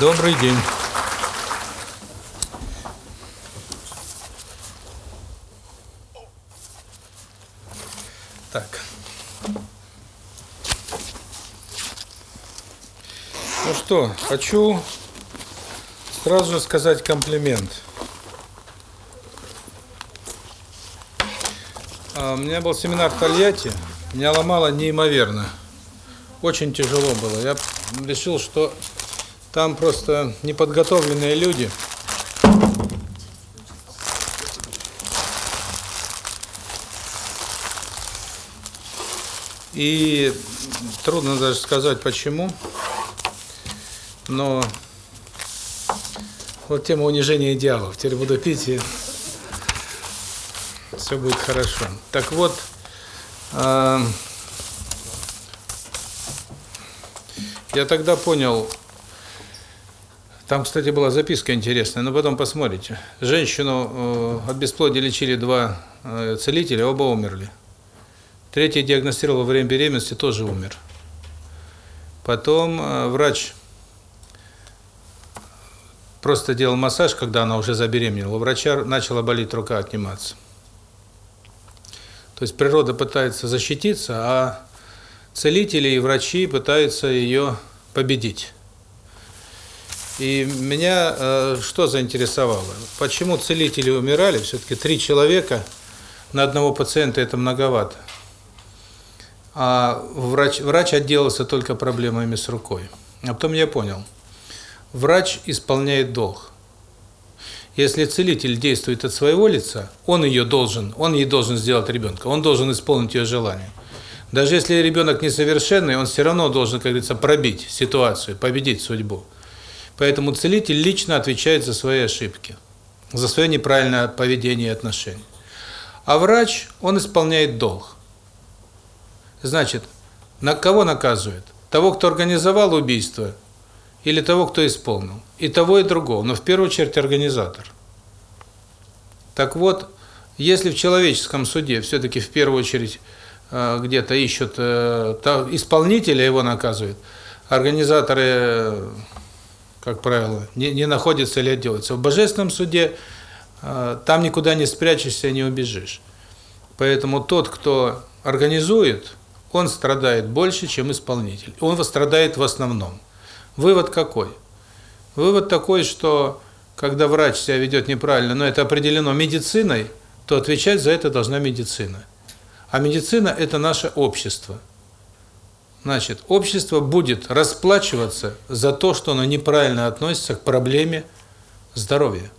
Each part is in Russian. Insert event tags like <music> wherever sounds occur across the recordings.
Добрый день. Так. Ну что, хочу сразу же сказать комплимент. А, У меня был семинар в Тольятти, меня ломало неимоверно. Очень тяжело было. Я решил, что там просто неподготовленные люди. И трудно даже сказать почему, но вот тема унижения идеалов. Теперь буду пить и все будет хорошо. Так вот, э, я тогда понял, там, кстати, была записка интересная, но потом посмотрите. Женщину э, от бесплодия лечили два э, целителя, оба умерли. Третий диагностировал во время беременности, тоже умер. Потом э, врач просто делал массаж, когда она уже забеременела. У врача начала болеть рука, отниматься. То есть природа пытается защититься, а целители и врачи пытаются ее победить. И меня э, что заинтересовало? Почему целители умирали? Все-таки три человека на одного пациента это многовато. А врач, врач отделался только проблемами с рукой. А потом я понял. Врач исполняет долг. Если целитель действует от своего лица, он ее должен, он ей должен сделать ребенка, он должен исполнить ее желание. Даже если ребенок несовершенный, он все равно должен, как говорится, пробить ситуацию, победить судьбу. Поэтому целитель лично отвечает за свои ошибки, за свое неправильное поведение и отношение. А врач, он исполняет долг. Значит, на кого наказывает? Того, кто организовал убийство, или того, кто исполнил? И того, и другого, но в первую очередь организатор. Так вот, если в человеческом суде все-таки в первую очередь э, где-то ищут э, исполнителя, его наказывают, организаторы как правило, не, не находится или отделается. В божественном суде э, там никуда не спрячешься, не убежишь. Поэтому тот, кто организует, он страдает больше, чем исполнитель. Он страдает в основном. Вывод какой? Вывод такой, что когда врач себя ведет неправильно, но это определено медициной, то отвечать за это должна медицина. А медицина – это наше общество – Значит, общество будет расплачиваться за то, что оно неправильно относится к проблеме здоровья.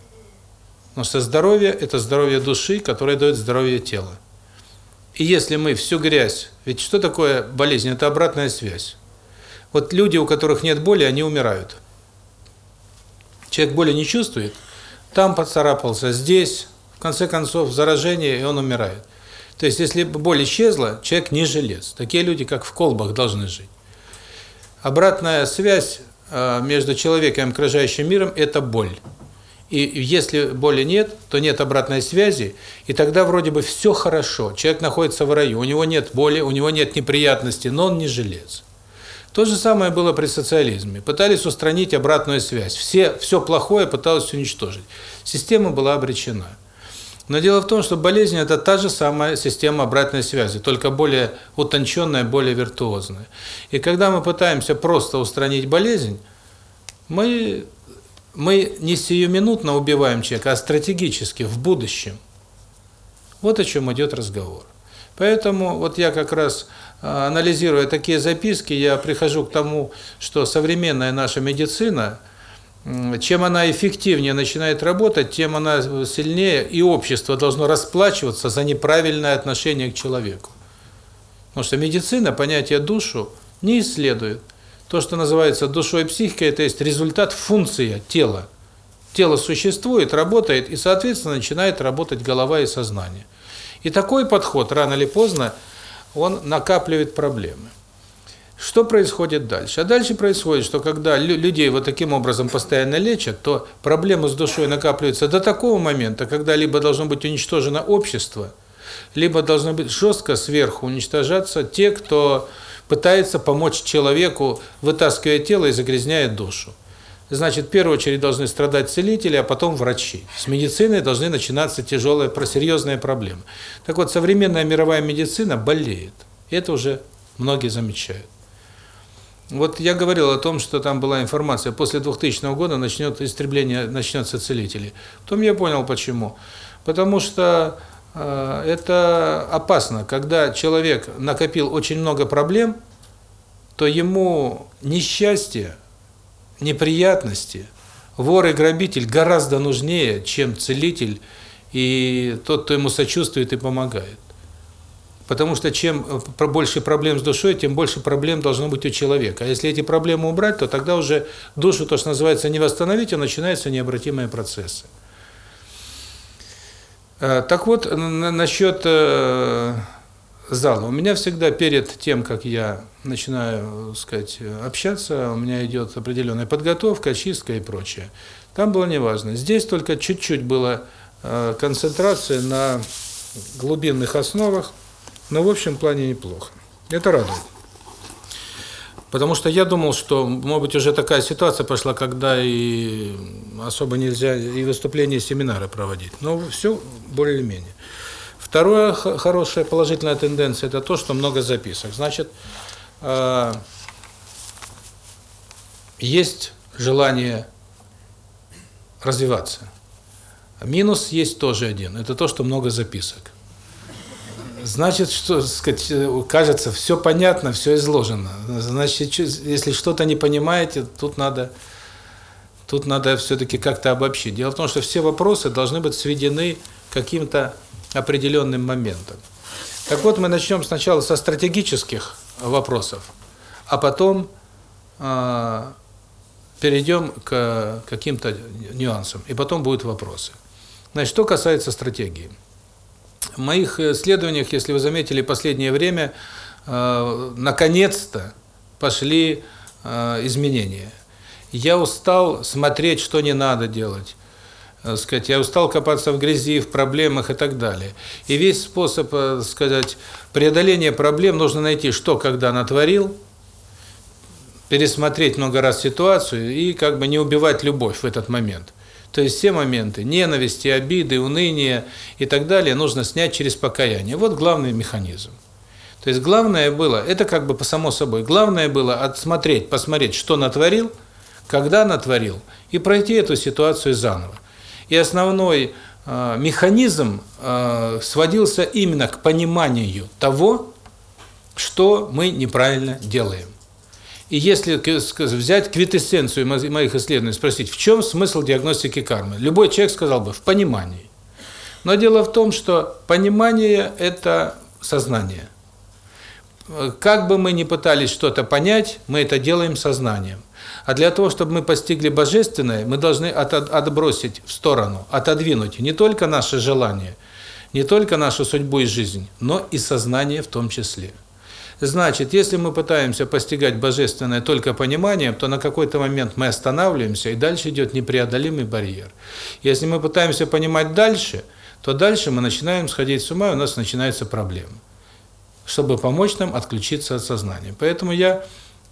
Потому что здоровье – это здоровье души, которое дает здоровье тела. И если мы всю грязь… Ведь что такое болезнь? Это обратная связь. Вот люди, у которых нет боли, они умирают. Человек боли не чувствует, там поцарапался, здесь, в конце концов, заражение, и он умирает. То есть, если боль исчезла, человек не жилец. Такие люди, как в колбах, должны жить. Обратная связь э, между человеком и окружающим миром – это боль. И если боли нет, то нет обратной связи, и тогда вроде бы все хорошо. Человек находится в раю, у него нет боли, у него нет неприятностей, но он не жилец. То же самое было при социализме. Пытались устранить обратную связь. Все, все плохое пыталось уничтожить. Система была обречена. Но дело в том, что болезнь – это та же самая система обратной связи, только более утонченная, более виртуозная. И когда мы пытаемся просто устранить болезнь, мы, мы не сиюминутно убиваем человека, а стратегически, в будущем. Вот о чем идет разговор. Поэтому вот я как раз, а, анализируя такие записки, я прихожу к тому, что современная наша медицина – чем она эффективнее начинает работать, тем она сильнее, и общество должно расплачиваться за неправильное отношение к человеку. Потому что медицина понятие душу не исследует. То, что называется душой и психикой, это есть результат, функция тела. Тело существует, работает, и, соответственно, начинает работать голова и сознание. И такой подход, рано или поздно, он накапливает проблемы. Что происходит дальше? А дальше происходит, что когда людей вот таким образом постоянно лечат, то проблемы с душой накапливаются до такого момента, когда либо должно быть уничтожено общество, либо должно быть жестко сверху уничтожаться те, кто пытается помочь человеку, вытаскивая тело и загрязняет душу. значит, в первую очередь должны страдать целители, а потом врачи. С медициной должны начинаться тяжелые, серьезные проблемы. Так вот, современная мировая медицина болеет. И это уже многие замечают. Вот я говорил о том, что там была информация, после 2000 года начнет истребление, начнется целителей. Потом я понял, почему. Потому что э, это опасно, когда человек накопил очень много проблем, то ему несчастье, неприятности, вор и грабитель гораздо нужнее, чем целитель и тот, кто ему сочувствует и помогает. Потому что чем э, больше проблем с душой, тем больше проблем должно быть у человека. А если эти проблемы убрать, то тогда уже душу, то, что называется, не восстановить, а начинаются необратимые процессы. Э, так вот, насчет э, зала. У меня всегда перед тем, как я начинаю, сказать, общаться, у меня идет определенная подготовка, чистка и прочее. Там было неважно. Здесь только чуть-чуть была концентрация на глубинных основах, но в общем плане неплохо. Это радует. Потому что я думал, что, может быть, уже такая ситуация пошла, когда и особо нельзя и выступления, и семинары проводить. Но все более-менее. Вторая хорошая положительная тенденция – это то, что много записок. Значит, э, есть желание развиваться. Минус есть тоже один – это то, что много записок. Значит, что, сказать, кажется, все понятно, все изложено. Значит, если что-то не понимаете, тут надо тут надо все-таки как-то обобщить. Дело в том, что все вопросы должны быть сведены каким-то определенным моментом. Так вот, мы начнем сначала со стратегических вопросов, а потом э, перейдем к каким-то нюансам, и потом будут вопросы. Значит, что касается стратегии. В моих исследованиях, если вы заметили, последнее время э, наконец-то пошли э, изменения. Я устал смотреть, что не надо делать. Э, сказать, я устал копаться в грязи, в проблемах и так далее. И весь способ, э, сказать, преодоления проблем нужно найти, что когда натворил, пересмотреть много раз ситуацию и как бы не убивать любовь в этот момент. То есть все моменты ненависти, обиды, уныния и так далее нужно снять через покаяние. Вот главный механизм. То есть главное было, это как бы по само собой, главное было отсмотреть, посмотреть, что натворил, когда натворил, и пройти эту ситуацию заново. И основной э, механизм э, сводился именно к пониманию того, что мы неправильно делаем. И если взять квитэссенцию моих исследований, спросить, в чем смысл диагностики кармы, любой человек сказал бы, в понимании. Но дело в том, что понимание – это сознание. Как бы мы ни пытались что-то понять, мы это делаем сознанием. А для того, чтобы мы постигли божественное, мы должны отбросить в сторону, отодвинуть не только наши желания, не только нашу судьбу и жизнь, но и сознание в том числе. Значит, если мы пытаемся постигать божественное только пониманием, то на какой-то момент мы останавливаемся, и дальше идет непреодолимый барьер. Если мы пытаемся понимать дальше, то дальше мы начинаем сходить с ума, и у нас начинаются проблемы. Чтобы помочь нам отключиться от сознания. Поэтому я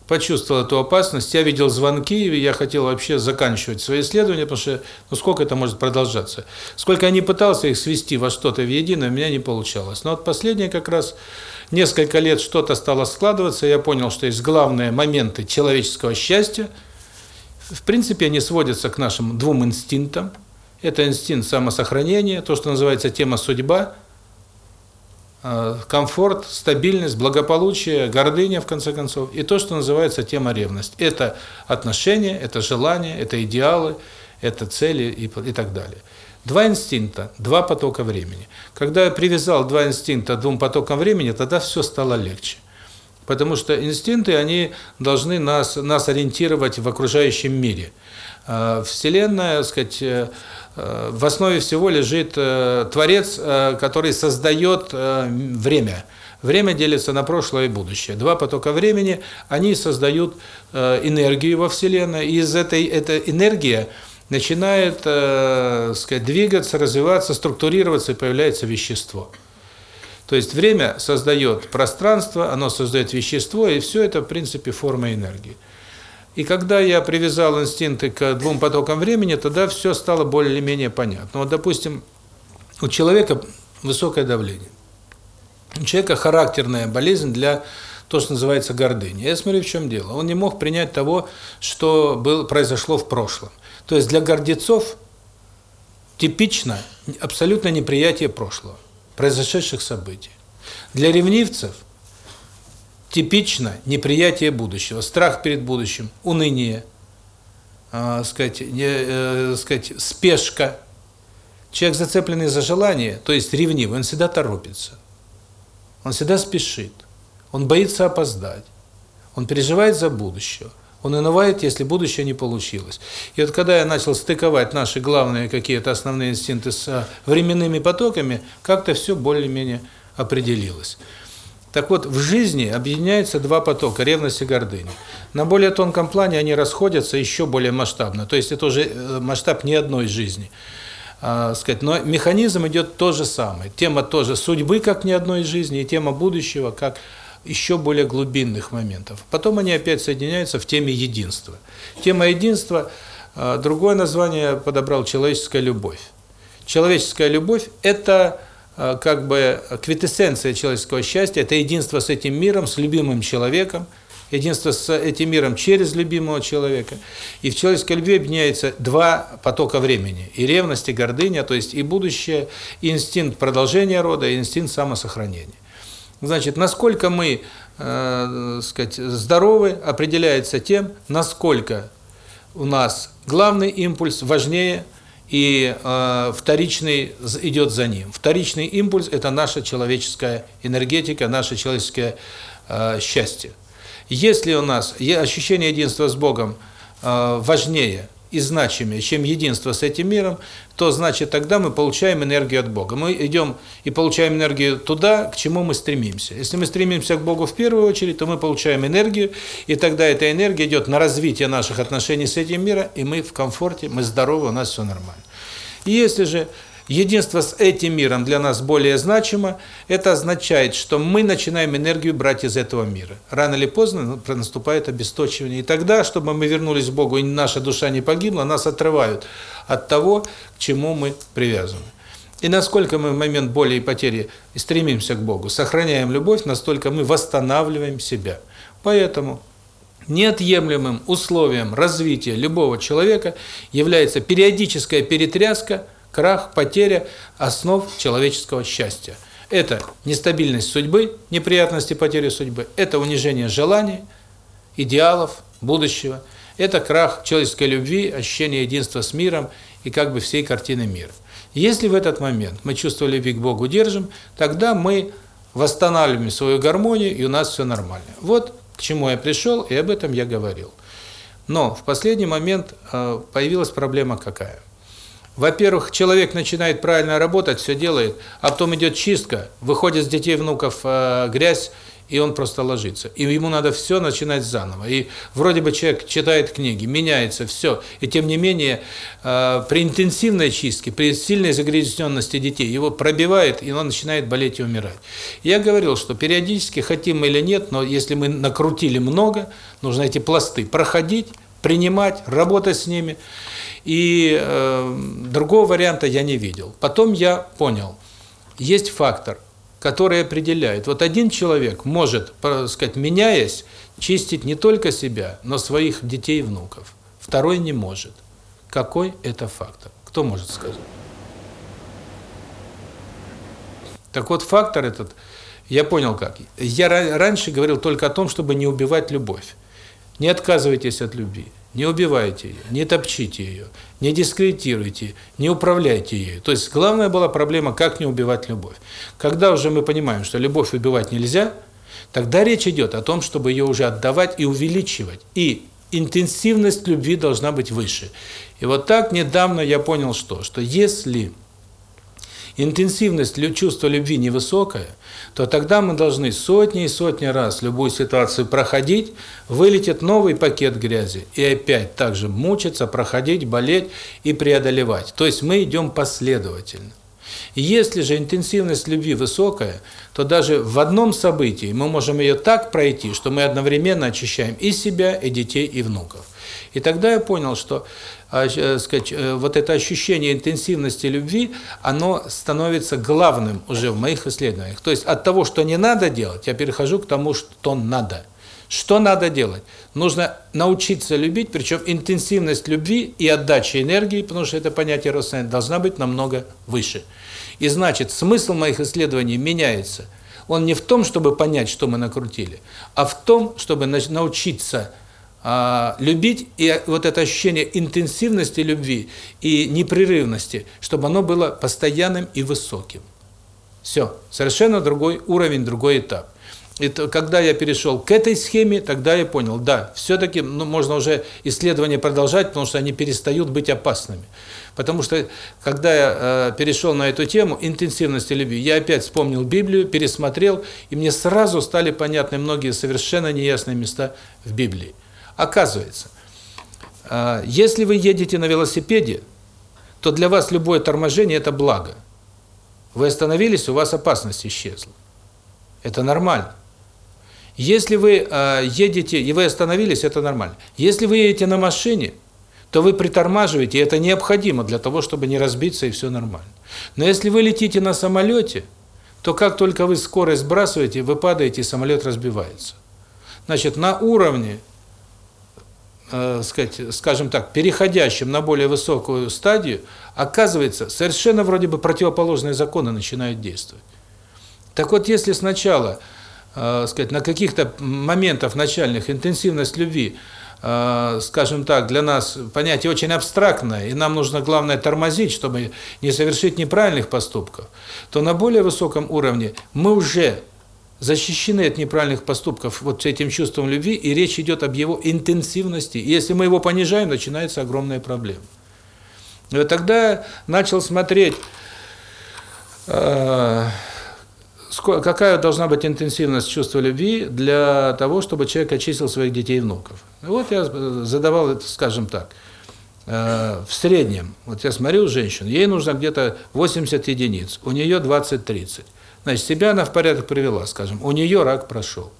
почувствовал эту опасность, я видел звонки, и я хотел вообще заканчивать свои исследования, потому что ну сколько это может продолжаться. Сколько я не пытался их свести во что-то в единое, у меня не получалось. Но вот последнее как раз несколько лет что-то стало складываться, я понял, что есть главные моменты человеческого счастья. В принципе, они сводятся к нашим двум инстинктам. Это инстинкт самосохранения, то, что называется тема судьба, э, комфорт, стабильность, благополучие, гордыня, в конце концов, и то, что называется тема ревность. Это отношения, это желания, это идеалы, это цели и, и так далее. Два инстинкта, два потока времени. Когда я привязал два инстинкта к двум потокам времени, тогда все стало легче. Потому что инстинкты, они должны нас, нас ориентировать в окружающем мире. А, Вселенная, сказать, э, э, в основе всего лежит э, Творец, который создает время. Время делится на прошлое и будущее. Два потока времени, они создают энергию во Вселенной, и из этой, этой энергии начинает, э, сказать, двигаться, развиваться, структурироваться, и появляется вещество. То есть время создает пространство, оно создает вещество, и все это, в принципе, форма энергии. И когда я привязал инстинкты к двум потокам времени, тогда все стало более-менее понятно. Вот, допустим, у человека высокое давление. У человека характерная болезнь для то, что называется гордыня. Я смотрю, в чем дело. Он не мог принять того, что был, произошло в прошлом. То есть для гордецов типично абсолютно неприятие прошлого, произошедших событий. Для ревнивцев типично неприятие будущего, страх перед будущим, уныние, э, сказать, не, э, сказать, спешка. Человек, зацепленный за желание, то есть ревнивый, он всегда торопится. Он всегда спешит. Он боится опоздать. Он переживает за будущее. Он унывает, если будущее не получилось. И вот когда я начал стыковать наши главные какие-то основные инстинкты с временными потоками, как-то все более-менее определилось. Так вот, в жизни объединяются два потока – ревность и гордыня. На более тонком плане они расходятся еще более масштабно. То есть это уже э, масштаб не одной жизни. А, сказать, но механизм идет то же самое. Тема тоже судьбы, как не одной жизни, и тема будущего, как еще более глубинных моментов. Потом они опять соединяются в теме единства. Тема единства, а, другое название подобрал «человеческая любовь». Человеческая любовь – это а, как бы квитэссенция человеческого счастья, это единство с этим миром, с любимым человеком, единство с этим миром через любимого человека. И в человеческой любви объединяется два потока времени – и ревность, и гордыня, то есть и будущее, и инстинкт продолжения рода, и инстинкт самосохранения. Значит, насколько мы, э, сказать, здоровы, определяется тем, насколько у нас главный импульс важнее и э, вторичный идет за ним. Вторичный импульс – это наша человеческая энергетика, наше человеческое э, счастье. Если у нас ощущение единства с Богом э, важнее и значимее, чем единство с этим миром, то значит тогда мы получаем энергию от Бога. Мы идем и получаем энергию туда, к чему мы стремимся. Если мы стремимся к Богу в первую очередь, то мы получаем энергию, и тогда эта энергия идет на развитие наших отношений с этим миром, и мы в комфорте, мы здоровы, у нас все нормально. И если же единство с этим миром для нас более значимо, это означает, что мы начинаем энергию брать из этого мира. Рано или поздно наступает обесточивание. И тогда, чтобы мы вернулись к Богу, и наша душа не погибла, нас отрывают от того, к чему мы привязаны. И насколько мы в момент боли и потери стремимся к Богу, сохраняем любовь, настолько мы восстанавливаем себя. Поэтому неотъемлемым условием развития любого человека является периодическая перетряска крах, потеря основ человеческого счастья. Это нестабильность судьбы, неприятности потери судьбы, это унижение желаний, идеалов, будущего, это крах человеческой любви, ощущение единства с миром и как бы всей картины мира. Если в этот момент мы чувство любви к Богу держим, тогда мы восстанавливаем свою гармонию, и у нас все нормально. Вот к чему я пришел, и об этом я говорил. Но в последний момент э, появилась проблема какая – во-первых, человек начинает правильно работать, все делает, а потом идет чистка, выходит с детей, внуков э, грязь, и он просто ложится. И ему надо все начинать заново. И вроде бы человек читает книги, меняется все. И тем не менее, э, при интенсивной чистке, при сильной загрязненности детей, его пробивает, и он начинает болеть и умирать. Я говорил, что периодически, хотим мы или нет, но если мы накрутили много, нужно эти пласты проходить, принимать, работать с ними – и э, другого варианта я не видел. Потом я понял, есть фактор, который определяет. Вот один человек может, сказать, меняясь, чистить не только себя, но своих детей и внуков. Второй не может. Какой это фактор? Кто может сказать? Так вот, фактор этот, я понял как. Я раньше говорил только о том, чтобы не убивать любовь. Не отказывайтесь от любви. Не убивайте ее, не топчите ее, не дискредитируйте, не управляйте ею. То есть главная была проблема, как не убивать любовь. Когда уже мы понимаем, что любовь убивать нельзя, тогда речь идет о том, чтобы ее уже отдавать и увеличивать. И интенсивность любви должна быть выше. И вот так недавно я понял что? Что если интенсивность чувства любви невысокая, то тогда мы должны сотни и сотни раз любую ситуацию проходить, вылетит новый пакет грязи, и опять также мучиться, проходить, болеть и преодолевать. То есть мы идем последовательно. Если же интенсивность любви высокая, то даже в одном событии мы можем ее так пройти, что мы одновременно очищаем и себя, и детей, и внуков. И тогда я понял, что сказать, э, вот это ощущение интенсивности любви, оно становится главным уже в моих исследованиях. То есть от того, что не надо делать, я перехожу к тому, что надо. Что надо делать? Нужно научиться любить, причем интенсивность любви и отдача энергии, потому что это понятие родственности, должна быть намного выше. И значит, смысл моих исследований меняется. Он не в том, чтобы понять, что мы накрутили, а в том, чтобы научиться а, любить, и вот это ощущение интенсивности любви и непрерывности, чтобы оно было постоянным и высоким. Все, совершенно другой уровень, другой этап. И то, когда я перешел к этой схеме, тогда я понял, да, все-таки ну, можно уже исследования продолжать, потому что они перестают быть опасными. Потому что, когда я э, перешел на эту тему интенсивности любви, я опять вспомнил Библию, пересмотрел, и мне сразу стали понятны многие совершенно неясные места в Библии. Оказывается, э, если вы едете на велосипеде, то для вас любое торможение – это благо. Вы остановились, у вас опасность исчезла. Это нормально. Если вы э, едете, и вы остановились, это нормально. Если вы едете на машине, то вы притормаживаете, и это необходимо для того, чтобы не разбиться, и все нормально. Но если вы летите на самолете, то как только вы скорость сбрасываете, вы падаете, и самолет разбивается. Значит, на уровне, э, сказать, скажем так, переходящем на более высокую стадию, оказывается, совершенно вроде бы противоположные законы начинают действовать. Так вот, если сначала э, сказать, на каких-то моментах начальных интенсивность любви, э, скажем так, для нас понятие очень абстрактное, и нам нужно, главное, тормозить, чтобы не совершить неправильных поступков, то на более высоком уровне мы уже защищены от неправильных поступков вот этим чувством любви, и речь идет об его интенсивности. И если мы его понижаем, начинается огромная проблема. И вот тогда начал смотреть... Э, какая должна быть интенсивность чувства любви для того, чтобы человек очистил своих детей и внуков. Вот я задавал это, скажем так, э, в среднем, вот я смотрю женщину, ей нужно где-то 80 единиц, у нее 20-30. Значит, себя она в порядок привела, скажем, у нее рак прошел.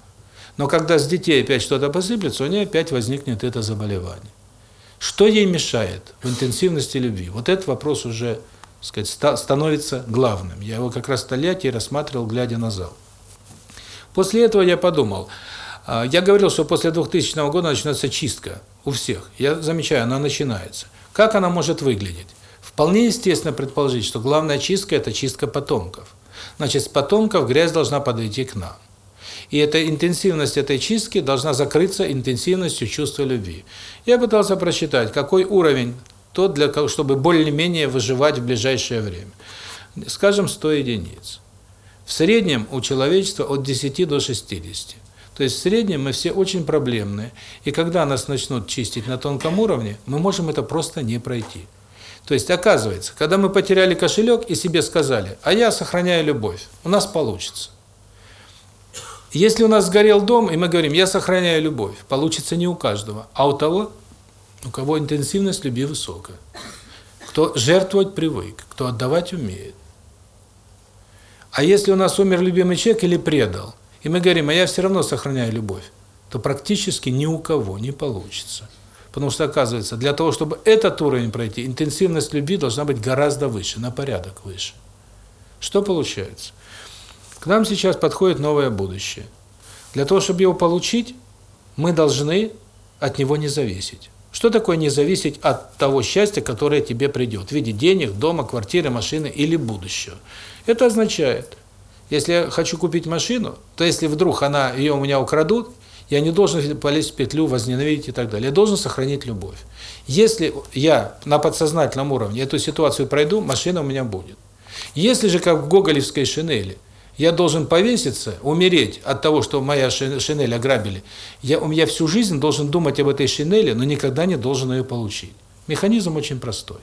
Но когда с детей опять что-то посыплется, у нее опять возникнет это заболевание. Что ей мешает в интенсивности любви? Вот этот вопрос уже сказать, становится главным. Я его как раз столетие рассматривал, глядя на зал. После этого я подумал, а, я говорил, что после 2000 года начнется чистка у всех. Я замечаю, она начинается. Как она может выглядеть? Вполне естественно предположить, что главная чистка – это чистка потомков. Значит, с потомков грязь должна подойти к нам. И эта интенсивность этой чистки должна закрыться интенсивностью чувства любви. Я пытался просчитать, какой уровень то для чтобы более-менее выживать в ближайшее время. Скажем, 100 единиц. В среднем у человечества от 10 до 60. То есть в среднем мы все очень проблемные. И когда нас начнут чистить на тонком уровне, мы можем это просто не пройти. То есть оказывается, когда мы потеряли кошелек и себе сказали, а я сохраняю любовь, у нас получится. Если у нас сгорел дом, и мы говорим, я сохраняю любовь, получится не у каждого, а у того, у кого интенсивность любви высокая, кто жертвовать привык, кто отдавать умеет. А если у нас умер любимый человек или предал, и мы говорим, а я все равно сохраняю любовь, то практически ни у кого не получится. Потому что, оказывается, для того, чтобы этот уровень пройти, интенсивность любви должна быть гораздо выше, на порядок выше. Что получается? К нам сейчас подходит новое будущее. Для того, чтобы его получить, мы должны от него не зависеть. Что такое не зависеть от того счастья, которое тебе придет в виде денег, дома, квартиры, машины или будущего? Это означает, если я хочу купить машину, то если вдруг она ее у меня украдут, я не должен полезть в петлю, возненавидеть и так далее. Я должен сохранить любовь. Если я на подсознательном уровне эту ситуацию пройду, машина у меня будет. Если же, как в гоголевской шинели, я должен повеситься, умереть от того, что моя шинель ограбили. Я, я всю жизнь должен думать об этой шинели, но никогда не должен ее получить. Механизм очень простой.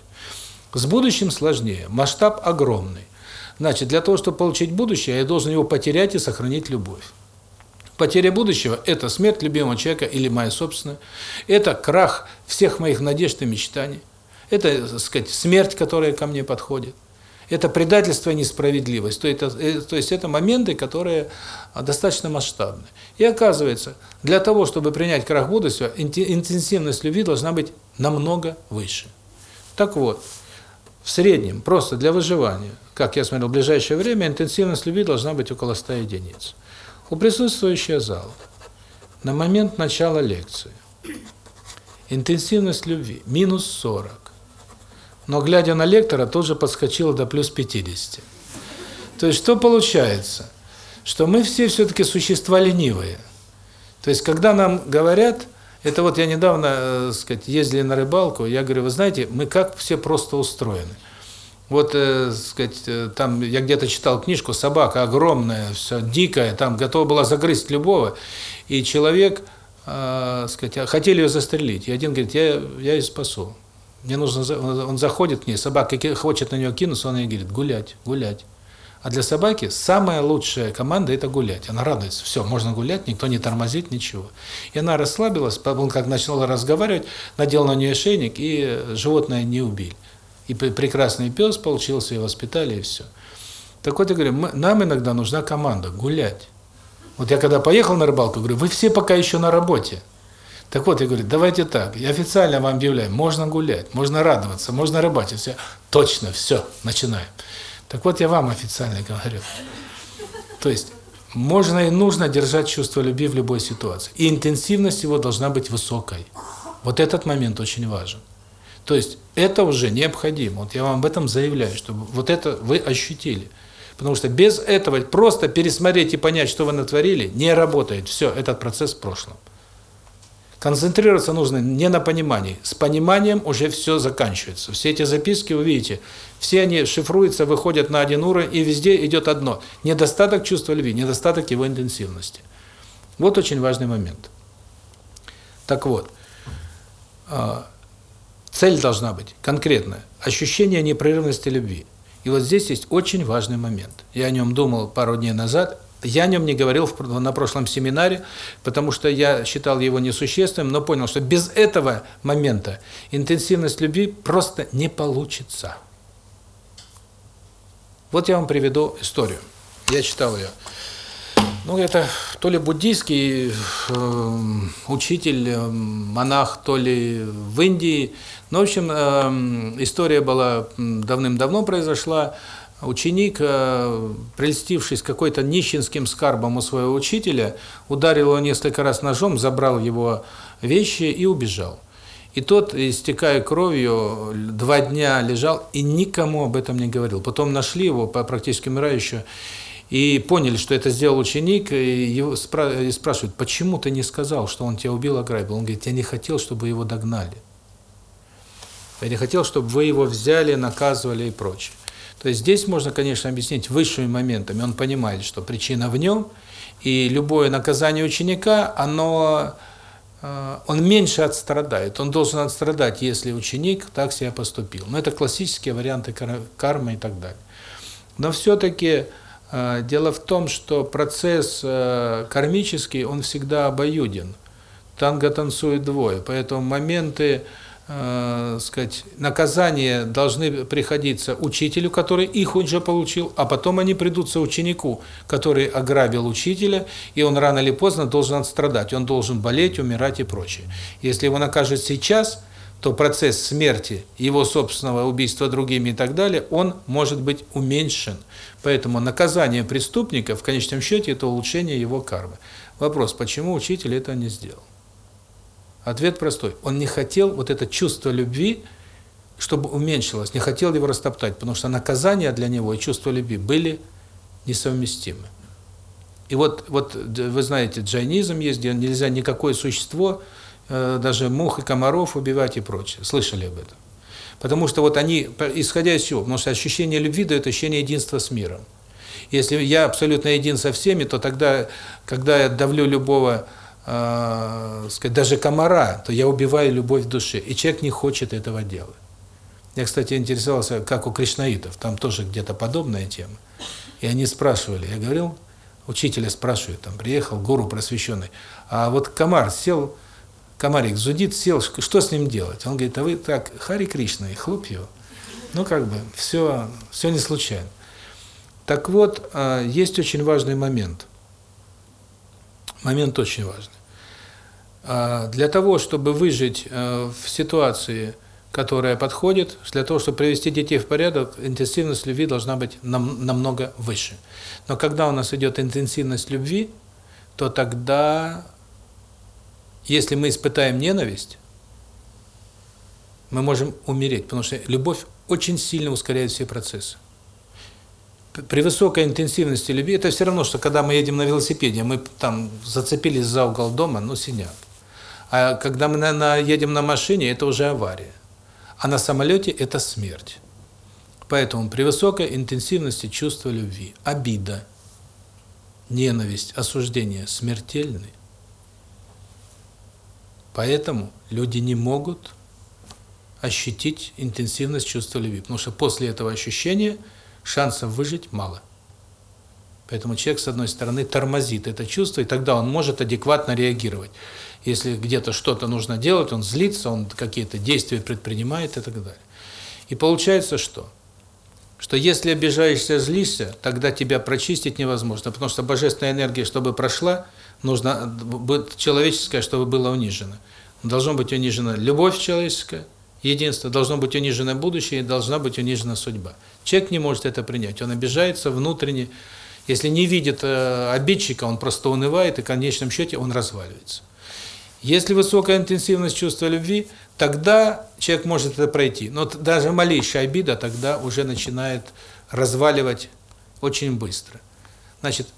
С будущим сложнее, масштаб огромный. Значит, для того, чтобы получить будущее, я должен его потерять и сохранить любовь. Потеря будущего – это смерть любимого человека или моя собственная. Это крах всех моих надежд и мечтаний. Это, так сказать, смерть, которая ко мне подходит. Это предательство и несправедливость. То, это, э, то есть это моменты, которые достаточно масштабны. И оказывается, для того, чтобы принять крах будущего, интенсивность любви должна быть намного выше. Так вот, в среднем, просто для выживания, как я смотрел, в ближайшее время интенсивность любви должна быть около 100 единиц. У присутствующего зала на момент начала лекции интенсивность любви минус 40. Но глядя на лектора, тоже подскочила до плюс 50. То есть что получается? Что мы все все-таки существа ленивые. То есть когда нам говорят, это вот я недавно, э, сказать, ездили на рыбалку, я говорю, вы знаете, мы как все просто устроены. Вот, э, сказать, э, там я где-то читал книжку, собака огромная, все дикая, там готова была загрызть любого, и человек, э, сказать, хотели ее застрелить. И один говорит, я я ее спасу. Мне нужно он заходит к ней, собака хочет на нее кинуться, он ей говорит: "Гулять, гулять". А для собаки самая лучшая команда – это гулять. Она радуется. Все, можно гулять, никто не тормозит, ничего. И она расслабилась, он как начал разговаривать, надел на нее шейник, и животное не убили. И прекрасный пес получился, и воспитали, и все. Так вот, я говорю, мы, нам иногда нужна команда – гулять. Вот я когда поехал на рыбалку, говорю, вы все пока еще на работе. Так вот, я говорю, давайте так, я официально вам объявляю, можно гулять, можно радоваться, можно рыбачить, все. Точно, все, начинаем. Так вот, я вам официально говорю. То есть, можно и нужно держать чувство любви в любой ситуации. И интенсивность его должна быть высокой. Вот этот момент очень важен. То есть, это уже необходимо. Вот я вам об этом заявляю, чтобы вот это вы ощутили. Потому что без этого просто пересмотреть и понять, что вы натворили, не работает. Все, этот процесс в прошлом. Концентрироваться нужно не на понимании. С пониманием уже все заканчивается. Все эти записки, вы видите, все они шифруются, выходят на один уровень, и везде идет одно. Недостаток чувства любви, недостаток его интенсивности. Вот очень важный момент. Так вот, а, цель должна быть конкретная. Ощущение непрерывности любви. И вот здесь есть очень важный момент. Я о нем думал пару дней назад, я о нем не говорил на прошлом семинаре, потому что я считал его несущественным, но понял, что без этого момента интенсивность любви просто не получится. Вот я вам приведу историю. Я читал ее. Ну, это то ли буддийский э, учитель, э, монах, то ли в Индии. Ну, в общем, э, история была давным-давно произошла ученик, э, прельстившись какой-то нищенским скарбом у своего учителя, ударил его несколько раз ножом, забрал его вещи и убежал. И тот, истекая кровью, два дня лежал и никому об этом не говорил. Потом нашли его, практически умирающего, и поняли, что это сделал ученик, и его спра и спрашивают, почему ты не сказал, что он тебя убил, ограбил? Он говорит, я не хотел, чтобы его догнали. Я не хотел, чтобы вы его взяли, наказывали и прочее. То есть здесь можно, конечно, объяснить высшими моментами. Он понимает, что причина в нем, и любое наказание ученика, оно э, он меньше отстрадает. Он должен отстрадать, если ученик так себя поступил. Но это классические варианты кармы и так далее. Но все-таки дело в том, что процесс э, кармический, он всегда обоюден. Танго танцует двое, поэтому моменты э, сказать, наказания должны приходиться учителю, который их уже получил, а потом они придутся ученику, который ограбил учителя, и он рано или поздно должен отстрадать, он должен болеть, умирать и прочее. Если его накажут сейчас, то процесс смерти, его собственного убийства другими и так далее, он может быть уменьшен. Поэтому наказание преступника в конечном счете это улучшение его кармы. Вопрос, почему учитель это не сделал? Ответ простой. Он не хотел вот это чувство любви, чтобы уменьшилось, не хотел его растоптать, потому что наказания для него и чувство любви были несовместимы. И вот, вот вы знаете, джайнизм есть, где нельзя никакое существо, э, даже мух и комаров убивать и прочее. Слышали об этом? Потому что вот они, исходя из чего? Потому что ощущение любви дает ощущение единства с миром. Если я абсолютно един со всеми, то тогда, когда я давлю любого э, сказать, даже комара, то я убиваю любовь в душе. И человек не хочет этого делать. Я, кстати, интересовался, как у кришнаитов, там тоже где-то подобная тема. И они спрашивали, я говорил, учителя спрашивают, там приехал гуру просвещенный, а вот комар сел, комарик зудит, сел, что с ним делать? Он говорит, а вы так, Хари Кришна, и хлоп его. Ну, как бы, все, все не случайно. Так вот, э, есть очень важный момент. Момент очень важный. Э, для того, чтобы выжить э, в ситуации, которая подходит, для того, чтобы привести детей в порядок, интенсивность любви должна быть нам, намного выше. Но когда у нас идет интенсивность любви, то тогда, если мы испытаем ненависть, мы можем умереть, потому что любовь очень сильно ускоряет все процессы. При высокой интенсивности любви, это все равно, что когда мы едем на велосипеде, мы там зацепились за угол дома, ну, синяк. А когда мы на, едем на машине, это уже авария. А на самолете это смерть. Поэтому при высокой интенсивности чувства любви, обида, ненависть, осуждение смертельны. Поэтому люди не могут ощутить интенсивность чувства любви, потому что после этого ощущения шансов выжить мало. Поэтому человек, с одной стороны, тормозит это чувство, и тогда он может адекватно реагировать. Если где-то что-то нужно делать, он злится, он какие-то действия предпринимает и так далее. И получается что? Что если обижаешься, злишься, тогда тебя прочистить невозможно, потому что божественная энергия, чтобы прошла, нужно человеческое, чтобы было унижено. Должно быть унижена любовь человеческая, единство, должно быть унижено будущее и должна быть унижена судьба. Человек не может это принять, он обижается внутренне. Если не видит э, обидчика, он просто унывает, и в конечном счете он разваливается. Если высокая интенсивность чувства любви, тогда человек может это пройти. Но даже малейшая обида тогда уже начинает разваливать очень быстро. Значит,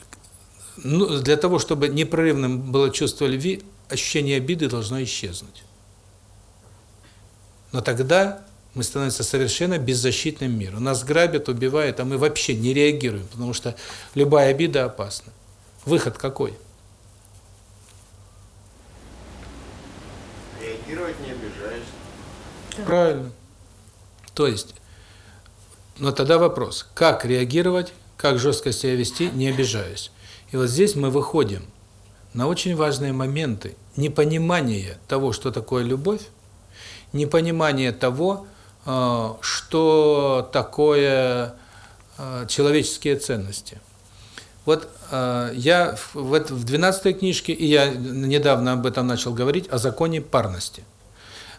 ну, для того, чтобы непрерывным было чувство любви, ощущение обиды должно исчезнуть. Но тогда мы становимся совершенно беззащитным миром. Нас грабят, убивают, а мы вообще не реагируем, потому что любая обида опасна. Выход какой? Реагировать не обижаясь. Правильно. То есть, но тогда вопрос, как реагировать, как жестко себя вести, не обижаясь. И вот здесь мы выходим на очень важные моменты непонимания того, что такое любовь, непонимание того, э, что такое э, человеческие ценности. Вот э, я в 12 книжке, и я недавно об этом начал говорить, о законе парности.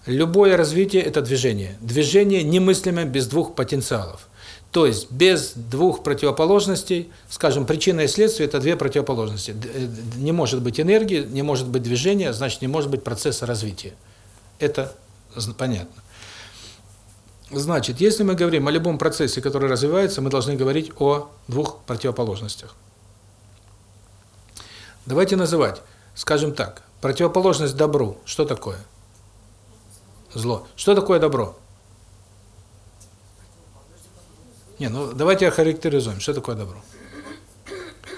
Любое развитие – это движение. Движение немыслимо без двух потенциалов. То есть без двух противоположностей, скажем, причина и следствие – это две противоположности. Не может быть энергии, не может быть движения, значит, не может быть процесса развития. Это Понятно. Значит, если мы говорим о любом процессе, который развивается, мы должны говорить о двух противоположностях. Давайте называть, скажем так, противоположность добру. Что такое? Зло. Что такое добро? Не, ну давайте охарактеризуем, что такое добро.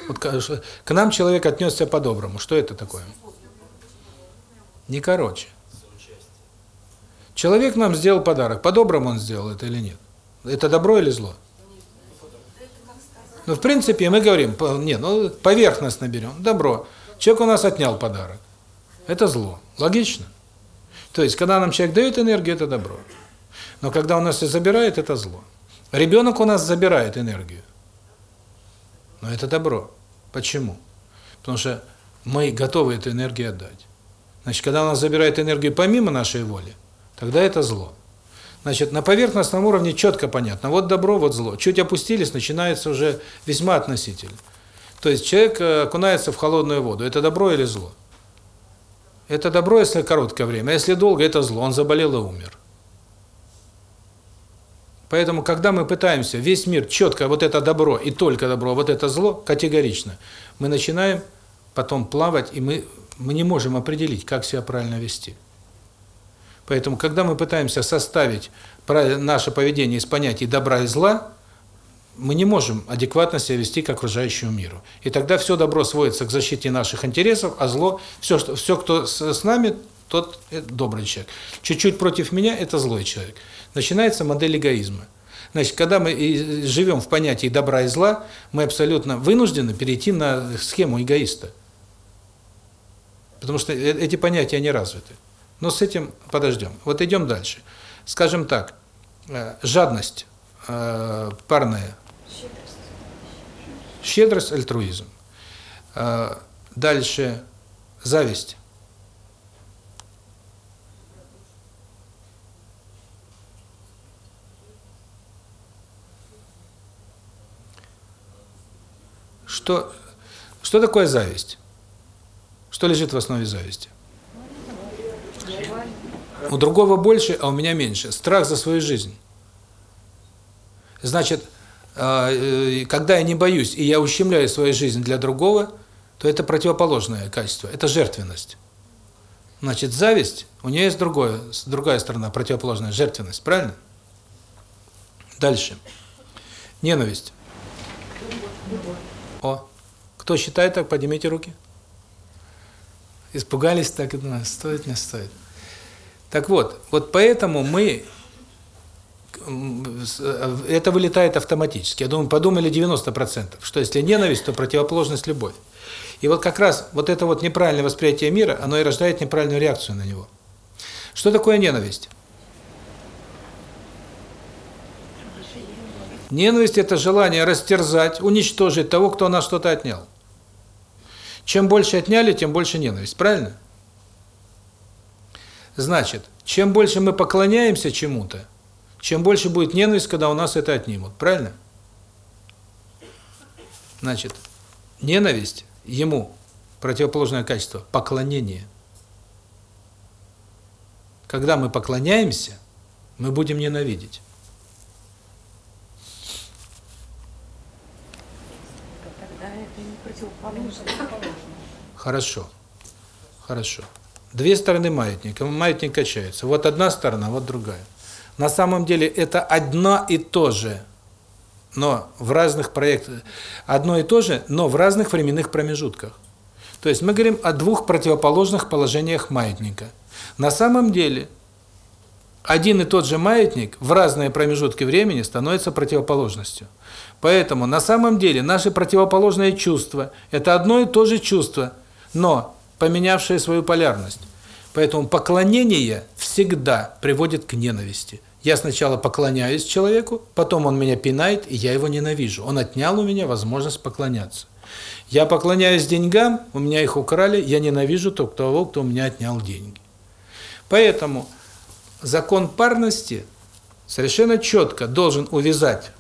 Вот к нам человек отнесся по-доброму. Что это такое? Не короче. Человек нам сделал подарок. По-доброму он сделал это или нет? Это добро или зло? Ну, в принципе, мы говорим, не, ну, поверхностно берем, добро. Человек у нас отнял подарок. Это зло. Логично? То есть, когда нам человек дает энергию, это добро. Но когда он нас и забирает, это зло. Ребенок у нас забирает энергию. Но это добро. Почему? Потому что мы готовы эту энергию отдать. Значит, когда он нас забирает энергию помимо нашей воли, тогда это зло. Значит, на поверхностном уровне четко понятно, вот добро, вот зло. Чуть опустились, начинается уже весьма относительно. То есть человек э, окунается в холодную воду, это добро или зло? Это добро, если короткое время, а если долго, это зло, он заболел и умер. Поэтому, когда мы пытаемся весь мир четко, вот это добро и только добро, вот это зло, категорично, мы начинаем потом плавать, и мы, мы не можем определить, как себя правильно вести. Поэтому, когда мы пытаемся составить наше поведение из понятий добра и зла, мы не можем адекватно себя вести к окружающему миру. И тогда все добро сводится к защите наших интересов, а зло, все, что, все кто с, с нами, тот добрый человек. Чуть-чуть против меня – это злой человек. Начинается модель эгоизма. Значит, когда мы живем в понятии добра и зла, мы абсолютно вынуждены перейти на схему эгоиста. Потому что э, эти понятия не развиты. Но с этим подождем. Вот идем дальше. Скажем так, Э, жадность э, парная. Щедрость, альтруизм. Э, дальше зависть. Что, что такое зависть? Что лежит в основе зависти? У другого больше, а у меня меньше. Страх за свою жизнь. Значит, э, когда я не боюсь, и я ущемляю свою жизнь для другого, то это противоположное качество, это жертвенность. Значит, зависть, у нее есть другое, другая сторона, противоположная, жертвенность, правильно? Дальше. Ненависть. О, кто считает так, поднимите руки. Испугались так, стоит, не стоит. Так вот, вот поэтому мы это вылетает автоматически. Я думаю, подумали 90%, что если ненависть, то противоположность любовь. И вот как раз вот это вот неправильное восприятие мира, оно и рождает неправильную реакцию на него. Что такое ненависть? Ненависть – это желание растерзать, уничтожить того, кто у нас что-то отнял. Чем больше отняли, тем больше ненависть. Правильно? Значит, чем больше мы поклоняемся чему-то, чем больше будет ненависть, когда у нас это отнимут. Правильно? Значит, ненависть ему противоположное качество – поклонение. Когда мы поклоняемся, мы будем ненавидеть. Хорошо. Хорошо. Две стороны маятника. Маятник качается. Вот одна сторона, вот другая. На самом деле это одно и то же, но в разных проектах. Одно и то же, но в разных временных промежутках. То есть мы говорим о двух противоположных положениях маятника. На самом деле один и тот же маятник в разные промежутки времени становится противоположностью. Поэтому на самом деле наши противоположные чувства – это одно и то же чувство, но поменявшее свою полярность. Поэтому поклонение всегда приводит к ненависти. Я сначала поклоняюсь человеку, потом он меня пинает, и я его ненавижу. Он отнял у меня возможность поклоняться. Я поклоняюсь деньгам, у меня их украли, я ненавижу того, кто у меня отнял деньги. Поэтому закон парности совершенно четко должен увязать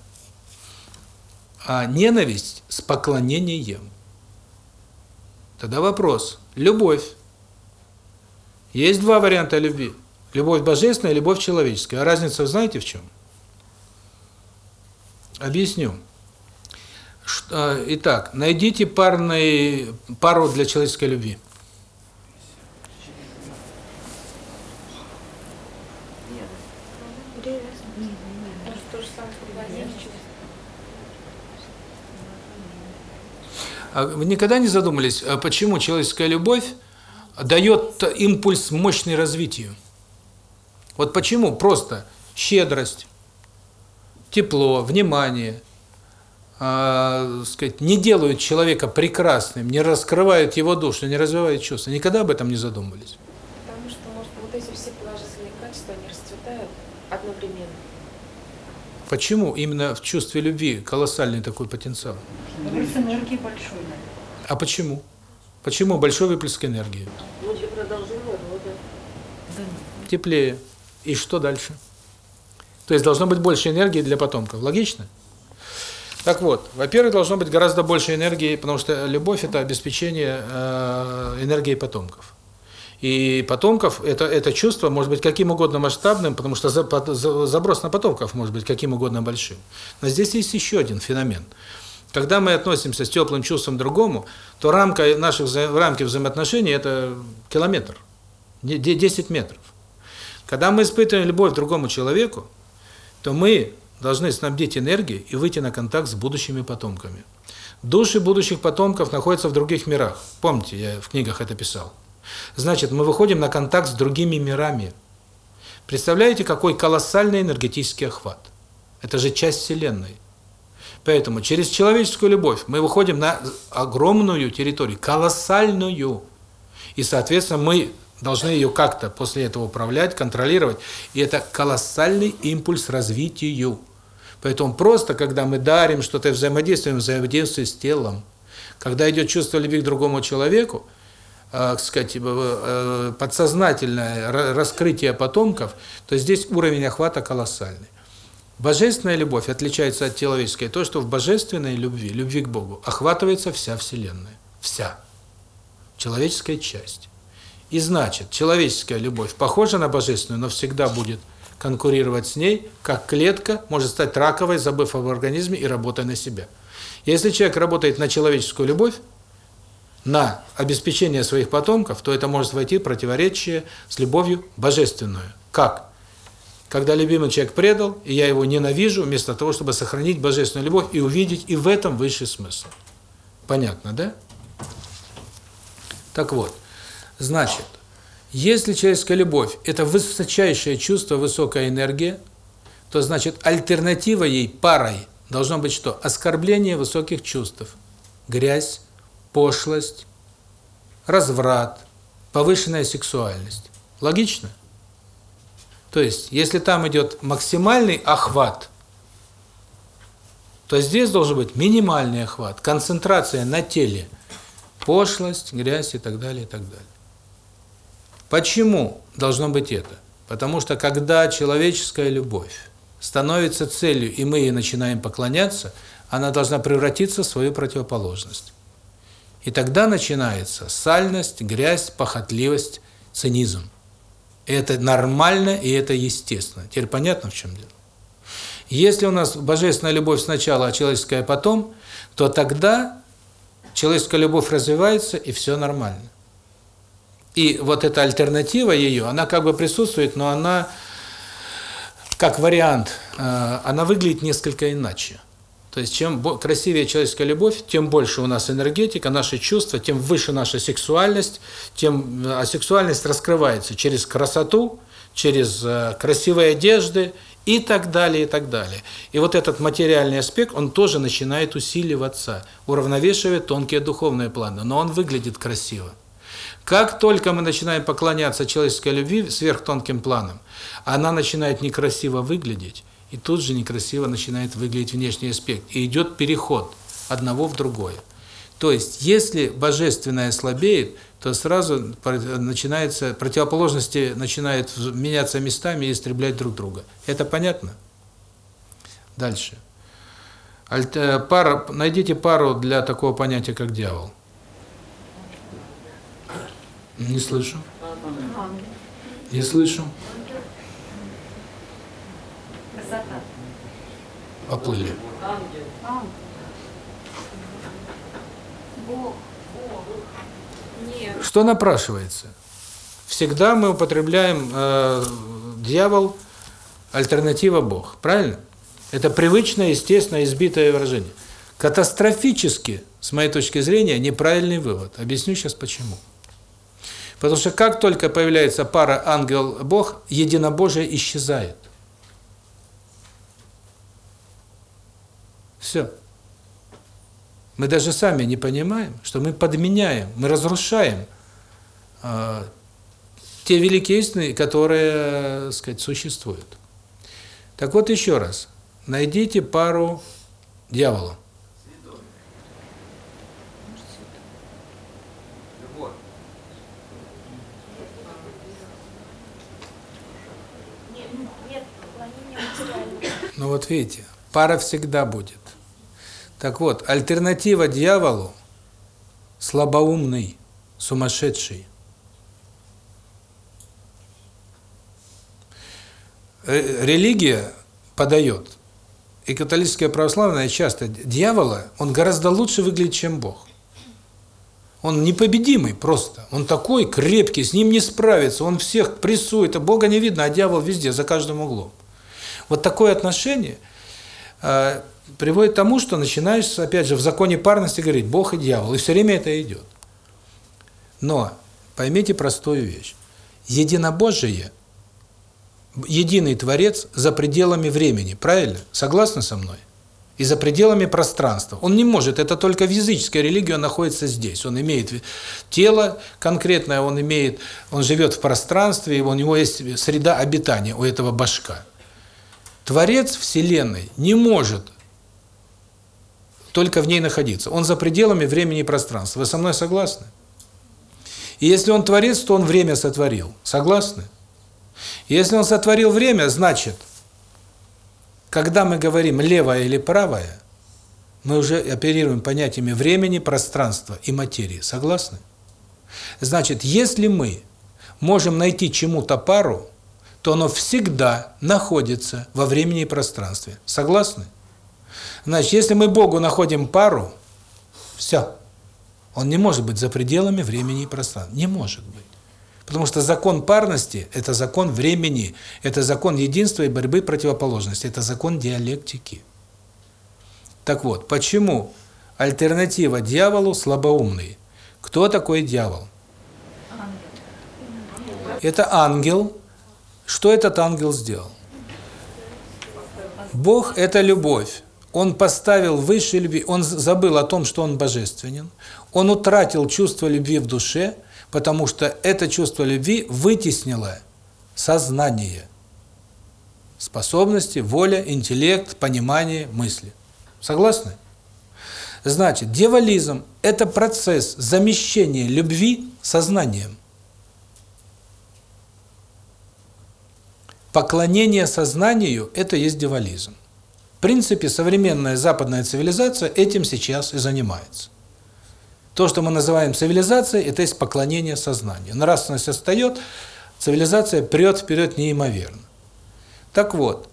а ненависть с поклонением. Тогда вопрос. Любовь. Есть два варианта любви. Любовь божественная любовь человеческая. А разница знаете в чем? Объясню. А, итак, найдите парный, пару для человеческой любви. Вы никогда не задумывались, а почему человеческая любовь дает импульс мощный развитию? Вот почему просто щедрость, тепло, внимание, э, сказать, не делают человека прекрасным, не раскрывают его душу, не развивают чувства. Никогда об этом не задумывались. Потому что, может, вот эти все положительные качества, они расцветают одновременно. Почему именно в чувстве любви колоссальный такой потенциал? Выплеск энергии большой. А почему? Почему большой выплеск энергии? Для продолжения рода. Теплее. И что дальше? То есть должно быть больше энергии для потомков. Логично? Так вот, во-первых, должно быть гораздо больше энергии, потому что любовь – это обеспечение э, энергии потомков. И потомков это это чувство может быть каким угодно масштабным, потому что заброс на потомков может быть каким угодно большим. Но здесь есть еще один феномен. Когда мы относимся с теплым чувством к другому, то рамка наших рамки взаимоотношений это километр, 10 метров. Когда мы испытываем любовь к другому человеку, то мы должны снабдить энергией и выйти на контакт с будущими потомками. Души будущих потомков находятся в других мирах. Помните, я в книгах это писал. Значит, мы выходим на контакт с другими мирами. Представляете, какой колоссальный энергетический охват? Это же часть Вселенной. Поэтому через человеческую любовь мы выходим на огромную территорию, колоссальную. И, соответственно, мы должны ее как-то после этого управлять, контролировать. И это колоссальный импульс развитию. Поэтому просто, когда мы дарим что-то, взаимодействуем, взаимодействуем с телом. Когда идет чувство любви к другому человеку, э, сказать, э, э, подсознательное раскрытие потомков, то здесь уровень охвата колоссальный. Божественная любовь отличается от человеческой. То, что в божественной любви, любви к Богу, охватывается вся Вселенная. Вся. Человеческая часть. И значит, человеческая любовь похожа на божественную, но всегда будет конкурировать с ней, как клетка может стать раковой, забыв об организме и работая на себя. Если человек работает на человеческую любовь, на обеспечение своих потомков, то это может войти в противоречие с любовью божественную. Как? Когда любимый человек предал, и я его ненавижу, вместо того, чтобы сохранить божественную любовь и увидеть и в этом высший смысл. Понятно, да? Так вот, значит, если человеческая любовь – это высочайшее чувство, высокая энергия, то значит альтернатива ей, парой, должно быть что? Оскорбление высоких чувств, грязь, пошлость, разврат, повышенная сексуальность. Логично? То есть, если там идет максимальный охват, то здесь должен быть минимальный охват, концентрация на теле, пошлость, грязь и так далее, и так далее. Почему должно быть это? Потому что когда человеческая любовь становится целью, и мы ей начинаем поклоняться, она должна превратиться в свою противоположность. И тогда начинается сальность, грязь, похотливость, цинизм. Это нормально и это естественно. Теперь понятно, в чем дело? Если у нас божественная любовь сначала, а человеческая потом, то тогда человеческая любовь развивается, и все нормально. И вот эта альтернатива ее, она как бы присутствует, но она, как вариант, э, она выглядит несколько иначе. То есть, чем красивее человеческая любовь, тем больше у нас энергетика, наши чувства, тем выше наша сексуальность, тем а сексуальность раскрывается через красоту, через э, красивые одежды и так далее, и так далее. И вот этот материальный аспект, он тоже начинает усиливаться, уравновешивает тонкие духовные планы, но он выглядит красиво. Как только мы начинаем поклоняться человеческой любви сверхтонким планам, она начинает некрасиво выглядеть, и тут же некрасиво начинает выглядеть внешний аспект. И идет переход одного в другое. То есть, если божественное слабеет, то сразу начинается противоположности начинают меняться местами и истреблять друг друга. Это понятно? Дальше. Э, пара, найдите пару для такого понятия, как дьявол. Не слышу. Не слышу. Поплыли. Что напрашивается? Всегда мы употребляем э, дьявол, альтернатива Бог. Правильно? Это привычное, естественное, избитое выражение. Катастрофически, с моей точки зрения, неправильный вывод. Объясню сейчас почему. Потому что как только появляется пара ангел-бог, единобожие исчезает. Все. Мы даже сами не понимаем, что мы подменяем, мы разрушаем э, те великие истины, которые, так сказать, существуют. Так вот еще раз, найдите пару дьявола. Ну вот видите, пара всегда будет. Так вот, альтернатива дьяволу – слабоумный, сумасшедший. Религия подает, и католическая православная часто, дьявола, он гораздо лучше выглядит, чем Бог. Он непобедимый просто. Он такой крепкий, с ним не справиться. Он всех прессует, а Бога не видно, а дьявол везде, за каждым углом. Вот такое отношение э, приводит к тому, что начинаешь, опять же, в законе парности говорить Бог и дьявол, и все время это идет. Но поймите простую вещь. Единобожие, единый Творец за пределами времени, правильно? Согласны со мной? и за пределами пространства. Он не может, это только в языческой религии он находится здесь. Он имеет тело конкретное, он имеет, он живет в пространстве, у него есть среда обитания у этого башка. Творец Вселенной не может только в ней находиться. Он за пределами времени и пространства. Вы со мной согласны? И если он творец, то он время сотворил. Согласны? Если он сотворил время, значит, когда мы говорим левое или правое, мы уже оперируем понятиями времени, пространства и материи. Согласны? Значит, если мы можем найти чему-то пару, то оно всегда находится во времени и пространстве. Согласны? Значит, если мы Богу находим пару, все. Он не может быть за пределами времени и пространства. Не может быть. Потому что закон парности – это закон времени, это закон единства и борьбы противоположностей, это закон диалектики. Так вот, почему альтернатива дьяволу – слабоумный? Кто такой дьявол? Это ангел. Что этот ангел сделал? Бог – это любовь. Он поставил выше любви, он забыл о том, что он божественен. Он утратил чувство любви в душе – потому что это чувство любви вытеснило сознание, способности, воля, интеллект, понимание, мысли. Согласны? Значит, дьяволизм – это процесс замещения любви сознанием. Поклонение сознанию – это есть дьяволизм. В принципе, современная западная цивилизация этим сейчас и занимается. То, что мы называем цивилизацией, это есть поклонение сознанию. Нравственность отстает, цивилизация прет вперед неимоверно. Так вот,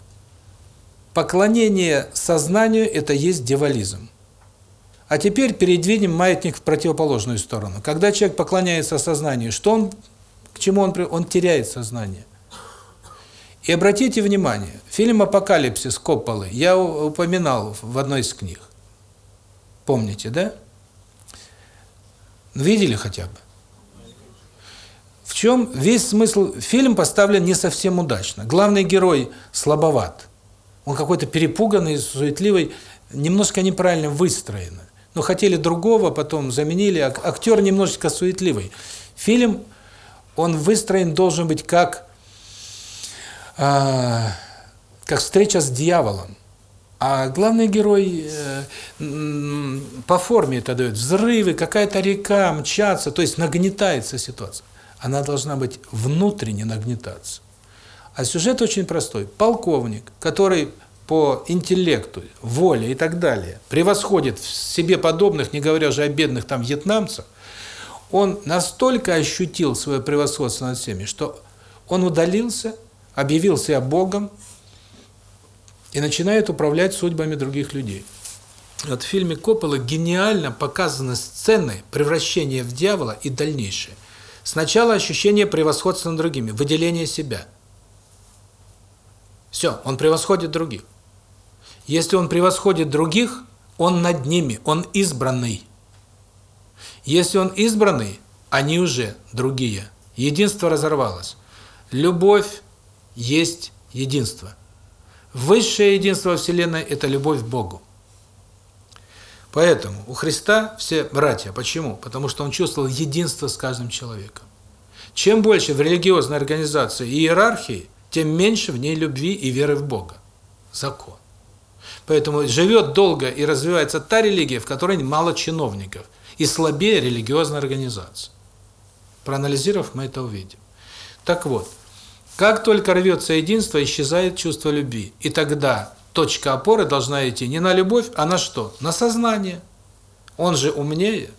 поклонение сознанию – это есть девализм. А теперь передвинем маятник в противоположную сторону. Когда человек поклоняется сознанию, что он, к чему он, он теряет сознание. И обратите внимание, фильм «Апокалипсис» Копполы я упоминал в одной из книг. Помните, да? Видели хотя бы? В чем весь смысл? Фильм поставлен не совсем удачно. Главный герой слабоват. Он какой-то перепуганный, суетливый, немножко неправильно выстроен. Но хотели другого, потом заменили. Актер немножечко суетливый. Фильм, он выстроен должен быть как, как встреча с дьяволом. А главный герой э, по форме это дает взрывы, какая-то река, мчаться, то есть нагнетается ситуация. Она должна быть внутренне нагнетаться. А сюжет очень простой. Полковник, который по интеллекту, воле и так далее превосходит в себе подобных, не говоря уже о бедных там вьетнамцах, он настолько ощутил свое превосходство над всеми, что он удалился, объявил себя Богом, и начинает управлять судьбами других людей. Вот в фильме Коппола гениально показаны сцены превращения в дьявола и дальнейшее. Сначала ощущение превосходства над другими, выделение себя. Все, он превосходит других. Если он превосходит других, он над ними, он избранный. Если он избранный, они уже другие. Единство разорвалось. Любовь есть единство. Высшее единство во Вселенной – это любовь к Богу. Поэтому у Христа все братья. Почему? Потому что он чувствовал единство с каждым человеком. Чем больше в религиозной организации и иерархии, тем меньше в ней любви и веры в Бога. Закон. Поэтому живет долго и развивается та религия, в которой мало чиновников, и слабее религиозная организация. Проанализировав, мы это увидим. Так вот, как только рвется единство, исчезает чувство любви. И тогда точка опоры должна идти не на любовь, а на что? На сознание. Он же умнее,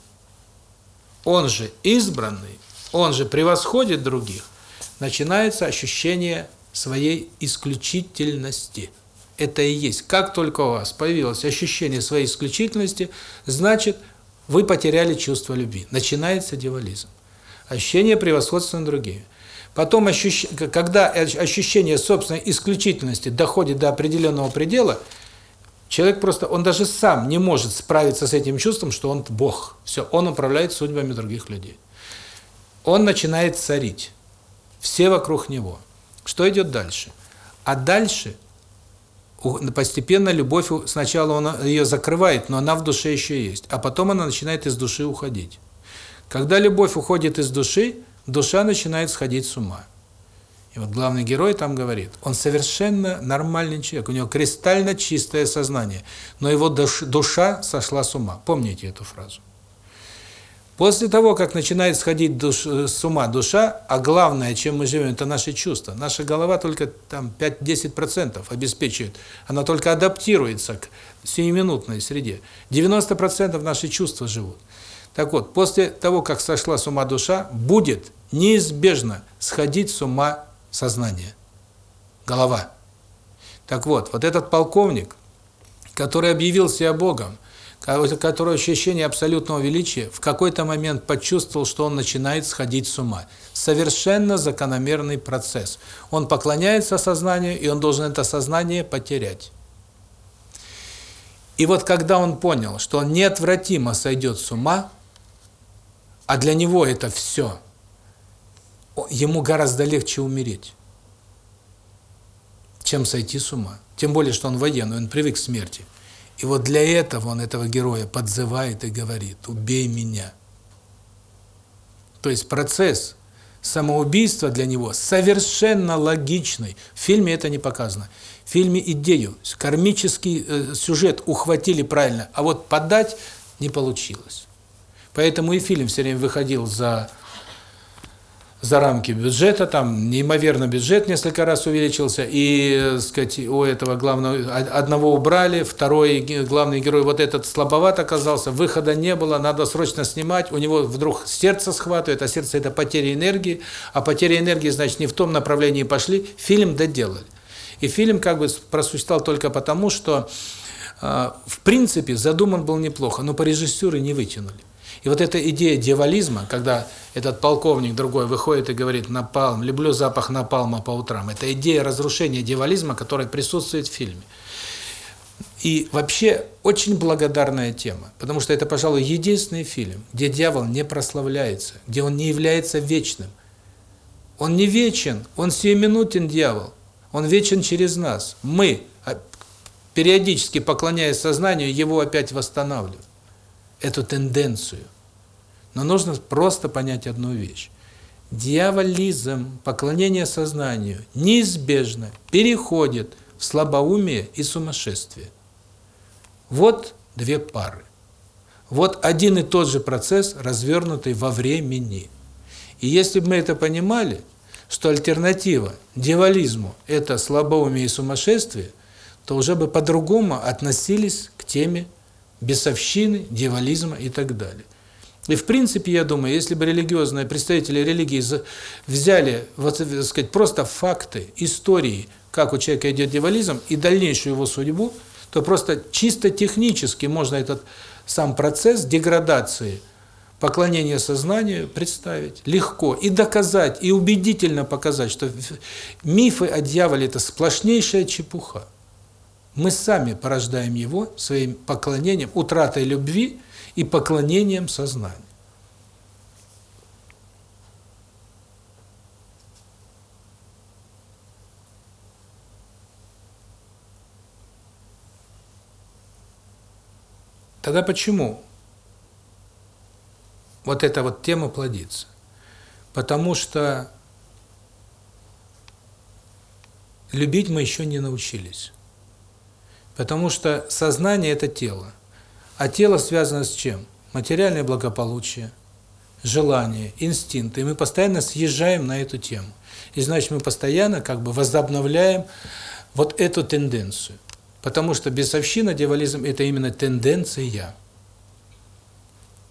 он же избранный, он же превосходит других. Начинается ощущение своей исключительности. Это и есть. Как только у вас появилось ощущение своей исключительности, значит, вы потеряли чувство любви. Начинается дьяволизм. Ощущение превосходства над другими. Потом, ощущ... когда ощущение собственной исключительности доходит до определенного предела, человек просто, он даже сам не может справиться с этим чувством, что он Бог. Все, он управляет судьбами других людей. Он начинает царить. Все вокруг него. Что идет дальше? А дальше постепенно любовь, сначала он ее закрывает, но она в душе еще есть, а потом она начинает из души уходить. Когда любовь уходит из души, душа начинает сходить с ума. И вот главный герой там говорит, он совершенно нормальный человек, у него кристально чистое сознание, но его душа сошла с ума. Помните эту фразу. После того, как начинает сходить душ, с ума душа, а главное, чем мы живем, это наши чувства. Наша голова только там 5-10% обеспечивает. Она только адаптируется к сиюминутной среде. 90% наши чувства живут. Так вот, после того, как сошла с ума душа, будет неизбежно сходить с ума сознание, голова. Так вот, вот этот полковник, который объявил себя Богом, который ощущение абсолютного величия, в какой-то момент почувствовал, что он начинает сходить с ума. Совершенно закономерный процесс. Он поклоняется сознанию, и он должен это сознание потерять. И вот когда он понял, что он неотвратимо сойдет с ума, а для него это все, ему гораздо легче умереть, чем сойти с ума. Тем более, что он военный, он привык к смерти. И вот для этого он этого героя подзывает и говорит, убей меня. То есть процесс самоубийства для него совершенно логичный. В фильме это не показано. В фильме идею, кармический э, сюжет ухватили правильно, а вот подать не получилось. Поэтому и фильм все время выходил за за рамки бюджета, там неимоверно бюджет несколько раз увеличился, и, сказать, у этого главного, одного убрали, второй главный герой, вот этот слабоват оказался, выхода не было, надо срочно снимать, у него вдруг сердце схватывает, а сердце это потеря энергии, а потеря энергии, значит, не в том направлении пошли, фильм доделали. И фильм как бы просуществовал только потому, что, э, в принципе, задуман был неплохо, но по режиссуре не вытянули. И вот эта идея дьяволизма, когда этот полковник другой выходит и говорит «напалм», «люблю запах напалма по утрам», это идея разрушения дьяволизма, которая присутствует в фильме. И вообще очень благодарная тема, потому что это, пожалуй, единственный фильм, где дьявол не прославляется, где он не является вечным. Он не вечен, он сиюминутен дьявол, он вечен через нас. Мы, а, периодически поклоняясь сознанию, его опять восстанавливаем. Эту тенденцию. Но нужно просто понять одну вещь. Дьяволизм, поклонение сознанию, неизбежно переходит в слабоумие и сумасшествие. Вот две пары. Вот один и тот же процесс, развернутый во времени. И если бы мы это понимали, что альтернатива дьяволизму – это слабоумие и сумасшествие, то уже бы по-другому относились к теме бесовщины, дьяволизма и так далее. И в принципе, я думаю, если бы религиозные представители религии взяли, вот, так сказать, просто факты, истории, как у человека идет дьяволизм и дальнейшую его судьбу, то просто чисто технически можно этот сам процесс деградации, поклонения сознанию представить легко и доказать, и убедительно показать, что мифы о дьяволе – это сплошнейшая чепуха. Мы сами порождаем его своим поклонением, утратой любви – и поклонением сознанию. Тогда почему вот эта вот тема плодится? Потому что любить мы еще не научились. Потому что сознание – это тело. А тело связано с чем? Материальное благополучие, желание, инстинкты. И мы постоянно съезжаем на эту тему. И значит, мы постоянно как бы возобновляем вот эту тенденцию. Потому что бесовщина, дьяволизм – это именно тенденция.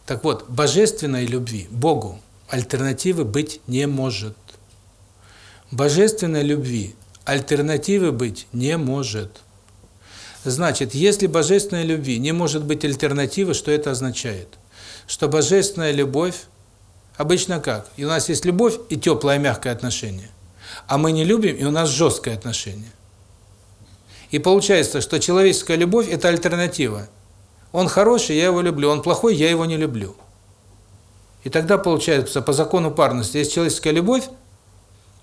Так вот, божественной любви, Богу, альтернативы быть не может. Божественной любви альтернативы быть не может. Значит, если божественной любви не может быть альтернативы, что это означает? Что божественная любовь, обычно как? И у нас есть любовь и теплое, мягкое отношение. А мы не любим, и у нас жесткое отношение. И получается, что человеческая любовь – это альтернатива. Он хороший, я его люблю, он плохой, я его не люблю. И тогда получается, по закону парности, есть человеческая любовь,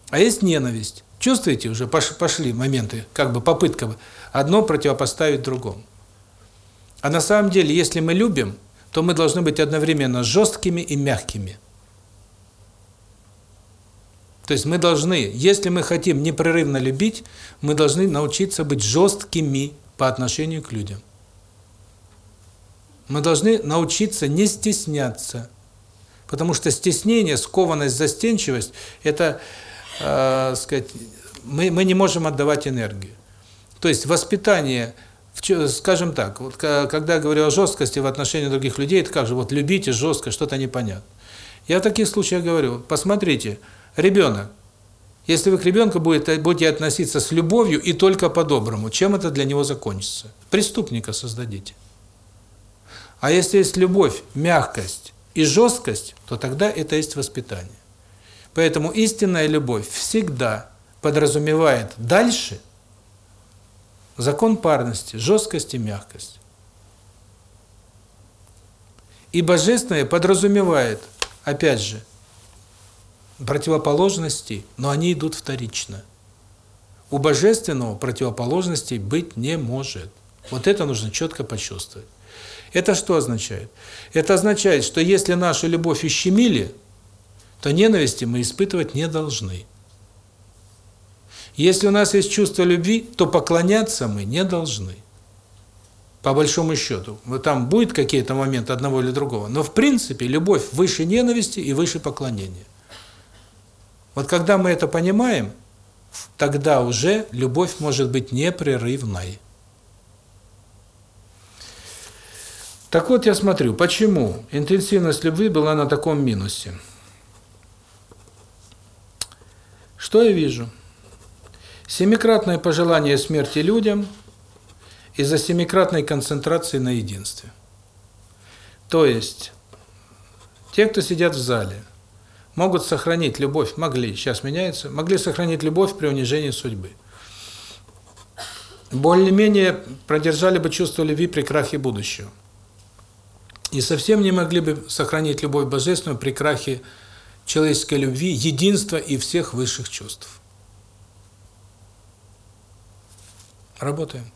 а есть ненависть. Чувствуете, уже пошли моменты, как бы попытка одно противопоставить другому. А на самом деле, если мы любим, то мы должны быть одновременно жесткими и мягкими. То есть мы должны, если мы хотим непрерывно любить, мы должны научиться быть жесткими по отношению к людям. Мы должны научиться не стесняться. Потому что стеснение, скованность, застенчивость – это, э, сказать, мы, мы не можем отдавать энергию. То есть воспитание – скажем так, вот когда я говорю о жесткости в отношении других людей, это как же, вот любите жестко, что-то непонятно. Я в таких случаях говорю, посмотрите, ребенок, если вы к ребенку будете, будете относиться с любовью и только по-доброму, чем это для него закончится? Преступника создадите. А если есть любовь, мягкость и жесткость, то тогда это есть воспитание. Поэтому истинная любовь всегда подразумевает дальше – Закон парности, жесткость и мягкость. И божественное подразумевает, опять же, противоположности, но они идут вторично. У божественного противоположностей быть не может. Вот это нужно четко почувствовать. Это что означает? Это означает, что если нашу любовь ущемили, то ненависти мы испытывать не должны. Если у нас есть чувство любви, то поклоняться мы не должны. По большому счету. Вот там будет какие-то моменты одного или другого. Но в принципе любовь выше ненависти и выше поклонения. Вот когда мы это понимаем, тогда уже любовь может быть непрерывной. Так вот, я смотрю, почему интенсивность любви была на таком минусе. Что я вижу? Семикратное пожелание смерти людям из-за семикратной концентрации на единстве. То есть, те, кто сидят в зале, могут сохранить любовь, могли, сейчас меняется, могли сохранить любовь при унижении судьбы. Более-менее продержали бы чувство любви при крахе будущего. И совсем не могли бы сохранить любовь божественную при крахе человеческой любви, единства и всех высших чувств. Работаем.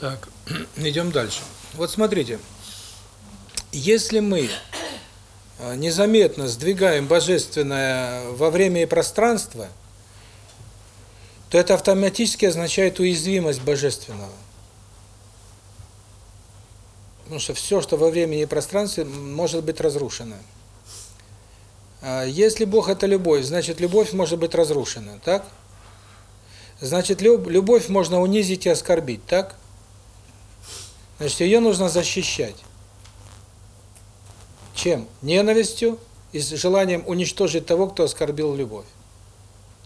Так, <clears throat> идем дальше. Вот смотрите, если мы э, незаметно сдвигаем божественное во время и пространство, то это автоматически означает уязвимость божественного. Потому что все, что во времени и пространстве, может быть разрушено. А если Бог – это любовь, значит, любовь может быть разрушена, так? Значит, любовь можно унизить и оскорбить, так? Значит, ее нужно защищать. Чем? Ненавистью и желанием уничтожить того, кто оскорбил любовь.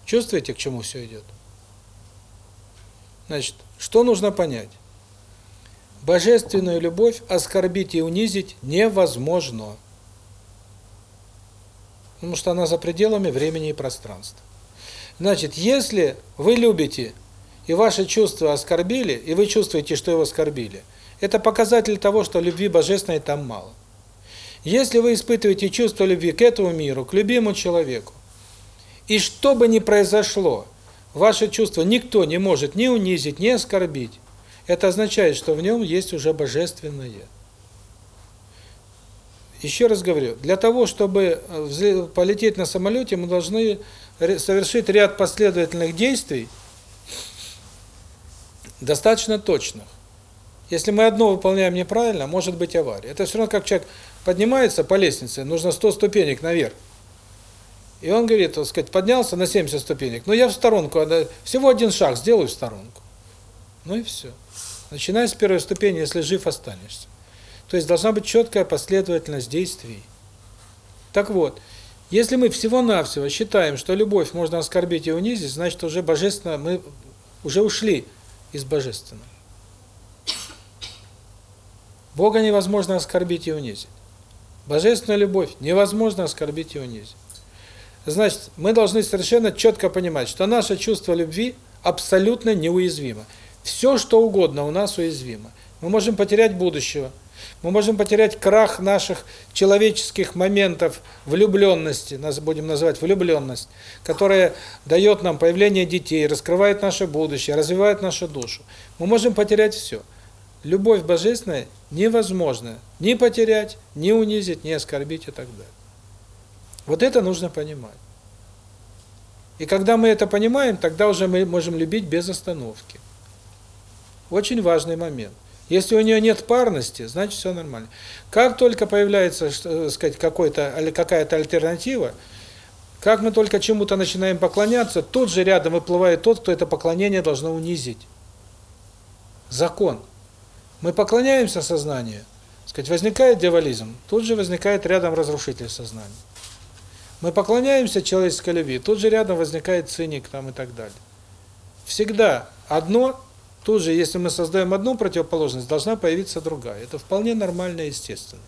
Чувствуете, к чему все идет? Значит, что нужно понять? Божественную любовь оскорбить и унизить невозможно. Потому что она за пределами времени и пространства. Значит, если вы любите, и ваши чувства оскорбили, и вы чувствуете, что его оскорбили, это показатель того, что любви божественной там мало. Если вы испытываете чувство любви к этому миру, к любимому человеку, и что бы ни произошло, ваше чувство никто не может ни унизить, ни оскорбить, это означает, что в нем есть уже божественное. Еще раз говорю, для того, чтобы э, полететь на самолете, мы должны совершить ряд последовательных действий, достаточно точных. Если мы одно выполняем неправильно, может быть авария. Это все равно как человек поднимается по лестнице, нужно 100 ступенек наверх. И он говорит, так сказать, поднялся на 70 ступенек, но я в сторонку, всего один шаг сделаю в сторонку. Ну и все. Начиная с первой ступени, если жив останешься. То есть должна быть четкая последовательность действий. Так вот, если мы всего-навсего считаем, что любовь можно оскорбить и унизить, значит уже божественно, мы уже ушли из божественного. Бога невозможно оскорбить и унизить. Божественная любовь невозможно оскорбить и унизить. Значит, мы должны совершенно четко понимать, что наше чувство любви абсолютно неуязвимо. Все, что угодно у нас уязвимо. Мы можем потерять будущего, мы можем потерять крах наших человеческих моментов влюбленности, нас будем называть влюбленность, которая дает нам появление детей, раскрывает наше будущее, развивает нашу душу. Мы можем потерять все. Любовь божественная невозможно ни потерять, ни унизить, ни оскорбить и так далее. Вот это нужно понимать. И когда мы это понимаем, тогда уже мы можем любить без остановки. Очень важный момент. Если у нее нет парности, значит все нормально. Как только появляется, что, сказать, какой-то какая-то альтернатива, как мы только чему-то начинаем поклоняться, тут же рядом выплывает тот, кто это поклонение должно унизить. Закон. Мы поклоняемся сознанию, сказать, возникает дьяволизм, тут же возникает рядом разрушитель сознания. Мы поклоняемся человеческой любви, тут же рядом возникает циник там и так далее. Всегда одно, тут же, если мы создаем одну противоположность, должна появиться другая. Это вполне нормально и естественно.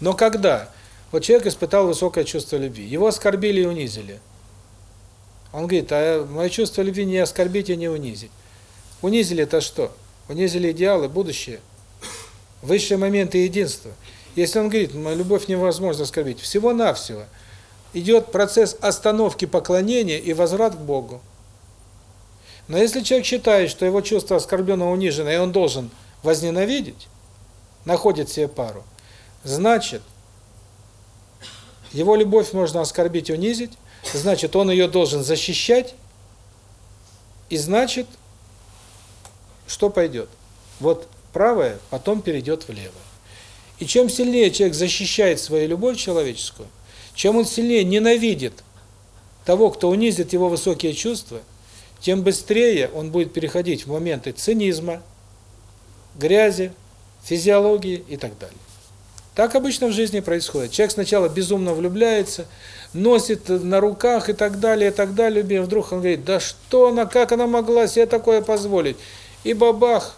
Но когда вот человек испытал высокое чувство любви, его оскорбили и унизили, он говорит, а мое чувство любви не оскорбить и не унизить. Унизили это что? Унизили идеалы, будущее, высшие моменты единства. Если он говорит, любовь невозможно оскорбить, всего-навсего идет процесс остановки поклонения и возврат к Богу. Но если человек считает, что его чувство оскорблено, унижено, и он должен возненавидеть, находит себе пару, значит, его любовь можно оскорбить унизить, значит, он ее должен защищать, и значит, что пойдет? Вот правое потом перейдет в левое. И чем сильнее человек защищает свою любовь человеческую, чем он сильнее ненавидит того, кто унизит его высокие чувства, тем быстрее он будет переходить в моменты цинизма, грязи, физиологии и так далее. Так обычно в жизни происходит. Человек сначала безумно влюбляется, носит на руках и так далее, и так далее, вдруг он говорит, да что она, как она могла себе такое позволить? И бабах,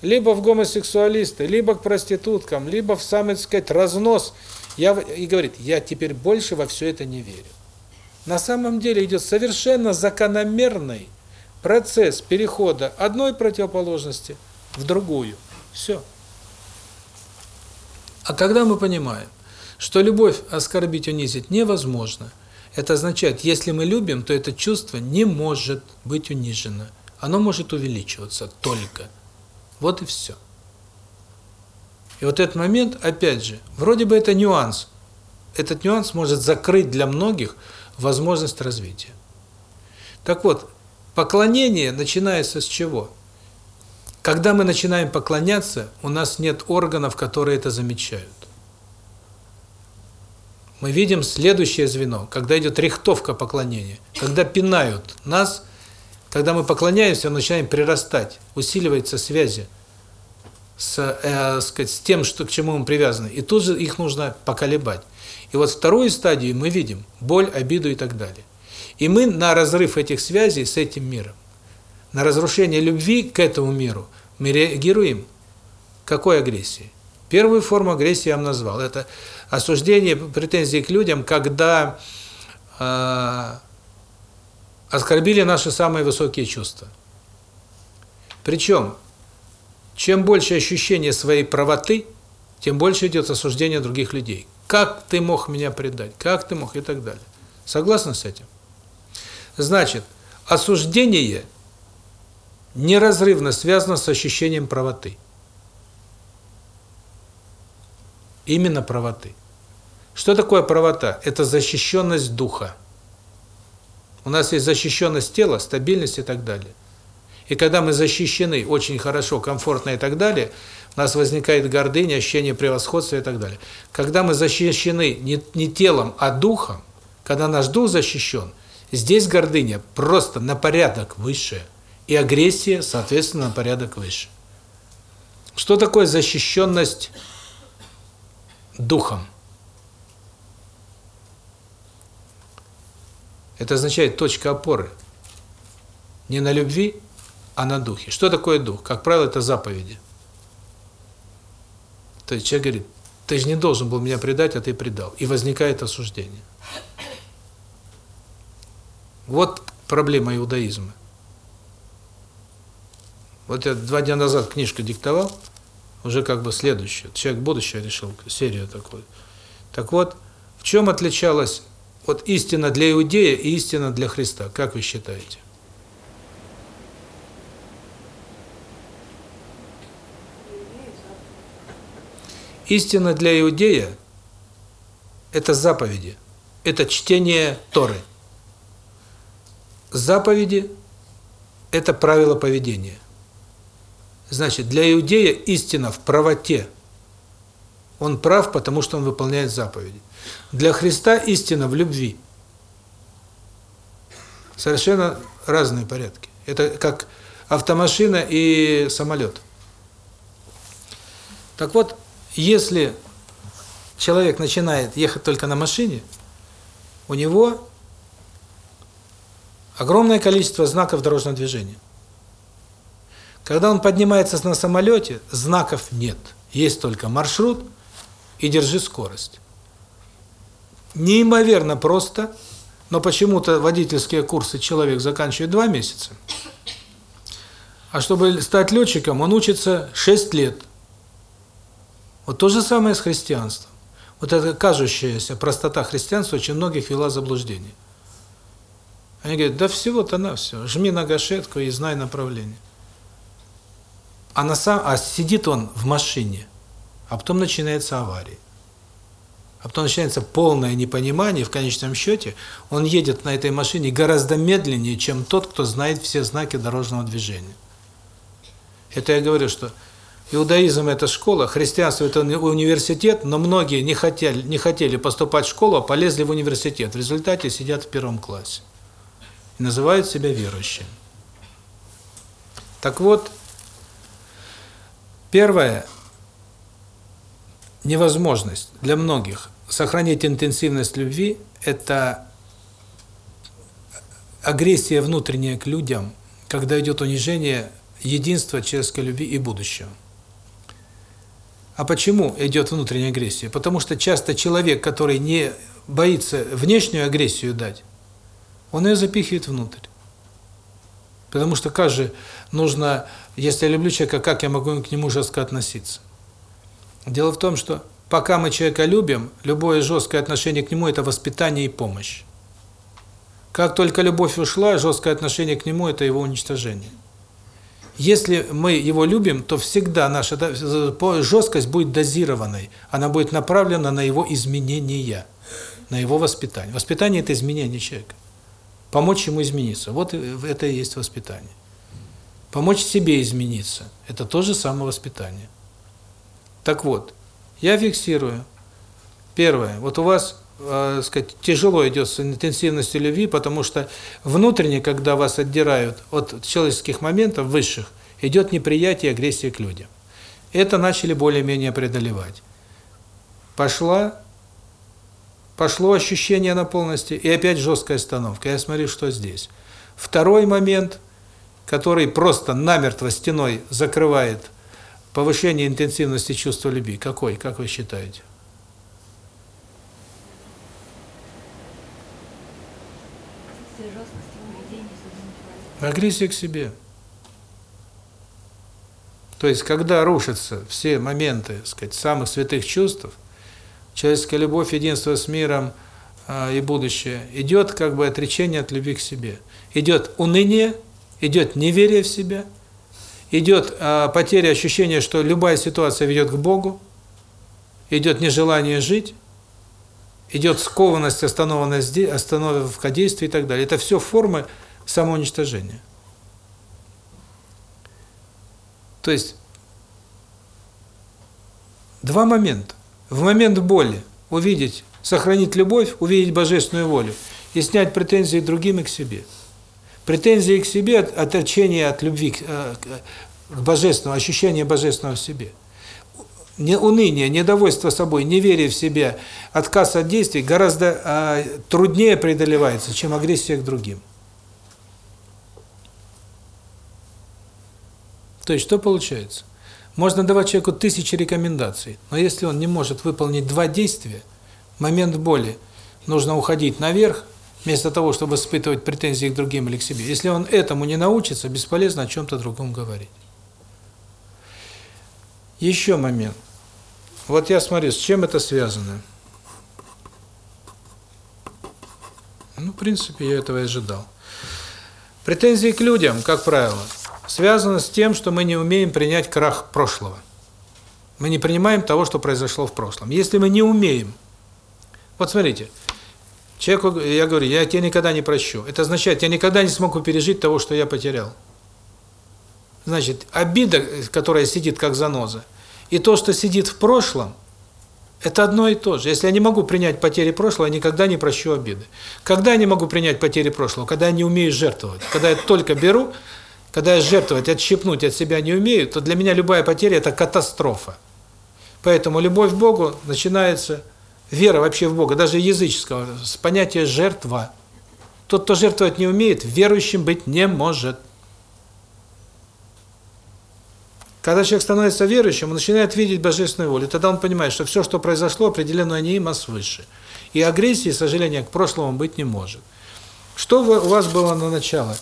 либо в гомосексуалисты, либо к проституткам, либо в самый, так сказать, разнос. Я, и говорит, я теперь больше во все это не верю. На самом деле идет совершенно закономерный процесс перехода одной противоположности в другую. Все. А когда мы понимаем, что любовь оскорбить, унизить невозможно, это означает, если мы любим, то это чувство не может быть унижено оно может увеличиваться только Вот и все. И вот этот момент, опять же, вроде бы это нюанс. Этот нюанс может закрыть для многих возможность развития. Так вот, поклонение начинается с чего? Когда мы начинаем поклоняться, у нас нет органов, которые это замечают. Мы видим следующее звено, когда идет рихтовка поклонения, когда пинают нас, когда мы поклоняемся, мы начинаем прирастать, усиливаются связи с, э, сказать, с тем, что, к чему мы привязаны. И тут же их нужно поколебать. И вот вторую стадию мы видим – боль, обиду и так далее. И мы на разрыв этих связей с этим миром, на разрушение любви к этому миру, мы реагируем какой агрессией? Первую форму агрессии я вам назвал. Это осуждение, претензии к людям, когда э, оскорбили наши самые высокие чувства. Причем чем больше ощущение своей правоты, тем больше идет осуждение других людей. Как ты мог меня предать? Как ты мог? И так далее. Согласны с этим? Значит, осуждение неразрывно связано с ощущением правоты. Именно правоты. Что такое правота? Это защищенность духа. У нас есть защищенность тела, стабильность и так далее. И когда мы защищены очень хорошо, комфортно и так далее, у нас возникает гордыня, ощущение превосходства и так далее. Когда мы защищены не, не телом, а духом, когда наш дух защищен, здесь гордыня просто на порядок выше, и агрессия, соответственно, на порядок выше. Что такое защищенность духом? Это означает точка опоры. Не на любви, а на духе. Что такое дух? Как правило, это заповеди. То есть человек говорит, ты же не должен был меня предать, а ты предал. И возникает осуждение. Вот проблема иудаизма. Вот я два дня назад книжку диктовал, уже как бы следующую. Человек будущее решил, серию такую. Так вот, в чем отличалась вот истина для иудея и истина для Христа? Как вы считаете? Истина для иудея – это заповеди, это чтение Торы. Заповеди – это правила поведения. Значит, для иудея истина в правоте. Он прав, потому что он выполняет заповеди. Для Христа истина в любви. Совершенно разные порядки. Это как автомашина и самолет. Так вот, если человек начинает ехать только на машине, у него огромное количество знаков дорожного движения. Когда он поднимается на самолете, знаков нет. Есть только маршрут и держи скорость. Неимоверно просто, но почему-то водительские курсы человек заканчивает два месяца. А чтобы стать летчиком, он учится 6 лет. Вот то же самое с христианством. Вот эта кажущаяся простота христианства очень многих вела в заблуждение. Они говорят, да всего-то на все, жми на гашетку и знай направление. А, на сам, а сидит он в машине, а потом начинается авария. А потом начинается полное непонимание, в конечном счете он едет на этой машине гораздо медленнее, чем тот, кто знает все знаки дорожного движения. Это я говорю, что Иудаизм – это школа, христианство – это университет, но многие не хотели, не хотели поступать в школу, а полезли в университет. В результате сидят в первом классе. И называют себя верующими. Так вот, первое – невозможность для многих сохранить интенсивность любви – это агрессия внутренняя к людям, когда идет унижение единства человеческой любви и будущего. А почему идет внутренняя агрессия? Потому что часто человек, который не боится внешнюю агрессию дать, он ее запихивает внутрь. Потому что как же нужно, если я люблю человека, как я могу к нему жестко относиться? Дело в том, что пока мы человека любим, любое жесткое отношение к нему – это воспитание и помощь. Как только любовь ушла, жесткое отношение к нему – это его уничтожение. Если мы его любим, то всегда наша жесткость будет дозированной. Она будет направлена на его изменения, на его воспитание. Воспитание – это изменение человека. Помочь ему измениться. Вот это и есть воспитание. Помочь себе измениться – это тоже самовоспитание. Так вот, я фиксирую. Первое. Вот у вас э, сказать, тяжело идет с интенсивностью любви, потому что внутренне, когда вас отдирают от человеческих моментов высших, идет неприятие агрессия к людям. Это начали более-менее преодолевать. Пошла, пошло ощущение на полности, и опять жесткая остановка. Я смотрю, что здесь. Второй момент, который просто намертво стеной закрывает повышение интенсивности чувства любви, какой, как вы считаете? Агрессия к себе. То есть, когда рушатся все моменты, так сказать, самых святых чувств, человеческая любовь, единство с миром э, и будущее, идет как бы отречение от любви к себе. Идет уныние, идет неверие в себя, идет э, потеря ощущения, что любая ситуация ведет к Богу, идет нежелание жить, идет скованность, остановленность, остановка действий и так далее. Это все формы самоуничтожения. То есть два момента. В момент боли увидеть, сохранить любовь, увидеть божественную волю и снять претензии другим и к себе. Претензии к себе от отречение от любви к, э, к божественному, ощущение божественного в себе. Не уныние, недовольство собой, неверие в себя, отказ от действий гораздо э, труднее преодолевается, чем агрессия к другим. То есть что получается? Можно давать человеку тысячи рекомендаций, но если он не может выполнить два действия, момент боли, нужно уходить наверх, вместо того, чтобы испытывать претензии к другим или к себе. Если он этому не научится, бесполезно о чем-то другом говорить. Еще момент. Вот я смотрю, с чем это связано. Ну, в принципе, я этого и ожидал. Претензии к людям, как правило, связано с тем, что мы не умеем принять крах прошлого. Мы не принимаем того, что произошло в прошлом. Если мы не умеем, вот смотрите, человеку, я говорю, я тебя никогда не прощу. Это означает, я никогда не смогу пережить того, что я потерял. Значит, обида, которая сидит как заноза, и то, что сидит в прошлом, это одно и то же. Если я не могу принять потери прошлого, я никогда не прощу обиды. Когда я не могу принять потери прошлого? Когда я не умею жертвовать. Когда я только беру, когда я жертвовать, отщепнуть от себя не умею, то для меня любая потеря – это катастрофа. Поэтому любовь к Богу начинается, вера вообще в Бога, даже языческого, с понятия «жертва». Тот, кто жертвовать не умеет, верующим быть не может. Когда человек становится верующим, он начинает видеть божественную волю. Тогда он понимает, что все, что произошло, определено не им, а свыше. И агрессии, к сожалению, к прошлому быть не может. Что у вас было на начало?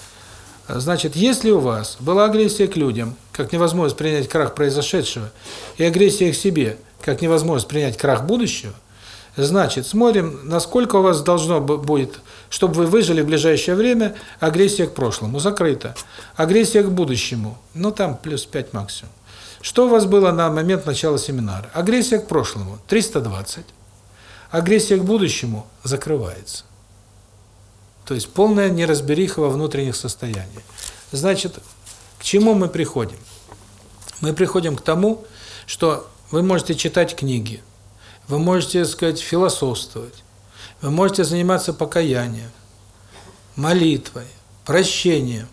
Значит, если у вас была агрессия к людям, как невозможность принять крах произошедшего, и агрессия к себе, как невозможность принять крах будущего, значит, смотрим, насколько у вас должно будет, чтобы вы выжили в ближайшее время, агрессия к прошлому закрыта. Агрессия к будущему, ну там плюс 5 максимум. Что у вас было на момент начала семинара? Агрессия к прошлому 320. Агрессия к будущему закрывается. То есть полная неразбериха во внутренних состояниях. Значит, к чему мы приходим? Мы приходим к тому, что вы можете читать книги, вы можете, так сказать, философствовать, вы можете заниматься покаянием, молитвой, прощением,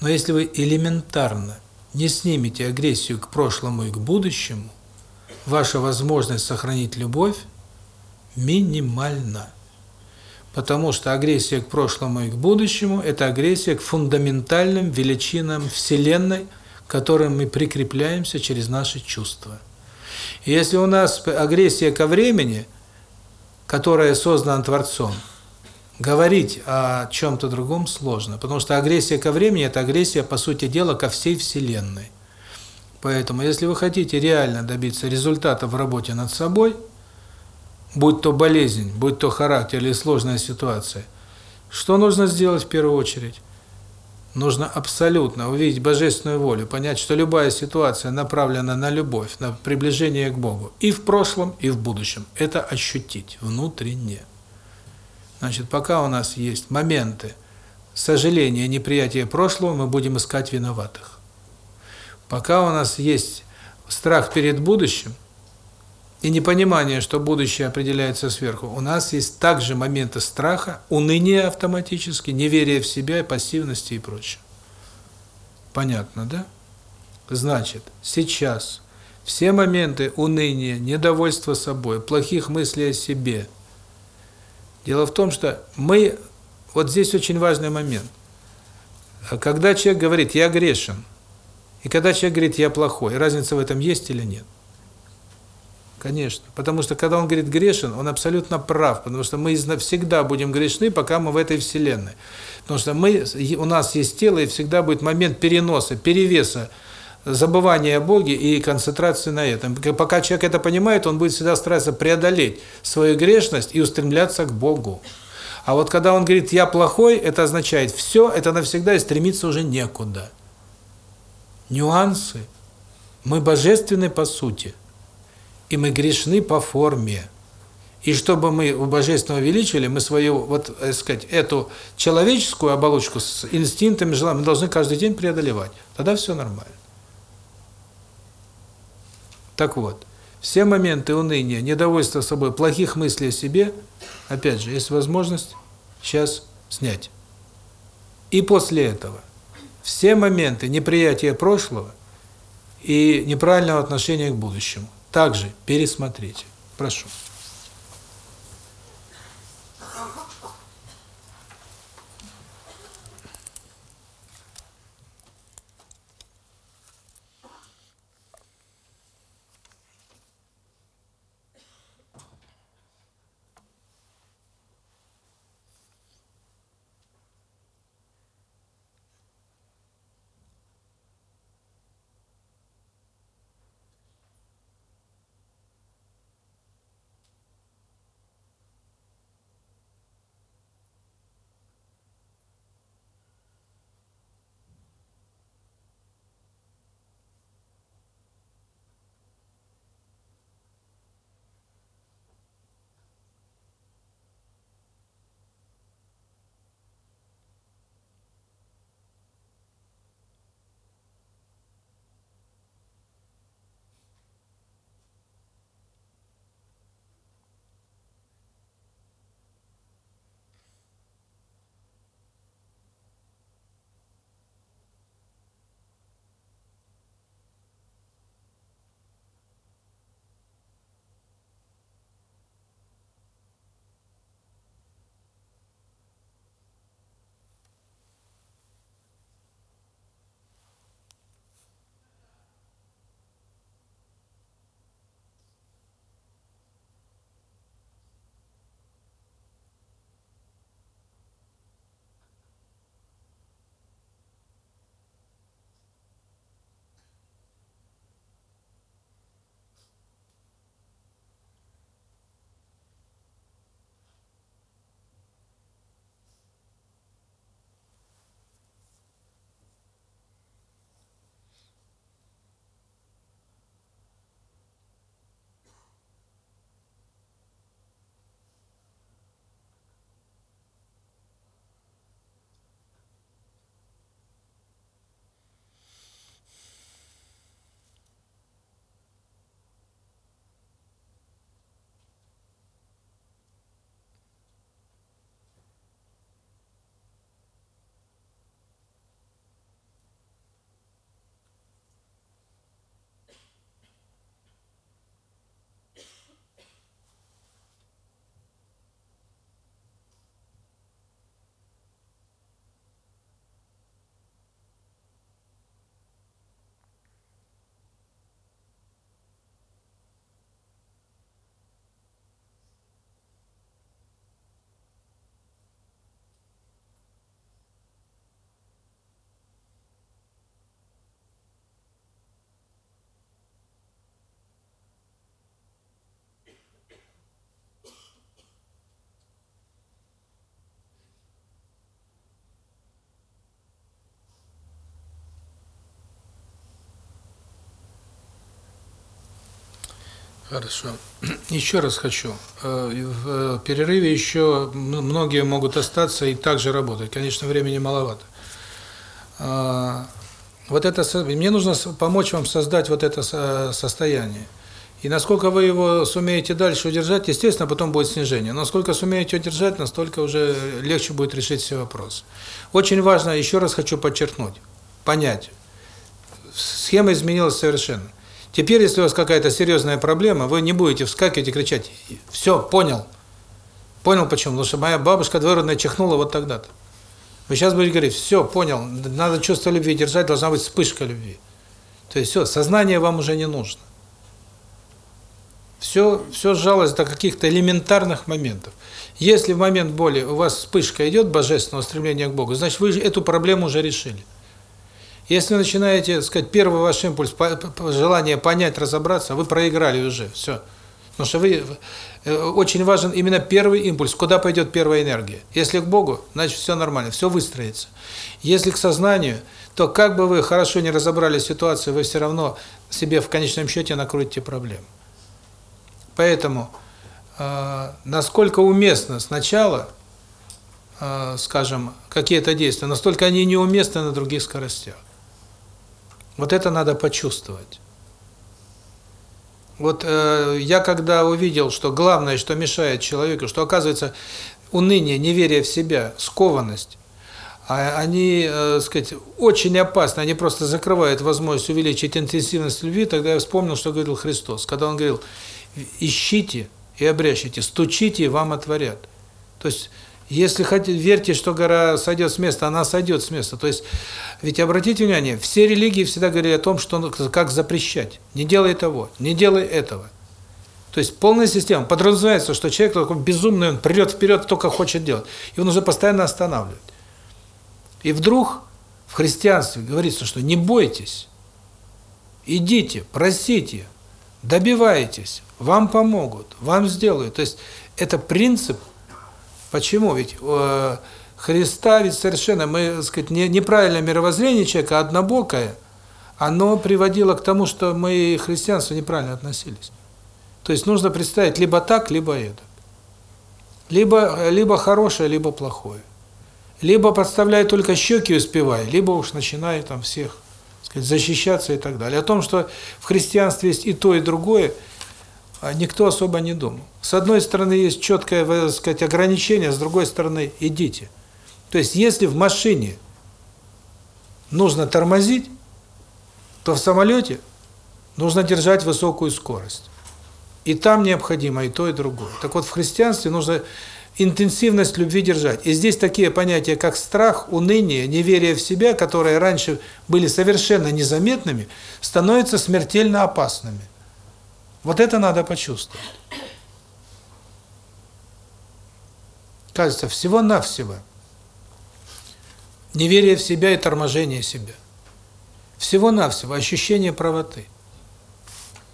но если вы элементарно не снимете агрессию к прошлому и к будущему, ваша возможность сохранить любовь минимальна. Потому что агрессия к прошлому и к будущему – это агрессия к фундаментальным величинам Вселенной, к которым мы прикрепляемся через наши чувства. Если у нас агрессия ко времени, которая создана Творцом, говорить о чем-то другом сложно, потому что агрессия ко времени – это агрессия, по сути дела, ко всей Вселенной. Поэтому, если вы хотите реально добиться результата в работе над собой – будь то болезнь, будь то характер или сложная ситуация, что нужно сделать в первую очередь? Нужно абсолютно увидеть божественную волю, понять, что любая ситуация направлена на любовь, на приближение к Богу. И в прошлом, и в будущем. Это ощутить внутренне. Значит, пока у нас есть моменты сожаления, неприятия прошлого, мы будем искать виноватых. Пока у нас есть страх перед будущим и непонимание, что будущее определяется сверху, у нас есть также моменты страха, уныния автоматически, неверия в себя, пассивности и прочее. Понятно, да? Значит, сейчас все моменты уныния, недовольства собой, плохих мыслей о себе. Дело в том, что мы вот здесь очень важный момент. Когда человек говорит: "Я грешен", и когда человек говорит «я плохой», разница в этом есть или нет? Конечно. Потому что когда он говорит «грешен», он абсолютно прав, потому что мы всегда будем грешны, пока мы в этой вселенной. Потому что мы, у нас есть тело, и всегда будет момент переноса, перевеса, забывания о Боге и концентрации на этом. Пока человек это понимает, он будет всегда стараться преодолеть свою грешность и устремляться к Богу. А вот когда он говорит «я плохой», это означает «все, это навсегда» и стремиться уже некуда нюансы. Мы божественны по сути, и мы грешны по форме. И чтобы мы у Божественного увеличили, мы свою, вот, так сказать, эту человеческую оболочку с инстинктами, желаниями, должны каждый день преодолевать. Тогда все нормально. Так вот, все моменты уныния, недовольства собой, плохих мыслей о себе, опять же, есть возможность сейчас снять. И после этого – все моменты неприятия прошлого и неправильного отношения к будущему также пересмотрите. Прошу. Хорошо. <clears throat> Еще раз хочу. Э, в э, перерыве еще многие могут остаться и также работать. Конечно, времени маловато. А, вот это мне нужно помочь вам создать вот это состояние. И насколько вы его сумеете дальше удержать, естественно, потом будет снижение. Но насколько сумеете удержать, настолько уже легче будет решить все вопросы. Очень важно, еще раз хочу подчеркнуть, понять. Схема изменилась совершенно. Теперь, если у вас какая-то серьезная проблема, вы не будете вскакивать и кричать «Все, понял». Понял почему? Потому что моя бабушка двоюродная чихнула вот тогда-то. Вы сейчас будете говорить «Все, понял, надо чувство любви держать, должна быть вспышка любви». То есть все, сознание вам уже не нужно. Все, все сжалось до каких-то элементарных моментов. Если в момент боли у вас вспышка идет божественного стремления к Богу, значит, вы эту проблему уже решили. Если вы начинаете, сказать, первый ваш импульс, желание понять, разобраться, вы проиграли уже, все. Потому что вы э, очень важен именно первый импульс, куда пойдет первая энергия. Если к Богу, значит все нормально, все выстроится. Если к сознанию, то как бы вы хорошо не разобрали ситуацию, вы все равно себе в конечном счете накрутите проблему. Поэтому, э, насколько уместно сначала, э, скажем, какие-то действия, настолько они неуместны на других скоростях. Вот это надо почувствовать. Вот э, я когда увидел, что главное, что мешает человеку, что оказывается уныние, неверие в себя, скованность, а они, э, сказать, очень опасны, они просто закрывают возможность увеличить интенсивность любви, тогда я вспомнил, что говорил Христос, когда он говорил: ищите и обрящите, стучите, и вам отворят. То есть, если хотите, верьте, что гора сойдет с места, она сойдет с места. То есть, ведь обратите внимание, все религии всегда говорили о том, что как запрещать. Не делай того, не делай этого. То есть полная система. Подразумевается, что человек такой безумный, он придет вперед, только хочет делать. И он уже постоянно останавливает. И вдруг в христианстве говорится, что не бойтесь, идите, просите, добивайтесь, вам помогут, вам сделают. То есть это принцип. Почему? Ведь э, Христа ведь совершенно, мы, так сказать, не, неправильное мировоззрение человека, однобокое, оно приводило к тому, что мы к христианству неправильно относились. То есть нужно представить либо так, либо это. Либо, либо хорошее, либо плохое. Либо подставляй только щеки успевай, либо уж начинай там всех сказать, защищаться и так далее. О том, что в христианстве есть и то, и другое, а никто особо не думал. С одной стороны, есть четкое, так сказать, ограничение, с другой стороны, идите. То есть, если в машине нужно тормозить, то в самолете нужно держать высокую скорость. И там необходимо и то, и другое. Так вот, в христианстве нужно интенсивность любви держать. И здесь такие понятия, как страх, уныние, неверие в себя, которые раньше были совершенно незаметными, становятся смертельно опасными. Вот это надо почувствовать. Кажется, всего-навсего неверие в себя и торможение себя. Всего-навсего ощущение правоты.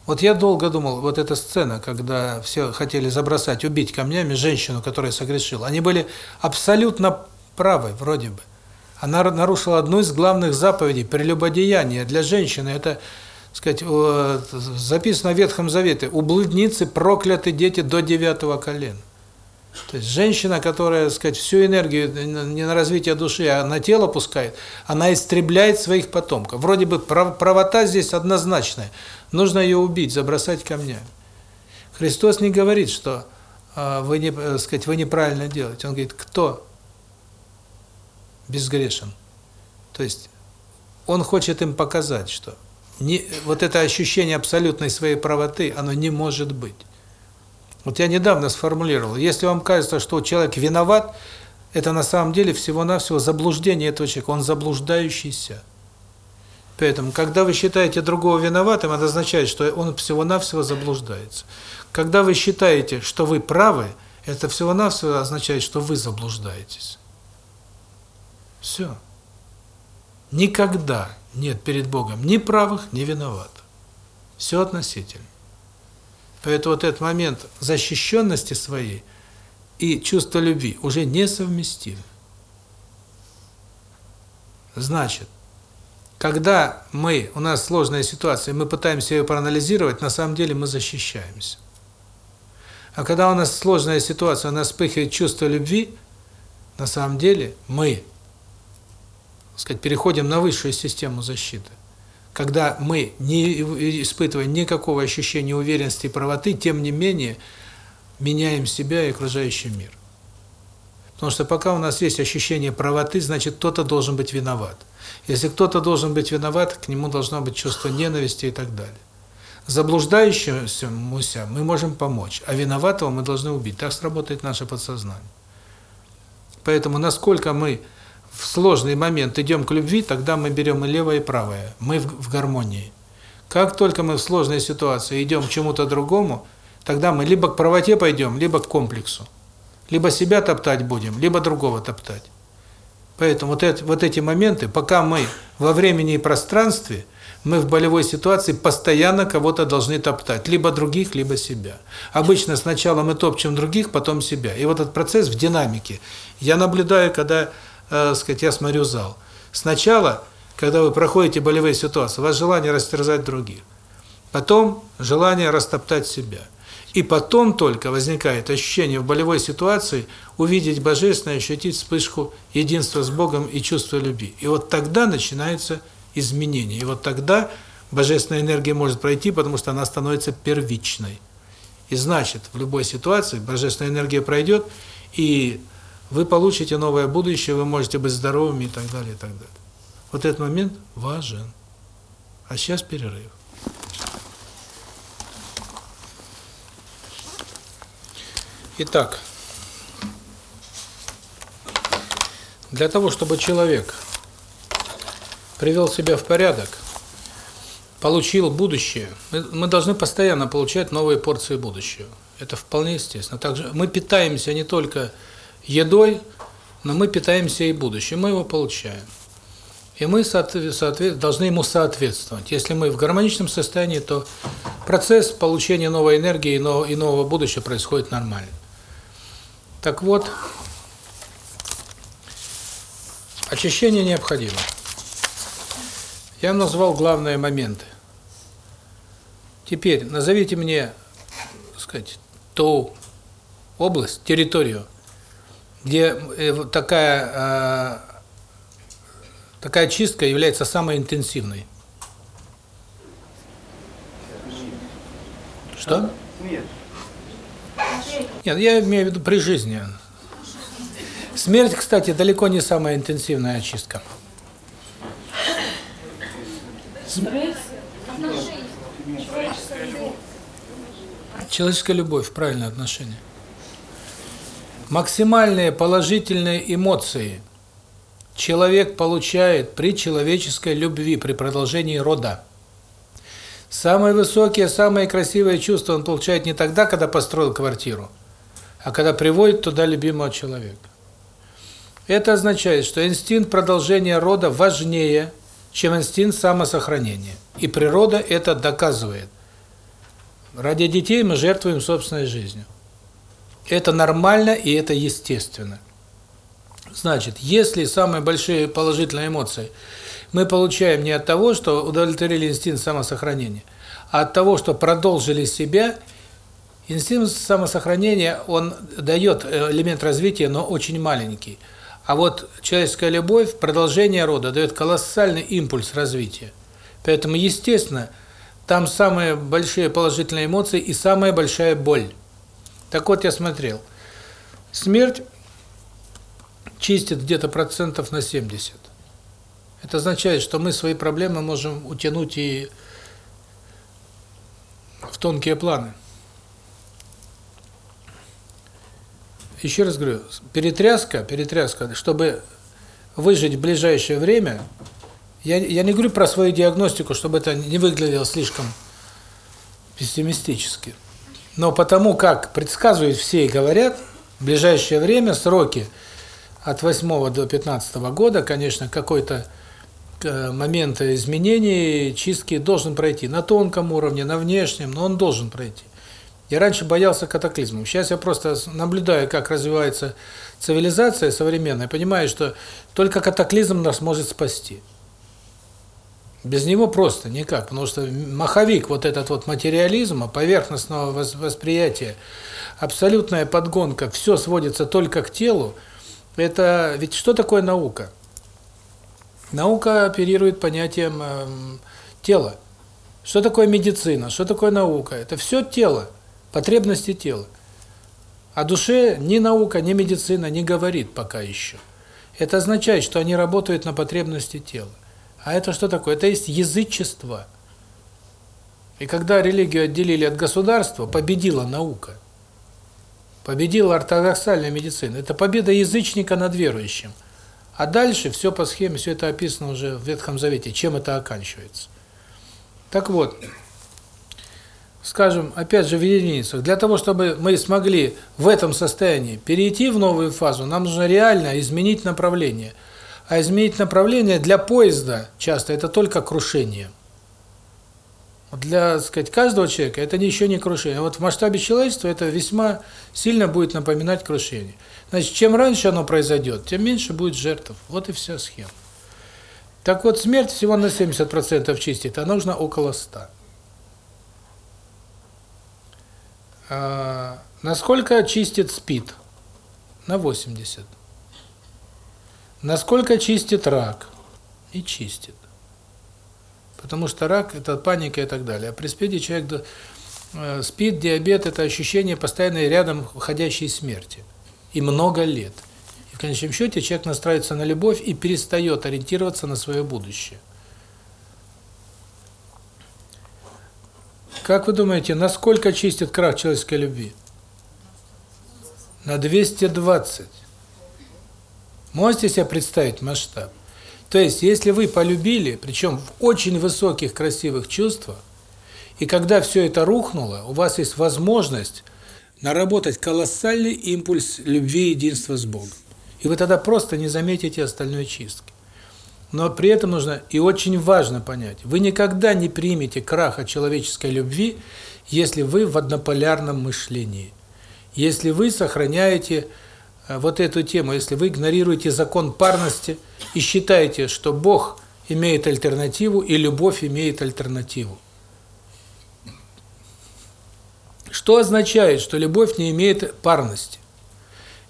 Вот я долго думал, вот эта сцена, когда все хотели забросать, убить камнями женщину, которая согрешила, они были абсолютно правы, вроде бы. Она нарушила одну из главных заповедей прелюбодеяния для женщины. Это, сказать, записано в Ветхом Завете: "У блудницы прокляты дети до девятого колена". То есть женщина, которая, сказать, всю энергию не на развитие души, а на тело пускает, она истребляет своих потомков. Вроде бы правота здесь однозначная. Нужно ее убить, забросать камнями. Христос не говорит, что э, вы не, э, сказать, вы неправильно делаете. Он говорит, кто безгрешен? То есть он хочет им показать, что не, вот это ощущение абсолютной своей правоты, оно не может быть. Вот я недавно сформулировал, если вам кажется, что человек виноват, это на самом деле всего-навсего заблуждение этого человека, он заблуждающийся. Поэтому, когда вы считаете другого виноватым, это означает, что он всего-навсего заблуждается. Когда вы считаете, что вы правы, это всего-навсего означает, что вы заблуждаетесь. Все. Никогда нет перед Богом ни правых, ни виноватых. Все относительно. Поэтому вот этот момент защищенности своей и чувства любви уже несовместимы. Значит, когда мы, у нас сложная ситуация, мы пытаемся ее проанализировать, на самом деле мы защищаемся. А когда у нас сложная ситуация, у нас вспыхивает чувство любви, на самом деле мы, сказать, переходим на высшую систему защиты. Когда мы не испытываем никакого ощущения уверенности и правоты, тем не менее меняем себя и окружающий мир. Потому что пока у нас есть ощущение правоты, значит, кто-то должен быть виноват. Если кто-то должен быть виноват, к нему должно быть чувство ненависти и так далее. Заблуждающемуся мы можем помочь, а виноватого мы должны убить. Так сработает наше подсознание. Поэтому насколько мы в сложный момент идем к любви, тогда мы берем и левое, и правое. Мы в, в гармонии. Как только мы в сложной ситуации идем к чему-то другому, тогда мы либо к правоте пойдем, либо к комплексу. Либо себя топтать будем, либо другого топтать. Поэтому вот, это, вот эти моменты, пока мы во времени и пространстве, мы в болевой ситуации постоянно кого-то должны топтать. Либо других, либо себя. Обычно сначала мы топчем других, потом себя. И вот этот процесс в динамике. Я наблюдаю, когда, э, сказать, я смотрю зал. Сначала, когда вы проходите болевые ситуации, у вас желание растерзать других. Потом желание растоптать себя. И потом только возникает ощущение в болевой ситуации увидеть Божественное, ощутить вспышку единства с Богом и чувство любви. И вот тогда начинается изменение. И вот тогда Божественная энергия может пройти, потому что она становится первичной. И значит, в любой ситуации Божественная энергия пройдет, и вы получите новое будущее, вы можете быть здоровыми и так далее, и так далее. Вот этот момент важен. А сейчас перерыв. Итак, для того, чтобы человек привел себя в порядок, получил будущее, мы, должны постоянно получать новые порции будущего. Это вполне естественно. Также мы питаемся не только едой, но мы питаемся и будущим, мы его получаем. И мы должны ему соответствовать. Если мы в гармоничном состоянии, то процесс получения новой энергии и нового, и нового будущего происходит нормально. Так вот, очищение необходимо. Я назвал главные моменты. Теперь назовите мне, так сказать, ту область, территорию, где э, такая э, такая чистка является самой интенсивной. Что? Нет. Нет, я имею в виду при жизни. Смерть, кстати, далеко не самая интенсивная очистка. Человеческая любовь, правильное отношение. Максимальные положительные эмоции человек получает при человеческой любви, при продолжении рода. Самые высокие, самые красивые чувства он получает не тогда, когда построил квартиру, а когда приводит туда любимого человека. Это означает, что инстинкт продолжения рода важнее, чем инстинкт самосохранения. И природа это доказывает. Ради детей мы жертвуем собственной жизнью. Это нормально и это естественно. Значит, если самые большие положительные эмоции – мы получаем не от того, что удовлетворили инстинкт самосохранения, а от того, что продолжили себя. Инстинкт самосохранения, он дает элемент развития, но очень маленький. А вот человеческая любовь, продолжение рода, дает колоссальный импульс развития. Поэтому, естественно, там самые большие положительные эмоции и самая большая боль. Так вот, я смотрел. Смерть чистит где-то процентов на 70. Это означает, что мы свои проблемы можем утянуть и в тонкие планы. Еще раз говорю, перетряска, перетряска, чтобы выжить в ближайшее время, я, я не говорю про свою диагностику, чтобы это не выглядело слишком пессимистически. Но потому как предсказывают все и говорят, в ближайшее время сроки от 8 до 15 года, конечно, какой-то момент изменений, чистки должен пройти на тонком уровне, на внешнем, но он должен пройти. Я раньше боялся катаклизмов. Сейчас я просто наблюдаю, как развивается цивилизация современная, понимаю, что только катаклизм нас может спасти. Без него просто никак, потому что маховик вот этот вот материализма, поверхностного восприятия, абсолютная подгонка, все сводится только к телу. Это ведь что такое наука? Наука оперирует понятием э, тела. Что такое медицина? Что такое наука? Это все тело, потребности тела. О душе ни наука, ни медицина не говорит пока еще. Это означает, что они работают на потребности тела. А это что такое? Это есть язычество. И когда религию отделили от государства, победила наука. Победила ортодоксальная медицина. Это победа язычника над верующим. А дальше все по схеме, все это описано уже в Ветхом Завете, чем это оканчивается. Так вот, скажем, опять же в единицах, для того, чтобы мы смогли в этом состоянии перейти в новую фазу, нам нужно реально изменить направление – а изменить направление для поезда часто это только крушение. Для, так сказать, каждого человека это еще не крушение. Вот в масштабе человечества это весьма сильно будет напоминать крушение. Значит, чем раньше оно произойдет, тем меньше будет жертв. Вот и вся схема. Так вот, смерть всего на 70% чистит, а нужно около 100. А, насколько чистит спид? На 80. Насколько чистит рак? И чистит. Потому что рак – это паника и так далее. А при СПИДе человек э, спит, диабет – это ощущение постоянной рядом входящей смерти. И много лет. И в конечном счете человек настраивается на любовь и перестает ориентироваться на свое будущее. Как вы думаете, насколько чистит крах человеческой любви? На 220. Можете себе представить масштаб? То есть, если вы полюбили, причем в очень высоких красивых чувствах, и когда все это рухнуло, у вас есть возможность наработать колоссальный импульс любви и единства с Богом. И вы тогда просто не заметите остальной чистки. Но при этом нужно, и очень важно понять, вы никогда не примете краха человеческой любви, если вы в однополярном мышлении. Если вы сохраняете вот эту тему, если вы игнорируете закон парности и считаете, что Бог имеет альтернативу и любовь имеет альтернативу. Что означает, что любовь не имеет парности?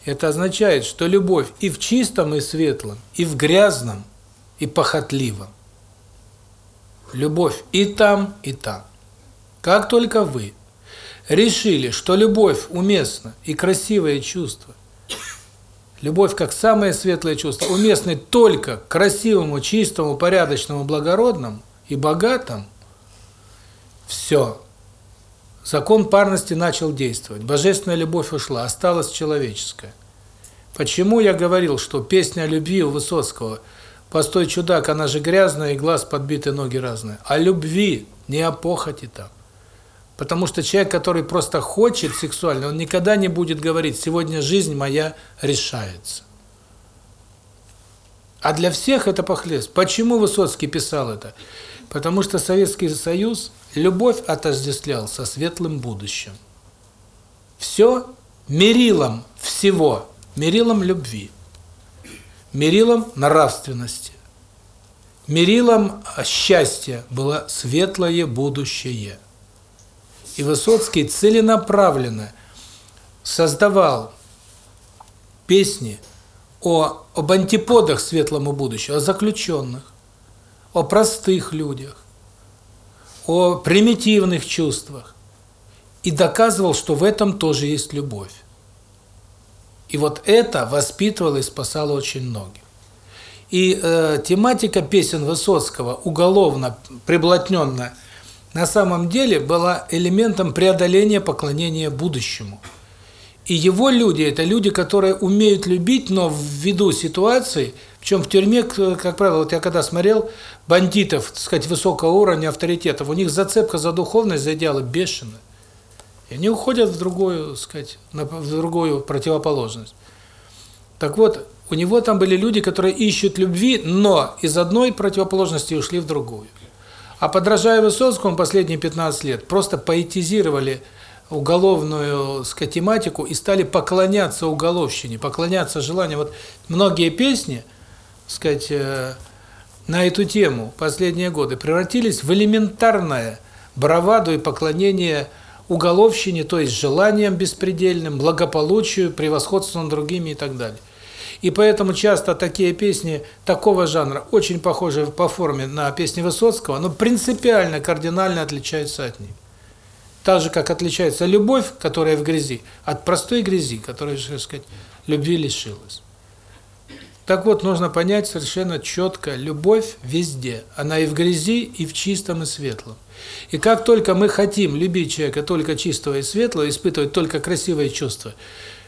Это означает, что любовь и в чистом, и светлом, и в грязном, и похотливом. Любовь и там, и там. Как только вы решили, что любовь уместна и красивое чувство, Любовь как самое светлое чувство, уместное только красивому, чистому, порядочному, благородному и богатому. Все. Закон парности начал действовать. Божественная любовь ушла, осталась человеческая. Почему я говорил, что песня о любви у Высоцкого «Постой, чудак, она же грязная, и глаз подбиты, ноги разные». О любви, не о похоти так. Потому что человек, который просто хочет сексуально, он никогда не будет говорить «сегодня жизнь моя решается». А для всех это похлест. Почему Высоцкий писал это? Потому что Советский Союз любовь отождествлял со светлым будущим. Все мерилом всего, мерилом любви, мерилом нравственности, мерилом счастья было светлое будущее. И Высоцкий целенаправленно создавал песни о об антиподах светлому будущему, о заключенных, о простых людях, о примитивных чувствах. И доказывал, что в этом тоже есть любовь. И вот это воспитывало и спасало очень многих. И э, тематика песен Высоцкого уголовно, приблотненно – на самом деле была элементом преодоления поклонения будущему. И его люди – это люди, которые умеют любить, но ввиду ситуации, причем в тюрьме, как правило, вот я когда смотрел, бандитов, так сказать, высокого уровня авторитетов, у них зацепка за духовность, за идеалы бешеная. И они уходят в другую, так сказать, в другую противоположность. Так вот, у него там были люди, которые ищут любви, но из одной противоположности ушли в другую. А подражая Высоцкому последние 15 лет, просто поэтизировали уголовную сказать, и стали поклоняться уголовщине, поклоняться желанию. Вот многие песни, сказать, э, на эту тему последние годы превратились в элементарное браваду и поклонение уголовщине, то есть желаниям беспредельным, благополучию, превосходству над другими и так далее. И поэтому часто такие песни такого жанра, очень похожие по форме на песни Высоцкого, но принципиально, кардинально отличаются от них. Так же, как отличается любовь, которая в грязи, от простой грязи, которая, так сказать, любви лишилась. Так вот, нужно понять совершенно четко, любовь везде. Она и в грязи, и в чистом, и светлом. И как только мы хотим любить человека только чистого и светлого, испытывать только красивые чувства,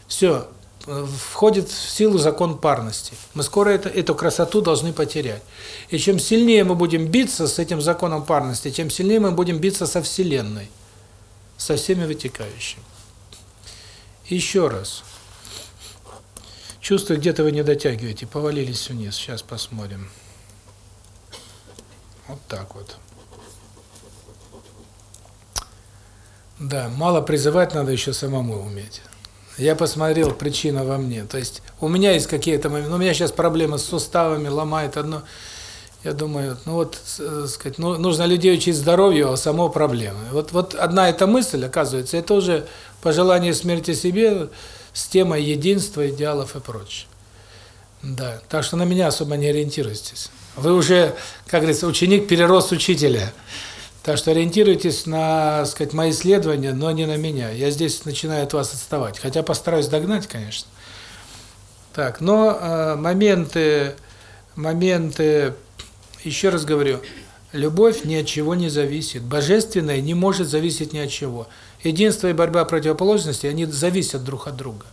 все, входит в силу закон парности. Мы скоро это, эту красоту должны потерять. И чем сильнее мы будем биться с этим законом парности, тем сильнее мы будем биться со Вселенной, со всеми вытекающими. Еще раз. Чувствую, где-то вы не дотягиваете, повалились вниз. Сейчас посмотрим. Вот так вот. Да, мало призывать, надо еще самому уметь. Я посмотрел, причина во мне. То есть у меня есть какие-то моменты, ну, у меня сейчас проблемы с суставами, ломает одно. Я думаю, ну вот, э, сказать, ну, нужно людей учить здоровью, а само проблемы. Вот вот одна эта мысль, оказывается, это уже пожелание смерти себе с темой единства, идеалов и прочее. Да, так что на меня особо не ориентируйтесь. Вы уже, как говорится, ученик перерос учителя. Так что ориентируйтесь на, сказать, мои исследования, но не на меня. Я здесь начинаю от вас отставать. Хотя постараюсь догнать, конечно. Так, но э, моменты, моменты, еще раз говорю, любовь ни от чего не зависит. Божественное не может зависеть ни от чего. Единство и борьба противоположностей, они зависят друг от друга.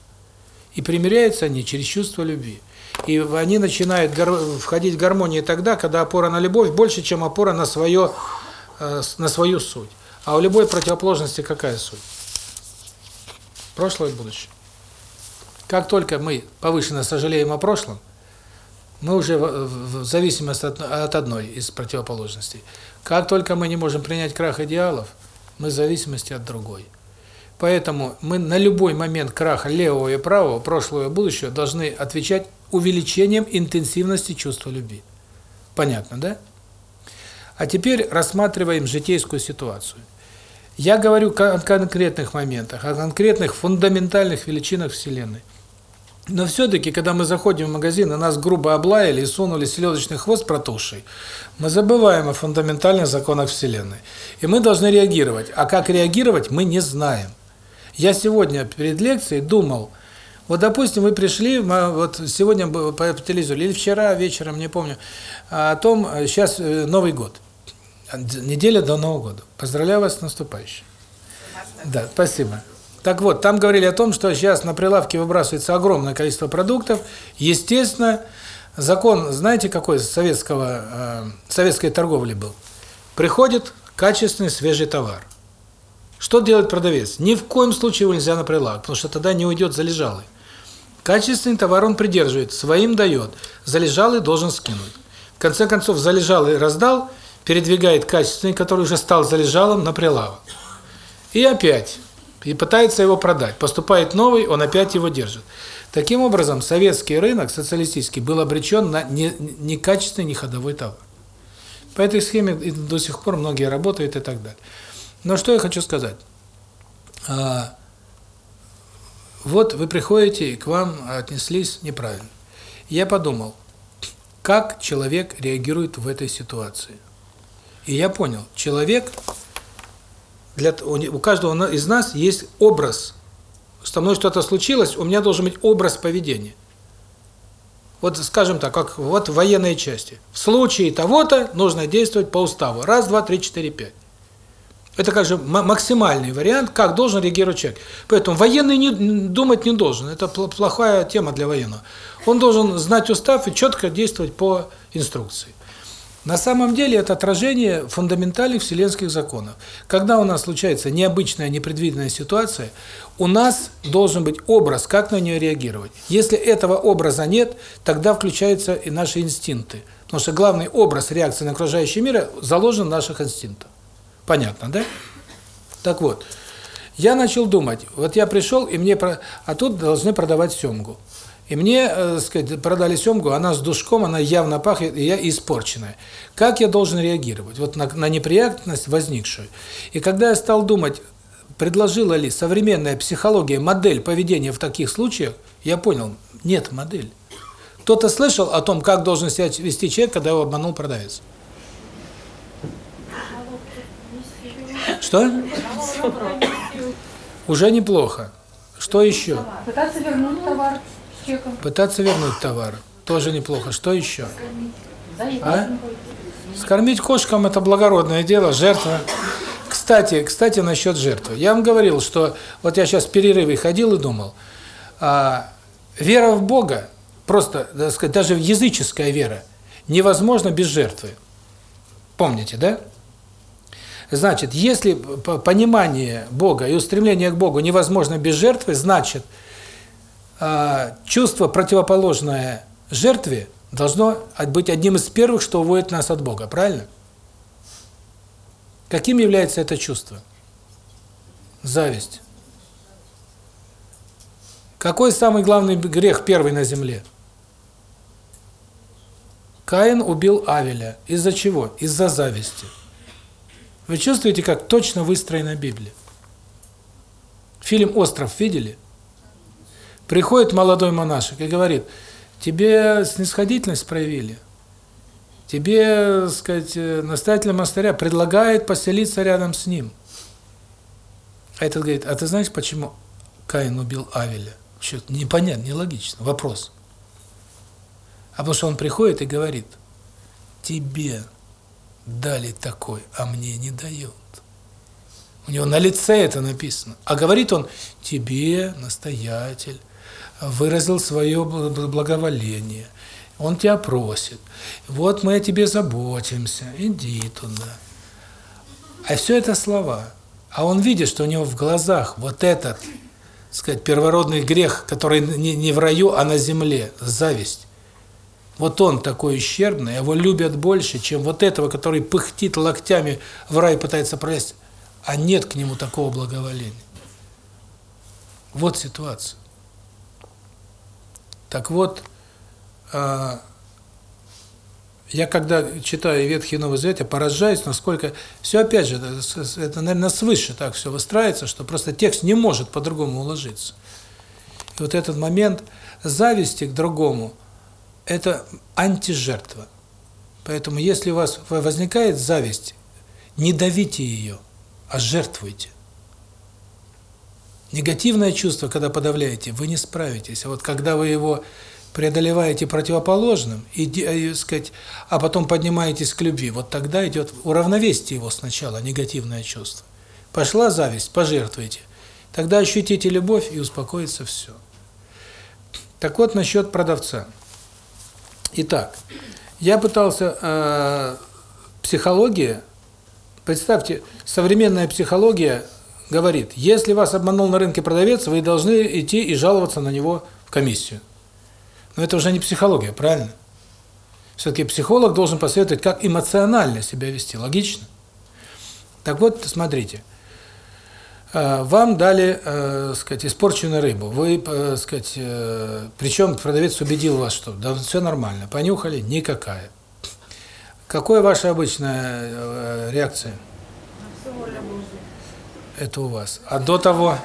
И примиряются они через чувство любви. И они начинают входить в гармонию тогда, когда опора на любовь больше, чем опора на свое на свою суть. А у любой противоположности какая суть? Прошлое и будущее. Как только мы повышенно сожалеем о прошлом, мы уже в зависимости от одной из противоположностей. Как только мы не можем принять крах идеалов, мы в зависимости от другой. Поэтому мы на любой момент краха левого и правого, прошлого и будущего должны отвечать увеличением интенсивности чувства любви. Понятно, да? А теперь рассматриваем житейскую ситуацию. Я говорю о конкретных моментах, о конкретных фундаментальных величинах Вселенной. Но все-таки, когда мы заходим в магазин, и нас грубо облаяли и сунули селедочный хвост протухший, мы забываем о фундаментальных законах Вселенной. И мы должны реагировать. А как реагировать, мы не знаем. Я сегодня перед лекцией думал, вот, допустим, вы пришли, вот сегодня по телевизору, или вчера вечером, не помню, о том, сейчас э, Новый год – неделя до Нового года. Поздравляю вас с наступающим. Да, спасибо. Так вот, там говорили о том, что сейчас на прилавке выбрасывается огромное количество продуктов. Естественно, закон, знаете, какой советского э, советской торговли был? Приходит качественный свежий товар. Что делает продавец? Ни в коем случае его нельзя на прилавок, потому что тогда не уйдет залежалый. Качественный товар он придерживает, своим дает, залежалый должен скинуть. В конце концов, залежалый раздал, передвигает качественный, который уже стал залежалым, на прилавок. И опять. И пытается его продать. Поступает новый, он опять его держит. Таким образом, советский рынок, социалистический, был обречен на некачественный, не ходовой товар. По этой схеме до сих пор многие работают и так далее. Но что я хочу сказать. А, вот вы приходите, и к вам отнеслись неправильно. Я подумал, как человек реагирует в этой ситуации. И я понял, человек, для у каждого из нас есть образ. Со мной что-то случилось, у меня должен быть образ поведения. Вот, скажем так, как вот в военной части. В случае того-то нужно действовать по уставу. Раз, два, три, четыре, пять. Это как же максимальный вариант, как должен реагировать человек. Поэтому военный не думать не должен. Это плохая тема для военного. Он должен знать устав и четко действовать по инструкции. На самом деле это отражение фундаментальных вселенских законов. Когда у нас случается необычная, непредвиденная ситуация, у нас должен быть образ, как на нее реагировать. Если этого образа нет, тогда включаются и наши инстинкты. Потому что главный образ реакции на окружающий мир заложен в наших инстинктах. Понятно, да? Так вот, я начал думать, вот я пришел, и мне... А тут должны продавать семгу. И мне, э, сказать, продали семгу, она с душком, она явно пахнет, и я испорченная. Как я должен реагировать? Вот на, на неприятность возникшую. И когда я стал думать, предложила ли современная психология модель поведения в таких случаях, я понял, нет модели. Кто-то слышал о том, как должен себя вести человек, когда его обманул продавец? Что? Уже неплохо. Что еще? Пытаться вернуть товар чеком. Пытаться вернуть товар. Тоже неплохо. Что еще? А? Скормить кошкам – это благородное дело, жертва. Кстати, кстати, насчет жертвы. Я вам говорил, что вот я сейчас в перерыве ходил и думал, а, вера в Бога, просто, так сказать, даже языческая вера, невозможна без жертвы. Помните, да? Значит, если понимание Бога и устремление к Богу невозможно без жертвы, значит, чувство противоположное жертве должно быть одним из первых, что уводит нас от Бога, правильно? Каким является это чувство? Зависть. Какой самый главный грех первый на земле? Каин убил Авеля. Из-за чего? Из-за зависти. Вы чувствуете, как точно выстроена Библия? Фильм «Остров» видели? Приходит молодой монашек и говорит, тебе снисходительность проявили, тебе, так сказать, настоятель монастыря предлагает поселиться рядом с ним. А этот говорит, а ты знаешь, почему Каин убил Авеля? Вообще непонятно, нелогично. Вопрос. А потому что он приходит и говорит, тебе дали такой, а мне не дают. У него на лице это написано. А говорит он, тебе, настоятель, выразил свое благоволение. Он тебя просит. Вот мы о тебе заботимся. Иди туда. А все это слова. А он видит, что у него в глазах вот этот, сказать, первородный грех, который не, в раю, а на земле, зависть. Вот он такой ущербный, его любят больше, чем вот этого, который пыхтит локтями в рай пытается пролезть, а нет к нему такого благоволения. Вот ситуация. Так вот, я когда читаю Ветхий Новый Завет, я поражаюсь, насколько все опять же это, наверное, свыше так все выстраивается, что просто текст не может по-другому уложиться. И вот этот момент зависти к другому это антижертва. Поэтому если у вас возникает зависть, не давите ее, а жертвуйте. Негативное чувство, когда подавляете, вы не справитесь. А вот когда вы его преодолеваете противоположным, и, и сказать, а потом поднимаетесь к любви, вот тогда идет уравновесьте его сначала, негативное чувство. Пошла зависть, пожертвуйте. Тогда ощутите любовь и успокоится все. Так вот, насчет продавца. Итак, я пытался э, психология, представьте, современная психология говорит, если вас обманул на рынке продавец, вы должны идти и жаловаться на него в комиссию. Но это уже не психология, правильно? Все-таки психолог должен посоветовать, как эмоционально себя вести. Логично? Так вот, смотрите. Э, вам дали, э, сказать, испорченную рыбу. Вы, э, сказать, э, причем продавец убедил вас, что да все нормально. Понюхали никакая. Какая ваша обычная э, реакция? Это у вас. А до того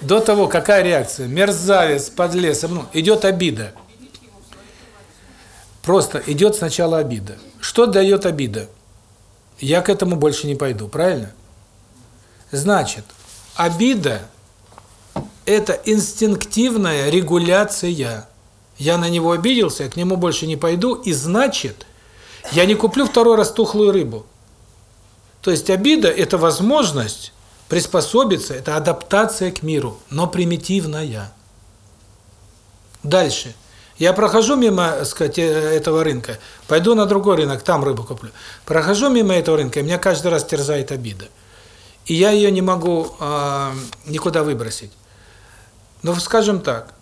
до того какая реакция? Мерзавец, подлец, ну, идет обида. Просто идет сначала обида. Что дает обида? Я к этому больше не пойду, правильно? Значит, обида – это инстинктивная регуляция. Я на него обиделся, я к нему больше не пойду, и значит, я не куплю второй раз тухлую рыбу. То есть обида – это возможность приспособиться, это адаптация к миру, но примитивная. Дальше. Я прохожу мимо, сказать, э, этого рынка, пойду на другой рынок, там рыбу куплю. Прохожу мимо этого рынка, и меня каждый раз терзает обида. И я ее не могу э, никуда выбросить. Но, скажем так,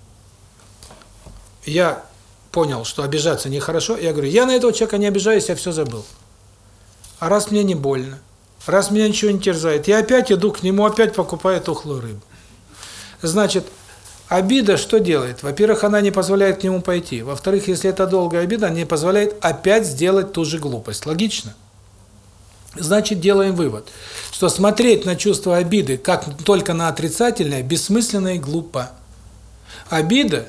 я понял, что обижаться нехорошо, я говорю, я на этого человека не обижаюсь, я все забыл. А раз мне не больно, раз меня ничего не терзает, я опять иду к нему, опять покупаю тухлую рыбу. Значит, Обида что делает? Во-первых, она не позволяет к нему пойти. Во-вторых, если это долгая обида, она не позволяет опять сделать ту же глупость. Логично? Значит, делаем вывод, что смотреть на чувство обиды как только на отрицательное бессмысленно и глупо. Обида,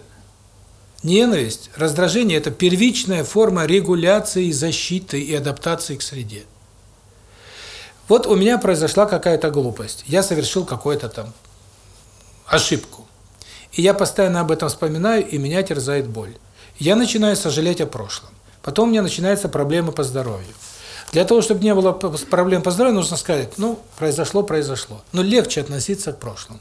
ненависть, раздражение – это первичная форма регуляции, защиты и адаптации к среде. Вот у меня произошла какая-то глупость, я совершил какую-то там ошибку. И я постоянно об этом вспоминаю, и меня терзает боль. Я начинаю сожалеть о прошлом. Потом у меня начинаются проблемы по здоровью. Для того, чтобы не было проблем по здоровью, нужно сказать, ну, произошло, произошло. Но легче относиться к прошлому.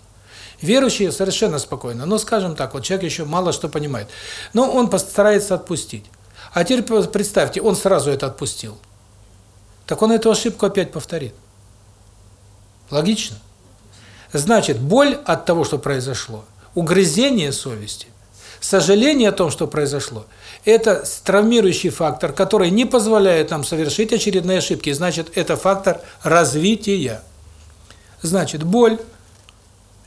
Верующие совершенно спокойно, но, скажем так, вот человек еще мало что понимает. Но он постарается отпустить. А теперь представьте, он сразу это отпустил. Так он эту ошибку опять повторит. Логично? Значит, боль от того, что произошло, угрызение совести, сожаление о том, что произошло – это травмирующий фактор, который не позволяет нам совершить очередные ошибки. Значит, это фактор развития. Значит, боль,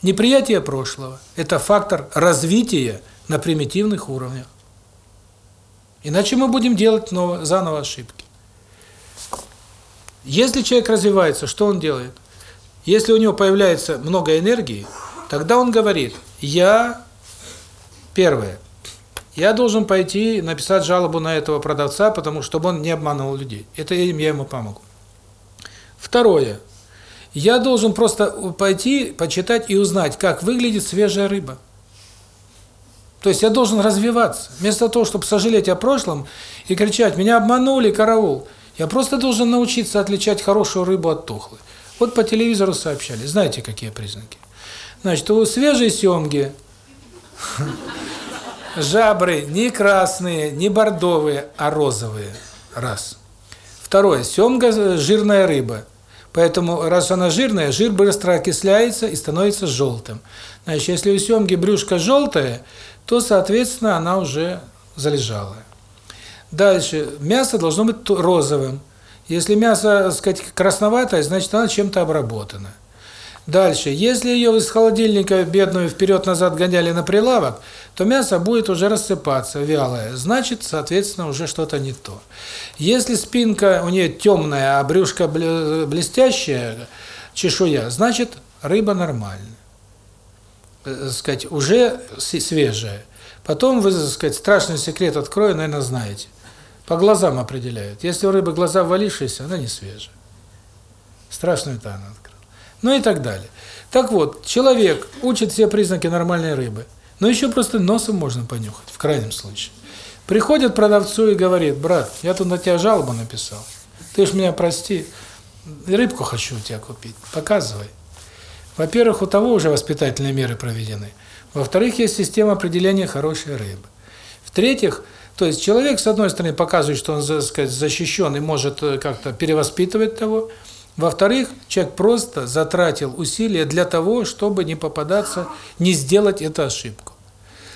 неприятие прошлого – это фактор развития на примитивных уровнях. Иначе мы будем делать ново, заново ошибки. Если человек развивается, что он делает? Если у него появляется много энергии, тогда он говорит, я, первое, я должен пойти написать жалобу на этого продавца, потому чтобы он не обманывал людей. Это я ему помогу. Второе. Я должен просто пойти, почитать и узнать, как выглядит свежая рыба. То есть я должен развиваться. Вместо того, чтобы сожалеть о прошлом и кричать «меня обманули, караул», я просто должен научиться отличать хорошую рыбу от тухлой. Вот по телевизору сообщали. Знаете, какие признаки? Значит, у свежей семги <laughs> Жабры не красные, не бордовые, а розовые. Раз. Второе. Семга – жирная рыба. Поэтому, раз она жирная, жир быстро окисляется и становится желтым. Значит, если у семги брюшко желтое, то, соответственно, она уже залежалая. Дальше. Мясо должно быть розовым. Если мясо, так сказать, красноватое, значит, оно чем-то обработано. Дальше. Если ее из холодильника бедную вперед-назад гоняли на прилавок, то мясо будет уже рассыпаться, вялое. Значит, соответственно, уже что-то не то. Если спинка у нее темная, а брюшко блестящая, чешуя, значит, рыба нормальная. Э, сказать, уже свежая. Потом вы, так сказать, страшный секрет открою, наверное, знаете. По глазам определяют. Если у рыбы глаза валившиеся, она не свежая. Страшную она открыла. Ну и так далее. Так вот, человек учит все признаки нормальной рыбы. Но еще просто носом можно понюхать, в крайнем случае. Приходит продавцу и говорит, брат, я тут на тебя жалобу написал. Ты ж меня прости, рыбку хочу у тебя купить. Показывай. Во-первых, у того уже воспитательные меры проведены. Во-вторых, есть система определения хорошей рыбы. В-третьих, то есть человек, с одной стороны, показывает, что он, так сказать, защищен и может э, как-то перевоспитывать того. Во-вторых, человек просто затратил усилия для того, чтобы не попадаться, не сделать эту ошибку.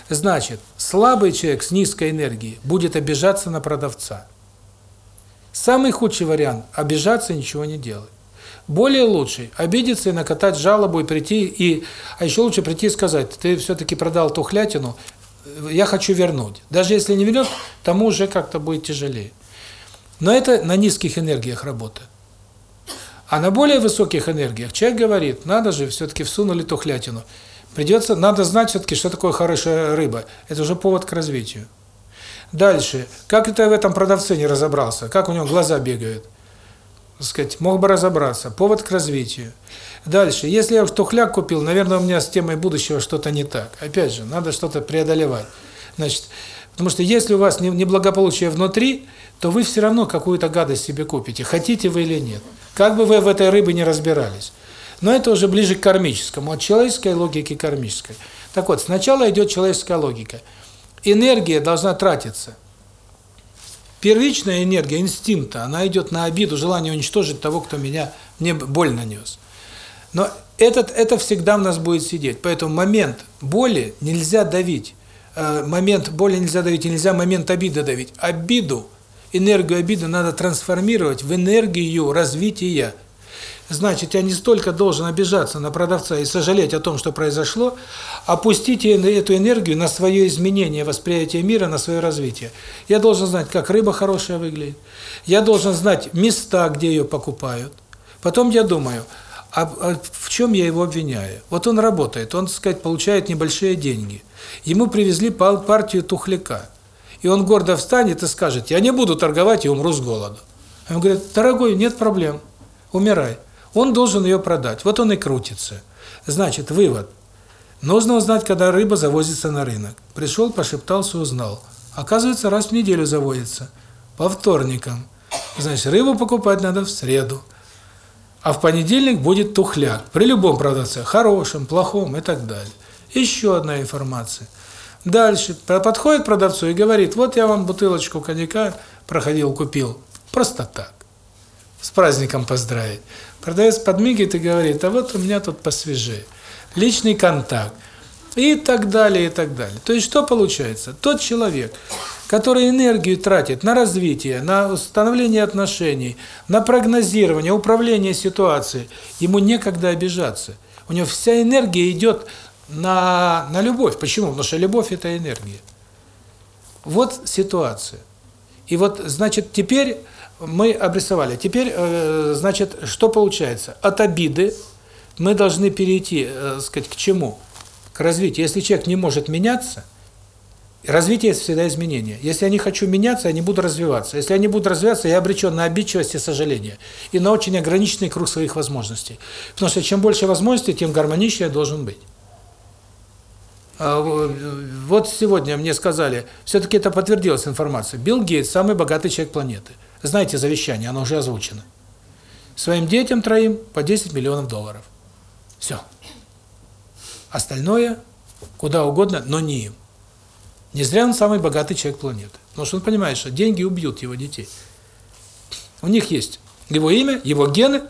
Значит, слабый человек с низкой энергией будет обижаться на продавца. Самый худший вариант – обижаться и ничего не делать. Более лучший – обидеться и накатать жалобу, и прийти, и, а еще лучше прийти и сказать, ты все-таки продал тухлятину, я хочу вернуть. Даже если не вернет, тому уже как-то будет тяжелее. Но это на низких энергиях работает. А на более высоких энергиях человек говорит, надо же, все-таки всунули тухлятину. Придется, надо знать все-таки, что такое хорошая рыба. Это уже повод к развитию. Дальше. Как это в этом продавце не разобрался? Как у него глаза бегают? Так сказать, мог бы разобраться. Повод к развитию. Дальше. Если я тухляк купил, наверное, у меня с темой будущего что-то не так. Опять же, надо что-то преодолевать. Значит, потому что если у вас неблагополучие внутри, то вы все равно какую-то гадость себе купите, хотите вы или нет. Как бы вы в этой рыбе не разбирались. Но это уже ближе к кармическому, от человеческой логики к кармической. Так вот, сначала идет человеческая логика. Энергия должна тратиться. Первичная энергия инстинкта, она идет на обиду, желание уничтожить того, кто меня мне боль нанес. Но этот это всегда в нас будет сидеть. Поэтому момент боли нельзя давить. Э, момент боли нельзя давить, нельзя момент обиды давить. Обиду энергию обиды надо трансформировать в энергию развития. Значит, я не столько должен обижаться на продавца и сожалеть о том, что произошло, а пустить эту энергию на свое изменение восприятия мира, на свое развитие. Я должен знать, как рыба хорошая выглядит. Я должен знать места, где ее покупают. Потом я думаю, а, а в чем я его обвиняю? Вот он работает, он, так сказать, получает небольшие деньги. Ему привезли партию тухляка. И он гордо встанет и скажет, я не буду торговать и умру с голоду. Он говорит, дорогой, нет проблем, умирай. Он должен ее продать. Вот он и крутится. Значит, вывод. Нужно узнать, когда рыба завозится на рынок. Пришел, пошептался, узнал. Оказывается, раз в неделю заводится. По вторникам. Значит, рыбу покупать надо в среду. А в понедельник будет тухляк. При любом продавце. Хорошем, плохом и так далее. Еще одна информация. Дальше. Подходит продавцу и говорит, вот я вам бутылочку коньяка проходил, купил. Просто так. С праздником поздравить. Продавец подмигивает и говорит, а вот у меня тут посвежее. Личный контакт. И так далее, и так далее. То есть что получается? Тот человек, который энергию тратит на развитие, на установление отношений, на прогнозирование, управление ситуацией, ему некогда обижаться. У него вся энергия идет на, на любовь. Почему? Потому что любовь – это энергия. Вот ситуация. И вот, значит, теперь мы обрисовали. Теперь, э, значит, что получается? От обиды мы должны перейти, э, сказать, к чему? К развитию. Если человек не может меняться, развитие – это всегда изменение. Если я не хочу меняться, я не буду развиваться. Если я не буду развиваться, я обречен на обидчивость и сожаление. И на очень ограниченный круг своих возможностей. Потому что чем больше возможностей, тем гармоничнее должен быть. А, вот сегодня мне сказали, все-таки это подтвердилась информация, Билл Гейтс – самый богатый человек планеты. Знаете завещание, оно уже озвучено. Своим детям троим по 10 миллионов долларов. Все. Остальное куда угодно, но не им. Не зря он самый богатый человек планеты. Потому что он понимает, что деньги убьют его детей. У них есть его имя, его гены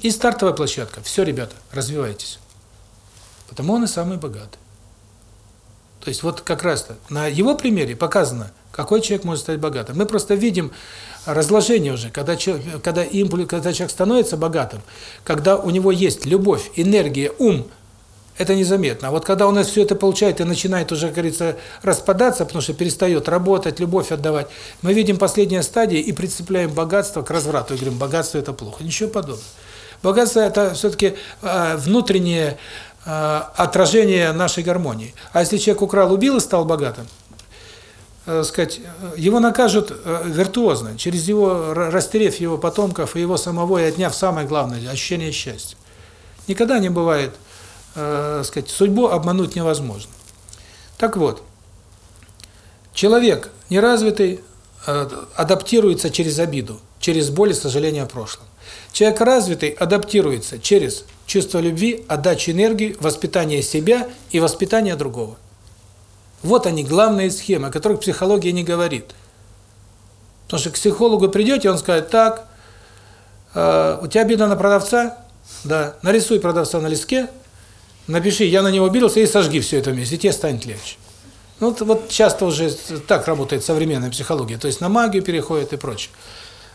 и стартовая площадка. Все, ребята, развивайтесь. Потому он и самый богатый. То есть вот как раз-то на его примере показано, какой человек может стать богатым. Мы просто видим разложение уже, когда человек, когда импульс, когда человек становится богатым, когда у него есть любовь, энергия, ум, это незаметно. А вот когда он все это получает и начинает уже, как говорится, распадаться, потому что перестает работать, любовь отдавать, мы видим последняя стадия и прицепляем богатство к разврату. И говорим, богатство – это плохо. Ничего подобного. Богатство – это все-таки э, внутреннее э, отражение нашей гармонии. А если человек украл, убил и стал богатым, э, сказать, его накажут э, виртуозно, через его, растерев его потомков и его самого, и отняв самое главное – ощущение счастья. Никогда не бывает э, сказать, судьбу обмануть невозможно. Так вот, человек неразвитый э, адаптируется через обиду, через боль и сожаление о прошлом. Человек развитый адаптируется через чувство любви, отдачу энергии, воспитание себя и воспитание другого. Вот они, главные схемы, о которых психология не говорит. Потому что к психологу придете, он скажет, так, э, у тебя обида на продавца? Да, нарисуй продавца на листке, напиши, я на него обиделся, и сожги все это вместе, и тебе станет легче. Ну, вот, вот часто уже так работает современная психология, то есть на магию переходит и прочее.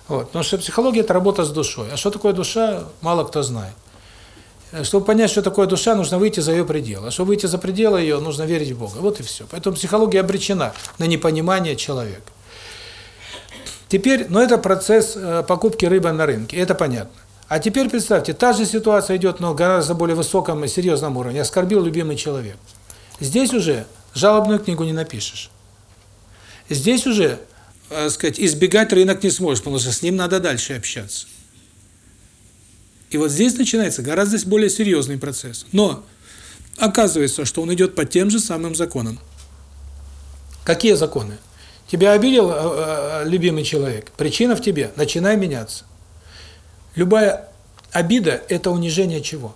Вот. Потому что психология – это работа с душой. А что такое душа, мало кто знает. Чтобы понять, что такое душа, нужно выйти за ее пределы. А чтобы выйти за пределы ее, нужно верить в Бога. Вот и все. Поэтому психология обречена на непонимание человека. Теперь, ну это процесс э, покупки рыбы на рынке, это понятно. А теперь представьте, та же ситуация идет на гораздо более высоком и серьезном уровне. Оскорбил любимый человек. Здесь уже жалобную книгу не напишешь. Здесь уже, так сказать, избегать рынок не сможешь, потому что с ним надо дальше общаться. И вот здесь начинается гораздо более серьезный процесс. Но оказывается, что он идет по тем же самым законам. Какие законы? Тебя обидел э, э, любимый человек, причина в тебе, начинай меняться. Любая обида – это унижение чего?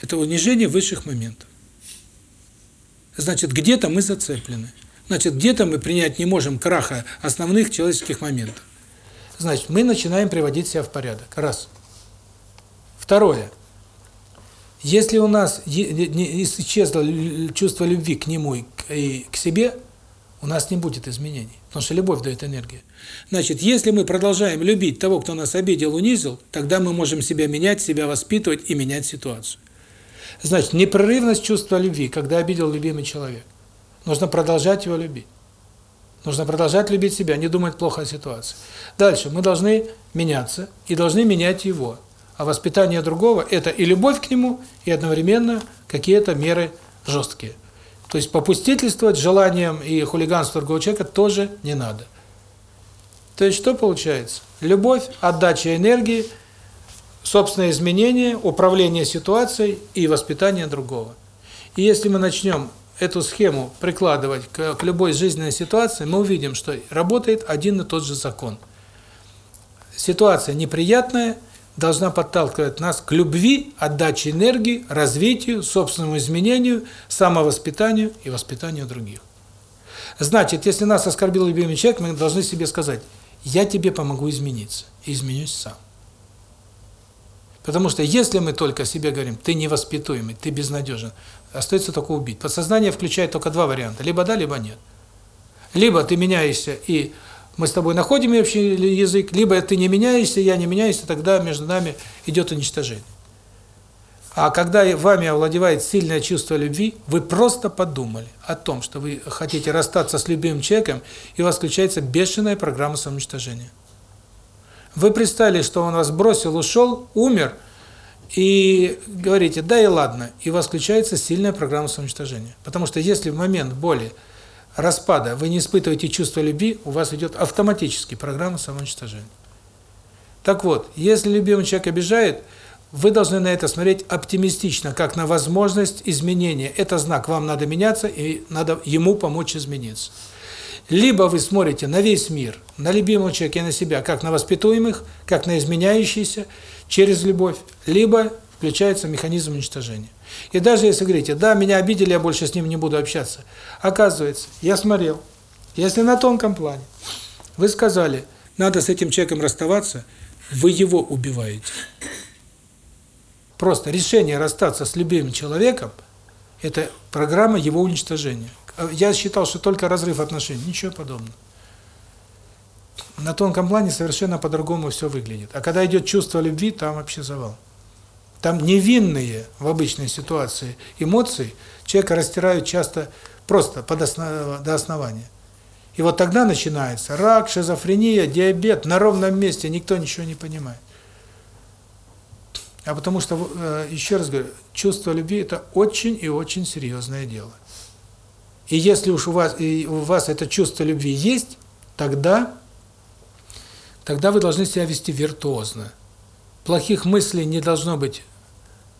Это унижение высших моментов. Значит, где-то мы зацеплены. Значит, где-то мы принять не можем краха основных человеческих моментов. Значит, мы начинаем приводить себя в порядок. Раз. Второе. Если у нас исчезло чувство любви к нему и к себе, у нас не будет изменений, потому что любовь дает энергию. Значит, если мы продолжаем любить того, кто нас обидел, унизил, тогда мы можем себя менять, себя воспитывать и менять ситуацию. Значит, непрерывность чувства любви, когда обидел любимый человек. Нужно продолжать его любить. Нужно продолжать любить себя, не думать плохо о ситуации. Дальше, мы должны меняться и должны менять его. А воспитание другого – это и любовь к нему, и одновременно какие-то меры жесткие. То есть попустительствовать желанием и хулиганству другого человека тоже не надо. То есть что получается? Любовь, отдача энергии, собственное изменение, управление ситуацией и воспитание другого. И если мы начнем эту схему прикладывать к, к любой жизненной ситуации, мы увидим, что работает один и тот же закон. Ситуация неприятная должна подталкивать нас к любви, отдаче энергии, развитию, собственному изменению, самовоспитанию и воспитанию других. Значит, если нас оскорбил любимый человек, мы должны себе сказать, я тебе помогу измениться, и изменюсь сам. Потому что если мы только себе говорим, ты невоспитуемый, ты безнадежен, остается только убить. Подсознание включает только два варианта, либо да, либо нет. Либо ты меняешься, и мы с тобой находим общий язык, либо ты не меняешься, я не меняюсь, тогда между нами идет уничтожение. А когда вами овладевает сильное чувство любви, вы просто подумали о том, что вы хотите расстаться с любимым человеком, и у вас включается бешеная программа самоуничтожения. Вы представили, что он вас бросил, ушел, умер, и говорите, да и ладно, и у вас включается сильная программа самоуничтожения. Потому что если в момент боли, распада вы не испытываете чувство любви, у вас идет автоматически программа самоуничтожения. Так вот, если любимый человек обижает, вы должны на это смотреть оптимистично, как на возможность изменения. Это знак, вам надо меняться, и надо ему помочь измениться. Либо вы смотрите на весь мир, на любимого человека и на себя, как на воспитуемых, как на изменяющиеся, через любовь, либо включается механизм уничтожения. И даже если говорите, да, меня обидели, я больше с ним не буду общаться. Оказывается, я смотрел, если на тонком плане вы сказали, надо с этим человеком расставаться, вы его убиваете. Просто решение расстаться с любимым человеком – это программа его уничтожения. Я считал, что только разрыв отношений, ничего подобного. На тонком плане совершенно по-другому все выглядит. А когда идет чувство любви, там вообще завал. Там невинные в обычной ситуации эмоции человека растирают часто просто под основ... до основания. И вот тогда начинается рак, шизофрения, диабет на ровном месте, никто ничего не понимает. А потому что, э, еще раз говорю, чувство любви – это очень и очень серьезное дело. И если уж у вас, и у вас это чувство любви есть, тогда, тогда вы должны себя вести виртуозно. Плохих мыслей не должно быть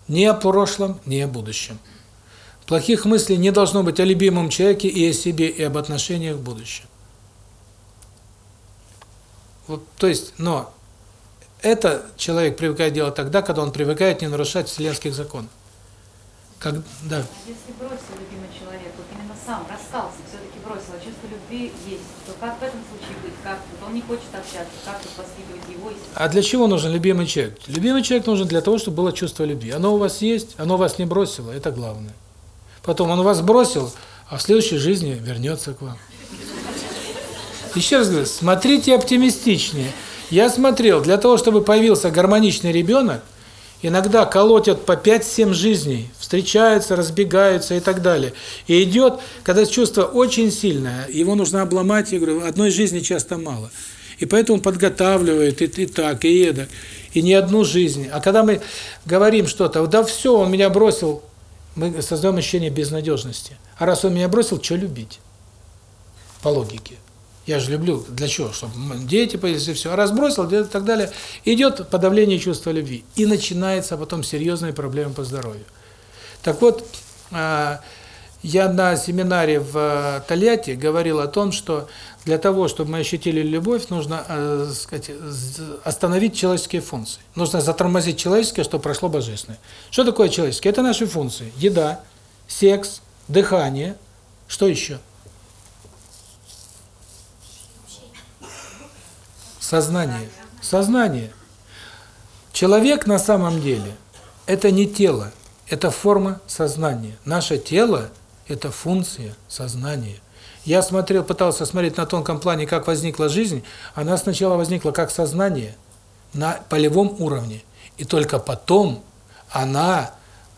ни о прошлом, ни о будущем. Плохих мыслей не должно быть о любимом человеке и о себе, и об отношениях в будущем. Вот, то есть, но это человек привыкает делать тогда, когда он привыкает не нарушать вселенских законов. Как, да. А если бросил любимый человек, вот именно сам расстался, все-таки бросил, а чувство любви есть, то как в этом случае быть? Как он не хочет общаться, как тут воспитывать его? А для чего нужен любимый человек? Любимый человек нужен для того, чтобы было чувство любви. Оно у вас есть, оно вас не бросило, это главное. Потом он вас бросил, а в следующей жизни вернется к вам. Еще раз говорю, смотрите оптимистичнее. Я смотрел, для того, чтобы появился гармоничный ребенок, иногда колотят по 5-7 жизней, встречаются, разбегаются и так далее. И идет, когда чувство очень сильное, его нужно обломать, я говорю, одной жизни часто мало. И поэтому он подготавливает и, и так, и это, и не одну жизнь. А когда мы говорим что-то, да все, он меня бросил, мы создаем ощущение безнадежности. А раз он меня бросил, что любить? По логике. Я же люблю, для чего? Чтобы дети появились и все. А разбросил, и так далее. Идет подавление чувства любви. И начинается потом серьезные проблемы по здоровью. Так вот, а, я на семинаре в а, Тольятти говорил о том, что для того, чтобы мы ощутили любовь, нужно э, сказать, остановить человеческие функции. Нужно затормозить человеческое, чтобы прошло божественное. Что такое человеческое? Это наши функции. Еда, секс, дыхание. Что еще? Сознание. Сознание. Человек на самом деле – это не тело, это форма сознания. Наше тело – это функция сознания. Я смотрел, пытался смотреть на тонком плане, как возникла жизнь. Она сначала возникла как сознание на полевом уровне. И только потом она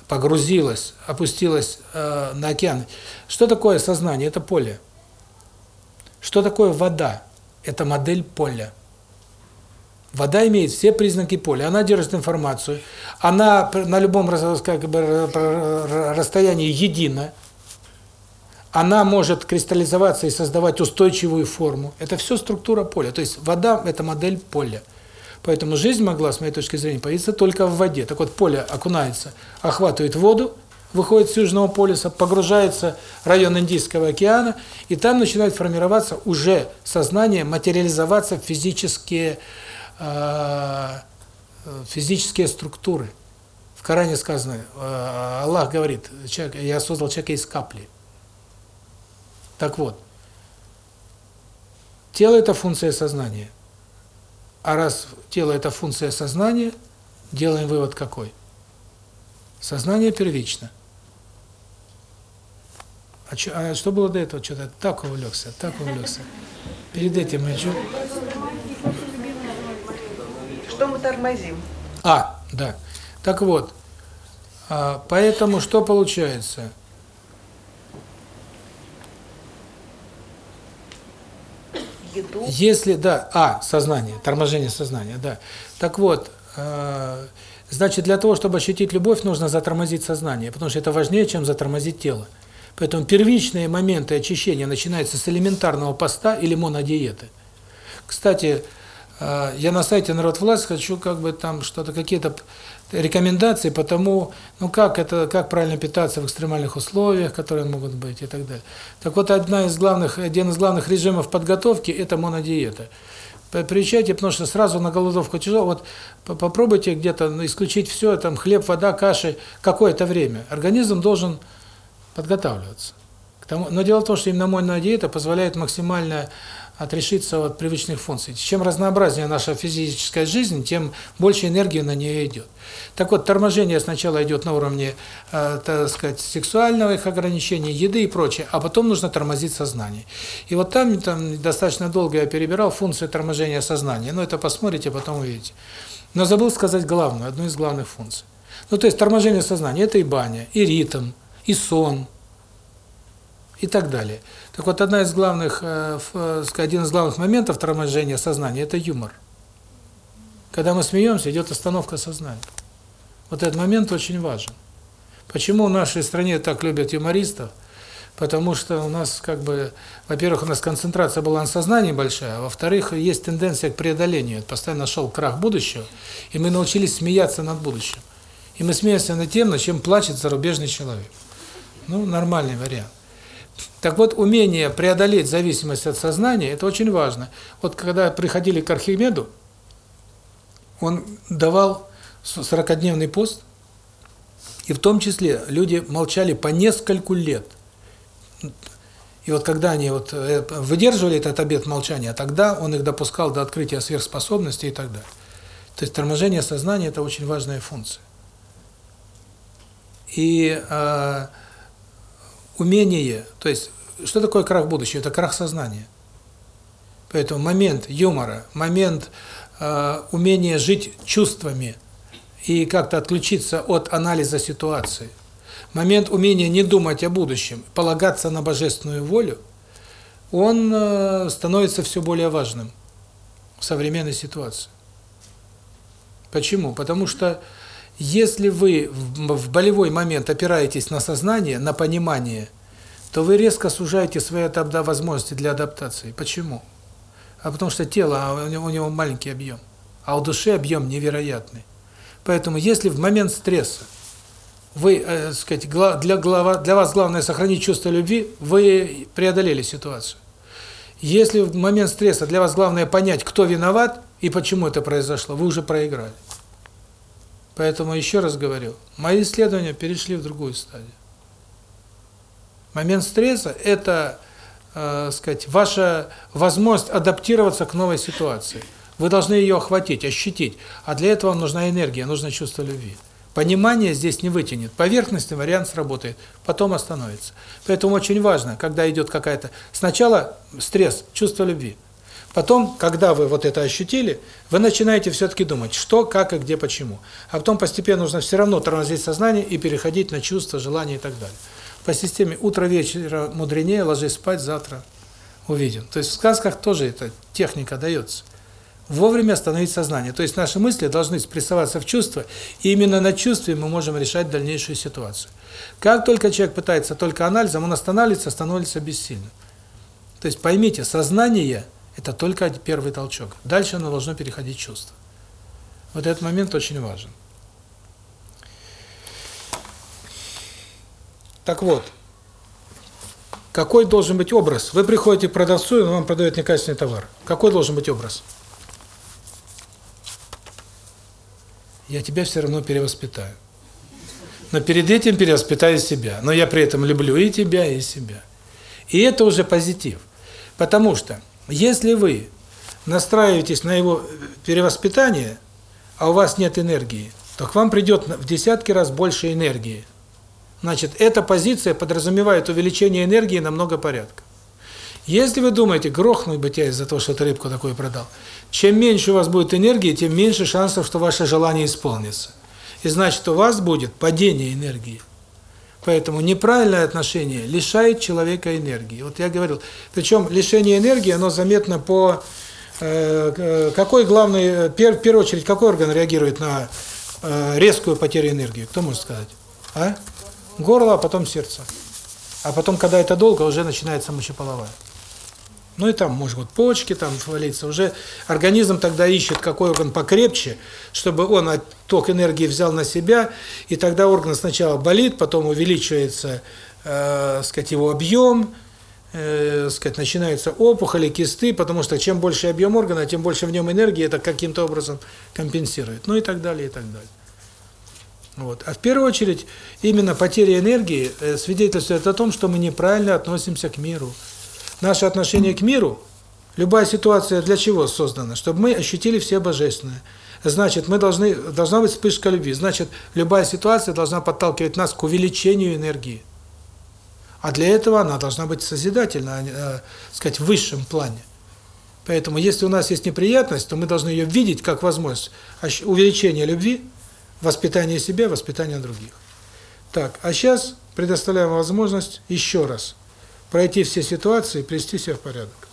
погрузилась, опустилась э, на океан. Что такое сознание? Это поле. Что такое вода? Это модель поля. Вода имеет все признаки поля. Она держит информацию. Она на любом как бы, расстоянии едина. Она может кристаллизоваться и создавать устойчивую форму. Это все структура поля. То есть вода – это модель поля. Поэтому жизнь могла, с моей точки зрения, появиться только в воде. Так вот, поле окунается, охватывает воду, выходит с Южного полюса, погружается в район Индийского океана, и там начинает формироваться уже сознание, материализоваться в физические, физические структуры. В Коране сказано, э, Аллах говорит, человек, я создал человека из капли. Так вот, тело – это функция сознания. А раз тело – это функция сознания, делаем вывод какой? Сознание первично – а, чё, а что было до этого? Что-то так увлекся, так увлекся. Перед этим мы что? Что мы тормозим? А, да. Так вот, а, поэтому что получается? Еду. Если, да, а, сознание, торможение сознания, да. Так вот, э, значит, для того, чтобы ощутить любовь, нужно затормозить сознание, потому что это важнее, чем затормозить тело. Поэтому первичные моменты очищения начинаются с элементарного поста или монодиеты. Кстати, я на сайте Народ Власть хочу как бы там что-то какие-то рекомендации по тому, ну как это, как правильно питаться в экстремальных условиях, которые могут быть и так далее. Так вот, одна из главных, один из главных режимов подготовки – это монодиета. Приезжайте, потому что сразу на голодовку тяжело. Вот попробуйте где-то исключить все, там хлеб, вода, каши какое-то время. Организм должен подготавливаться. К тому, но дело в том, что именно мойная диета позволяет максимально отрешиться от привычных функций. Чем разнообразнее наша физическая жизнь, тем больше энергии на нее идет. Так вот, торможение сначала идет на уровне, э, так сказать, сексуального их ограничения, еды и прочее, а потом нужно тормозить сознание. И вот там, там достаточно долго я перебирал функцию торможения сознания. Но это посмотрите, потом увидите. Но забыл сказать главную, одну из главных функций. Ну, то есть торможение сознания – это и баня, и ритм, и сон, и так далее. Так вот, одна из главных, э, э, один из главных моментов торможения сознания – это юмор. Когда мы смеемся, идет остановка сознания. Вот этот момент очень важен. Почему в нашей стране так любят юмористов? Потому что у нас, как бы, во-первых, у нас концентрация была на сознании большая, а во-вторых, есть тенденция к преодолению. Постоянно шел крах будущего, и мы научились смеяться над будущим. И мы смеемся над тем, над чем плачет зарубежный человек. Ну, нормальный вариант. Так вот, умение преодолеть зависимость от сознания – это очень важно. Вот когда приходили к Архимеду, он давал 40-дневный пост, и в том числе люди молчали по нескольку лет. И вот когда они вот э, выдерживали этот обет молчания, тогда он их допускал до открытия сверхспособностей и так далее. То есть торможение сознания – это очень важная функция. И э, умение, то есть, что такое крах будущего? Это крах сознания. Поэтому момент юмора, момент э, умения жить чувствами и как-то отключиться от анализа ситуации, момент умения не думать о будущем, полагаться на божественную волю, он э, становится все более важным в современной ситуации. Почему? Потому что если вы в болевой момент опираетесь на сознание, на понимание, то вы резко сужаете свои возможности для адаптации. Почему? А потому что тело, а у него, маленький объем, а у души объем невероятный. Поэтому если в момент стресса вы, э, сказать, для, глава, для вас главное сохранить чувство любви, вы преодолели ситуацию. Если в момент стресса для вас главное понять, кто виноват и почему это произошло, вы уже проиграли. Поэтому еще раз говорю, мои исследования перешли в другую стадию. Момент стресса – это, э, сказать, ваша возможность адаптироваться к новой ситуации. Вы должны ее охватить, ощутить. А для этого вам нужна энергия, нужно чувство любви. Понимание здесь не вытянет. Поверхностный вариант сработает, потом остановится. Поэтому очень важно, когда идет какая-то... Сначала стресс, чувство любви. Потом, когда вы вот это ощутили, вы начинаете все-таки думать, что, как и где, почему. А потом постепенно нужно все равно тормозить сознание и переходить на чувства, желания и так далее. По системе утро вечера мудренее, ложись спать, завтра увидим. То есть в сказках тоже эта техника дается. Вовремя остановить сознание. То есть наши мысли должны спрессоваться в чувства, и именно на чувстве мы можем решать дальнейшую ситуацию. Как только человек пытается только анализом, он останавливается, становится бессильным. То есть поймите, сознание – это только первый толчок. Дальше оно должно переходить в чувство. Вот этот момент очень важен. Так вот, какой должен быть образ? Вы приходите к продавцу, и он вам продает некачественный товар. Какой должен быть образ? Я тебя все равно перевоспитаю. Но перед этим перевоспитаю себя. Но я при этом люблю и тебя, и себя. И это уже позитив. Потому что, если вы настраиваетесь на его перевоспитание, а у вас нет энергии, то к вам придет в десятки раз больше энергии. Значит, эта позиция подразумевает увеличение энергии на много порядков. Если вы думаете, грохнуть бы тебя из-за того, что ты рыбку такую продал, чем меньше у вас будет энергии, тем меньше шансов, что ваше желание исполнится. И значит, у вас будет падение энергии. Поэтому неправильное отношение лишает человека энергии. Вот я говорил, причем лишение энергии, оно заметно по... Э, какой главный, пер, в первую очередь, какой орган реагирует на э, резкую потерю энергии? Кто может сказать? А? Горло, а потом сердце. А потом, когда это долго, уже начинается мочеполовая. Ну и там, может быть, почки там валиться. Уже организм тогда ищет, какой орган покрепче, чтобы он отток энергии взял на себя, и тогда орган сначала болит, потом увеличивается, э, сказать, его объем, э, сказать, начинаются опухоли, кисты, потому что чем больше объем органа, тем больше в нем энергии, это каким-то образом компенсирует. Ну и так далее, и так далее. Вот. А в первую очередь, именно потеря энергии э, свидетельствует о том, что мы неправильно относимся к миру. Наше отношение к миру, любая ситуация для чего создана? Чтобы мы ощутили все божественное. Значит, мы должны должна быть вспышка любви. Значит, любая ситуация должна подталкивать нас к увеличению энергии. А для этого она должна быть созидательна, э, сказать, в высшем плане. Поэтому, если у нас есть неприятность, то мы должны ее видеть как возможность увеличения любви, воспитания себя, воспитания других. Так, а сейчас предоставляем возможность еще раз пройти все ситуации привести себя в порядок.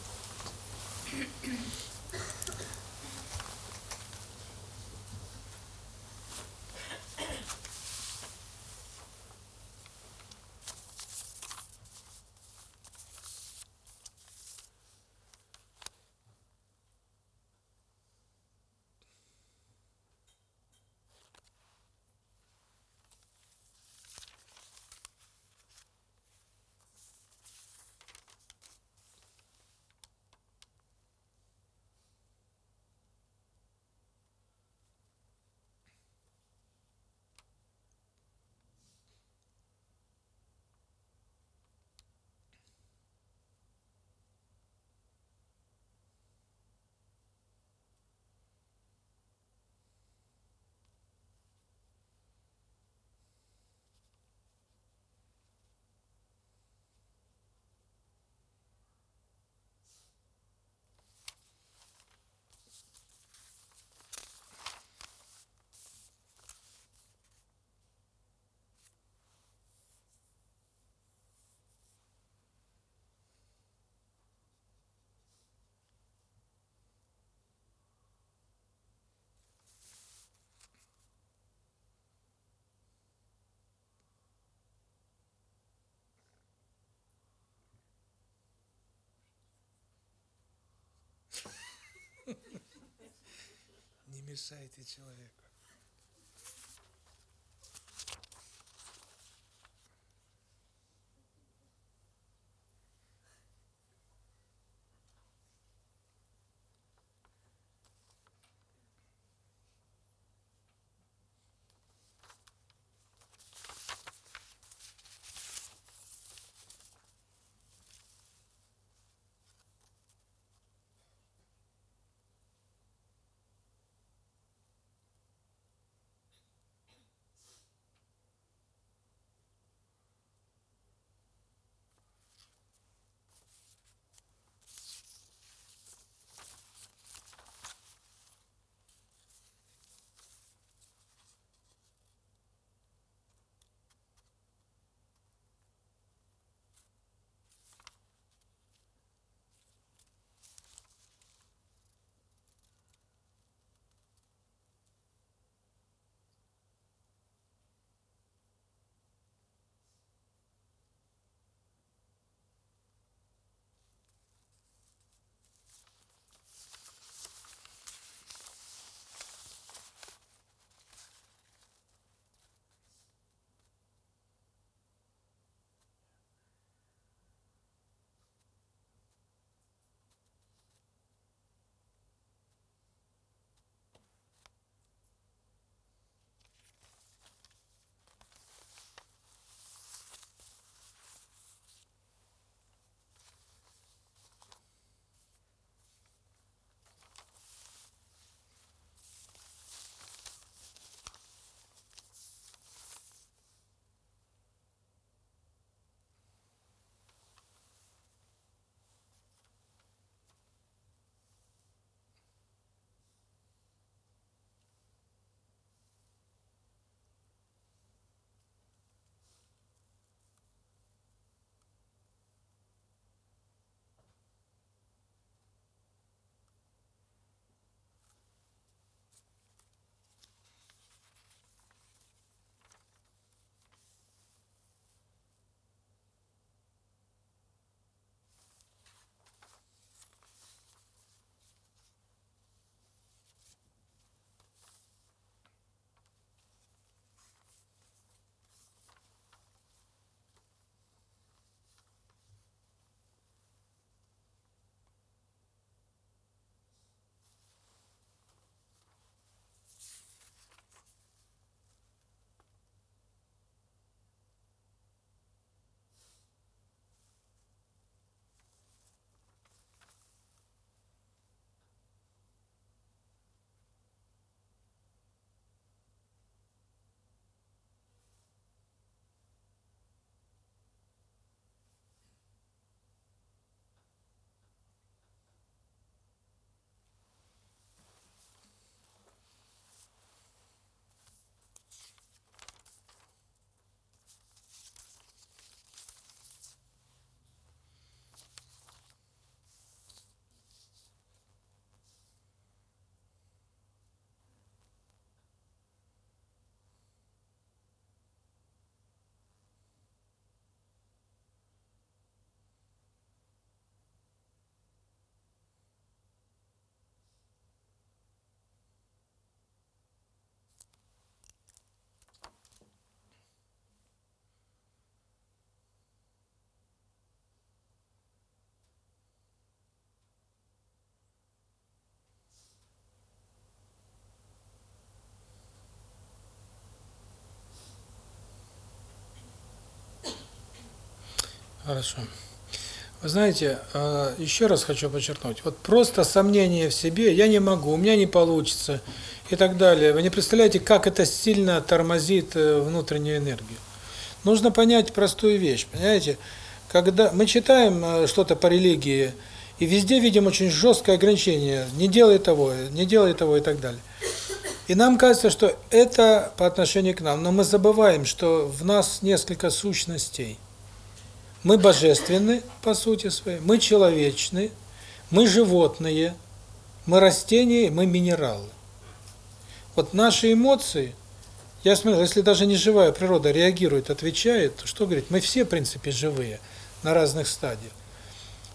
Не мешайте человеку. Хорошо. Вы знаете, э, еще раз хочу подчеркнуть, вот просто сомнение в себе, я не могу, у меня не получится и так далее. Вы не представляете, как это сильно тормозит э, внутреннюю энергию. Нужно понять простую вещь, понимаете? Когда мы читаем э, что-то по религии, и везде видим очень жесткое ограничение, не делай того, не делай того и так далее. И нам кажется, что это по отношению к нам, но мы забываем, что в нас несколько сущностей. Мы божественны, по сути своей, мы человечны, мы животные, мы растения, мы минералы. Вот наши эмоции, я смотрю, если даже не живая природа реагирует, отвечает, то что говорит? Мы все, в принципе, живые на разных стадиях.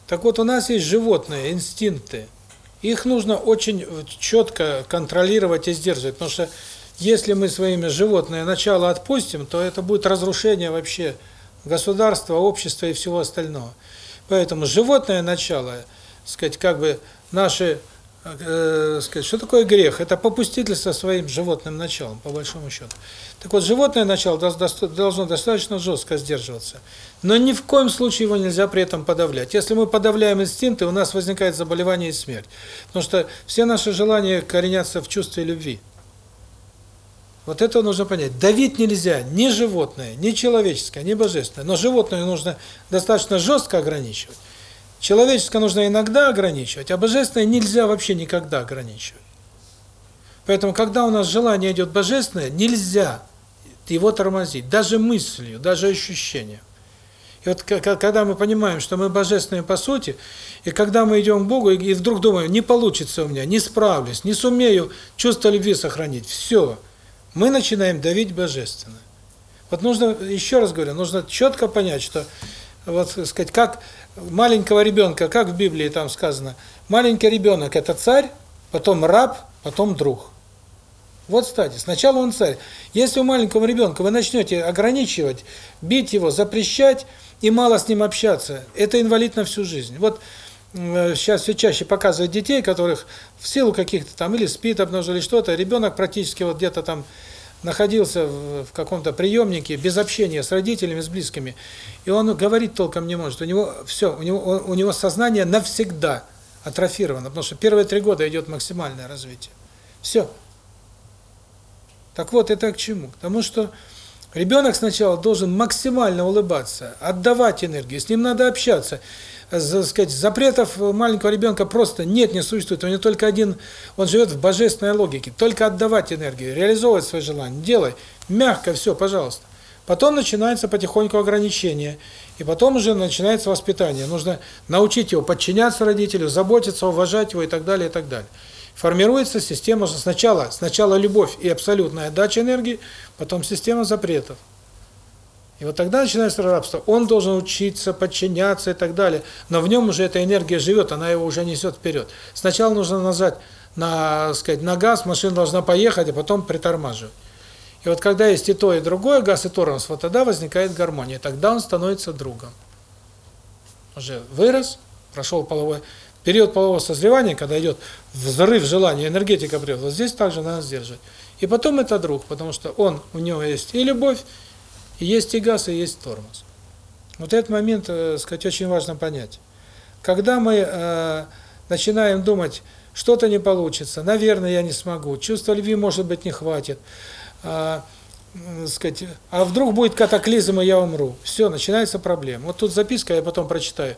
Так вот, у нас есть животные, инстинкты. Их нужно очень четко контролировать и сдерживать, потому что если мы своими животные начало отпустим, то это будет разрушение вообще государства, общества и всего остального. Поэтому животное начало, сказать, как бы наши, э, сказать, что такое грех? Это попустительство своим животным началом, по большому счету. Так вот, животное начало должно достаточно жестко сдерживаться. Но ни в коем случае его нельзя при этом подавлять. Если мы подавляем инстинкты, у нас возникает заболевание и смерть. Потому что все наши желания коренятся в чувстве любви. Вот это нужно понять. Давить нельзя ни животное, ни человеческое, ни божественное. Но животное нужно достаточно жестко ограничивать. Человеческое нужно иногда ограничивать, а божественное нельзя вообще никогда ограничивать. Поэтому, когда у нас желание идет божественное, нельзя его тормозить, даже мыслью, даже ощущением. И вот когда мы понимаем, что мы божественные по сути, и когда мы идем к Богу, и вдруг думаем, не получится у меня, не справлюсь, не сумею чувство любви сохранить, все – мы начинаем давить божественно. Вот нужно, еще раз говорю, нужно четко понять, что, вот сказать, как маленького ребенка, как в Библии там сказано, маленький ребенок – это царь, потом раб, потом друг. Вот стадия. Сначала он царь. Если у маленького ребенка вы начнете ограничивать, бить его, запрещать и мало с ним общаться, это инвалид на всю жизнь. Вот сейчас все чаще показывают детей, которых в силу каких-то там или спит обнаружили что-то, ребенок практически вот где-то там находился в, в каком-то приемнике без общения с родителями, с близкими, и он говорить толком не может. У него все, у него у него сознание навсегда атрофировано, потому что первые три года идет максимальное развитие. Все. Так вот, это к чему? К тому, что ребенок сначала должен максимально улыбаться, отдавать энергию, с ним надо общаться сказать, запретов маленького ребенка просто нет, не существует. У него только один, он живет в божественной логике. Только отдавать энергию, реализовывать свои желания. Делай. Мягко, все, пожалуйста. Потом начинается потихоньку ограничение. И потом уже начинается воспитание. Нужно научить его подчиняться родителю, заботиться, уважать его и так далее, и так далее. Формируется система сначала, сначала любовь и абсолютная отдача энергии, потом система запретов. И вот тогда начинается рабство. Он должен учиться, подчиняться и так далее. Но в нем уже эта энергия живет, она его уже несет вперед. Сначала нужно нажать на, сказать, на газ, машина должна поехать, а потом притормаживать. И вот когда есть и то, и другое, газ и тормоз, вот тогда возникает гармония. Тогда он становится другом. Уже вырос, прошел половой период полового созревания, когда идет взрыв желания, энергетика придет. Вот здесь также надо сдерживать. И потом это друг, потому что он, у него есть и любовь, есть и газ, и есть тормоз. Вот этот момент, э, сказать, очень важно понять. Когда мы э, начинаем думать, что-то не получится, наверное, я не смогу, чувство любви, может быть, не хватит, э, сказать, а вдруг будет катаклизм, и я умру. Все, начинается проблема. Вот тут записка, я потом прочитаю.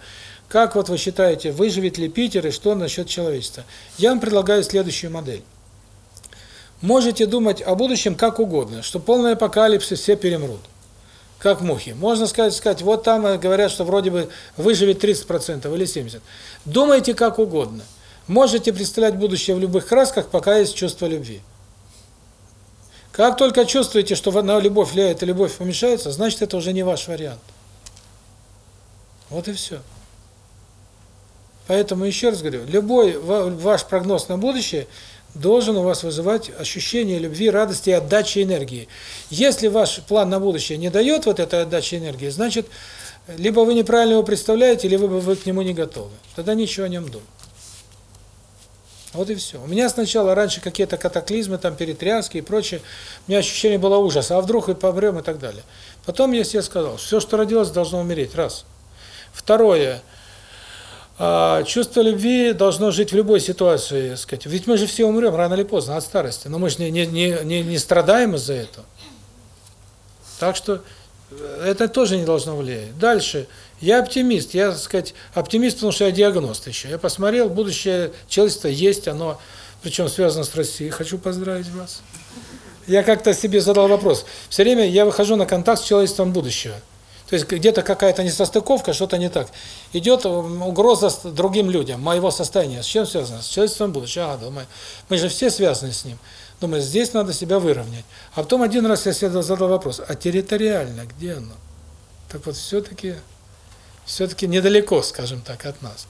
Как вот вы считаете, выживет ли Питер и что насчет человечества? Я вам предлагаю следующую модель. Можете думать о будущем как угодно, что полный апокалипсис, все перемрут как мухи. Можно сказать, сказать, вот там э, говорят, что вроде бы выживет 30% или 70%. Думайте как угодно. Можете представлять будущее в любых красках, пока есть чувство любви. Как только чувствуете, что на любовь влияет и любовь уменьшается, значит, это уже не ваш вариант. Вот и все. Поэтому еще раз говорю, любой ваш прогноз на будущее – должен у вас вызывать ощущение любви, радости и отдачи энергии. Если ваш план на будущее не дает вот этой отдачи энергии, значит, либо вы неправильно его представляете, либо вы к нему не готовы. Тогда ничего о нем думать. Вот и все. У меня сначала раньше какие-то катаклизмы, там перетряски и прочее, у меня ощущение было ужаса, а вдруг и помрем и так далее. Потом я себе сказал, все, что родилось, должно умереть, раз. Второе. А, чувство любви должно жить в любой ситуации, так сказать. Ведь мы же все умрем рано или поздно от старости, но мы же не, не, не, не, страдаем из-за этого. Так что э, это тоже не должно влиять. Дальше. Я оптимист. Я, так сказать, оптимист, потому что я диагност еще. Я посмотрел, будущее человечества есть, оно, причем связано с Россией. Хочу поздравить вас. Я как-то себе задал вопрос. Все время я выхожу на контакт с человечеством будущего. То есть где-то какая-то несостыковка, что-то не так. Идет угроза другим людям, моего состояния. С чем связано? С человечеством будущего. А, думаю, мы же все связаны с ним. Думаю, здесь надо себя выровнять. А потом один раз я себе задал вопрос, а территориально где оно? Так вот, все-таки все-таки недалеко, скажем так, от нас.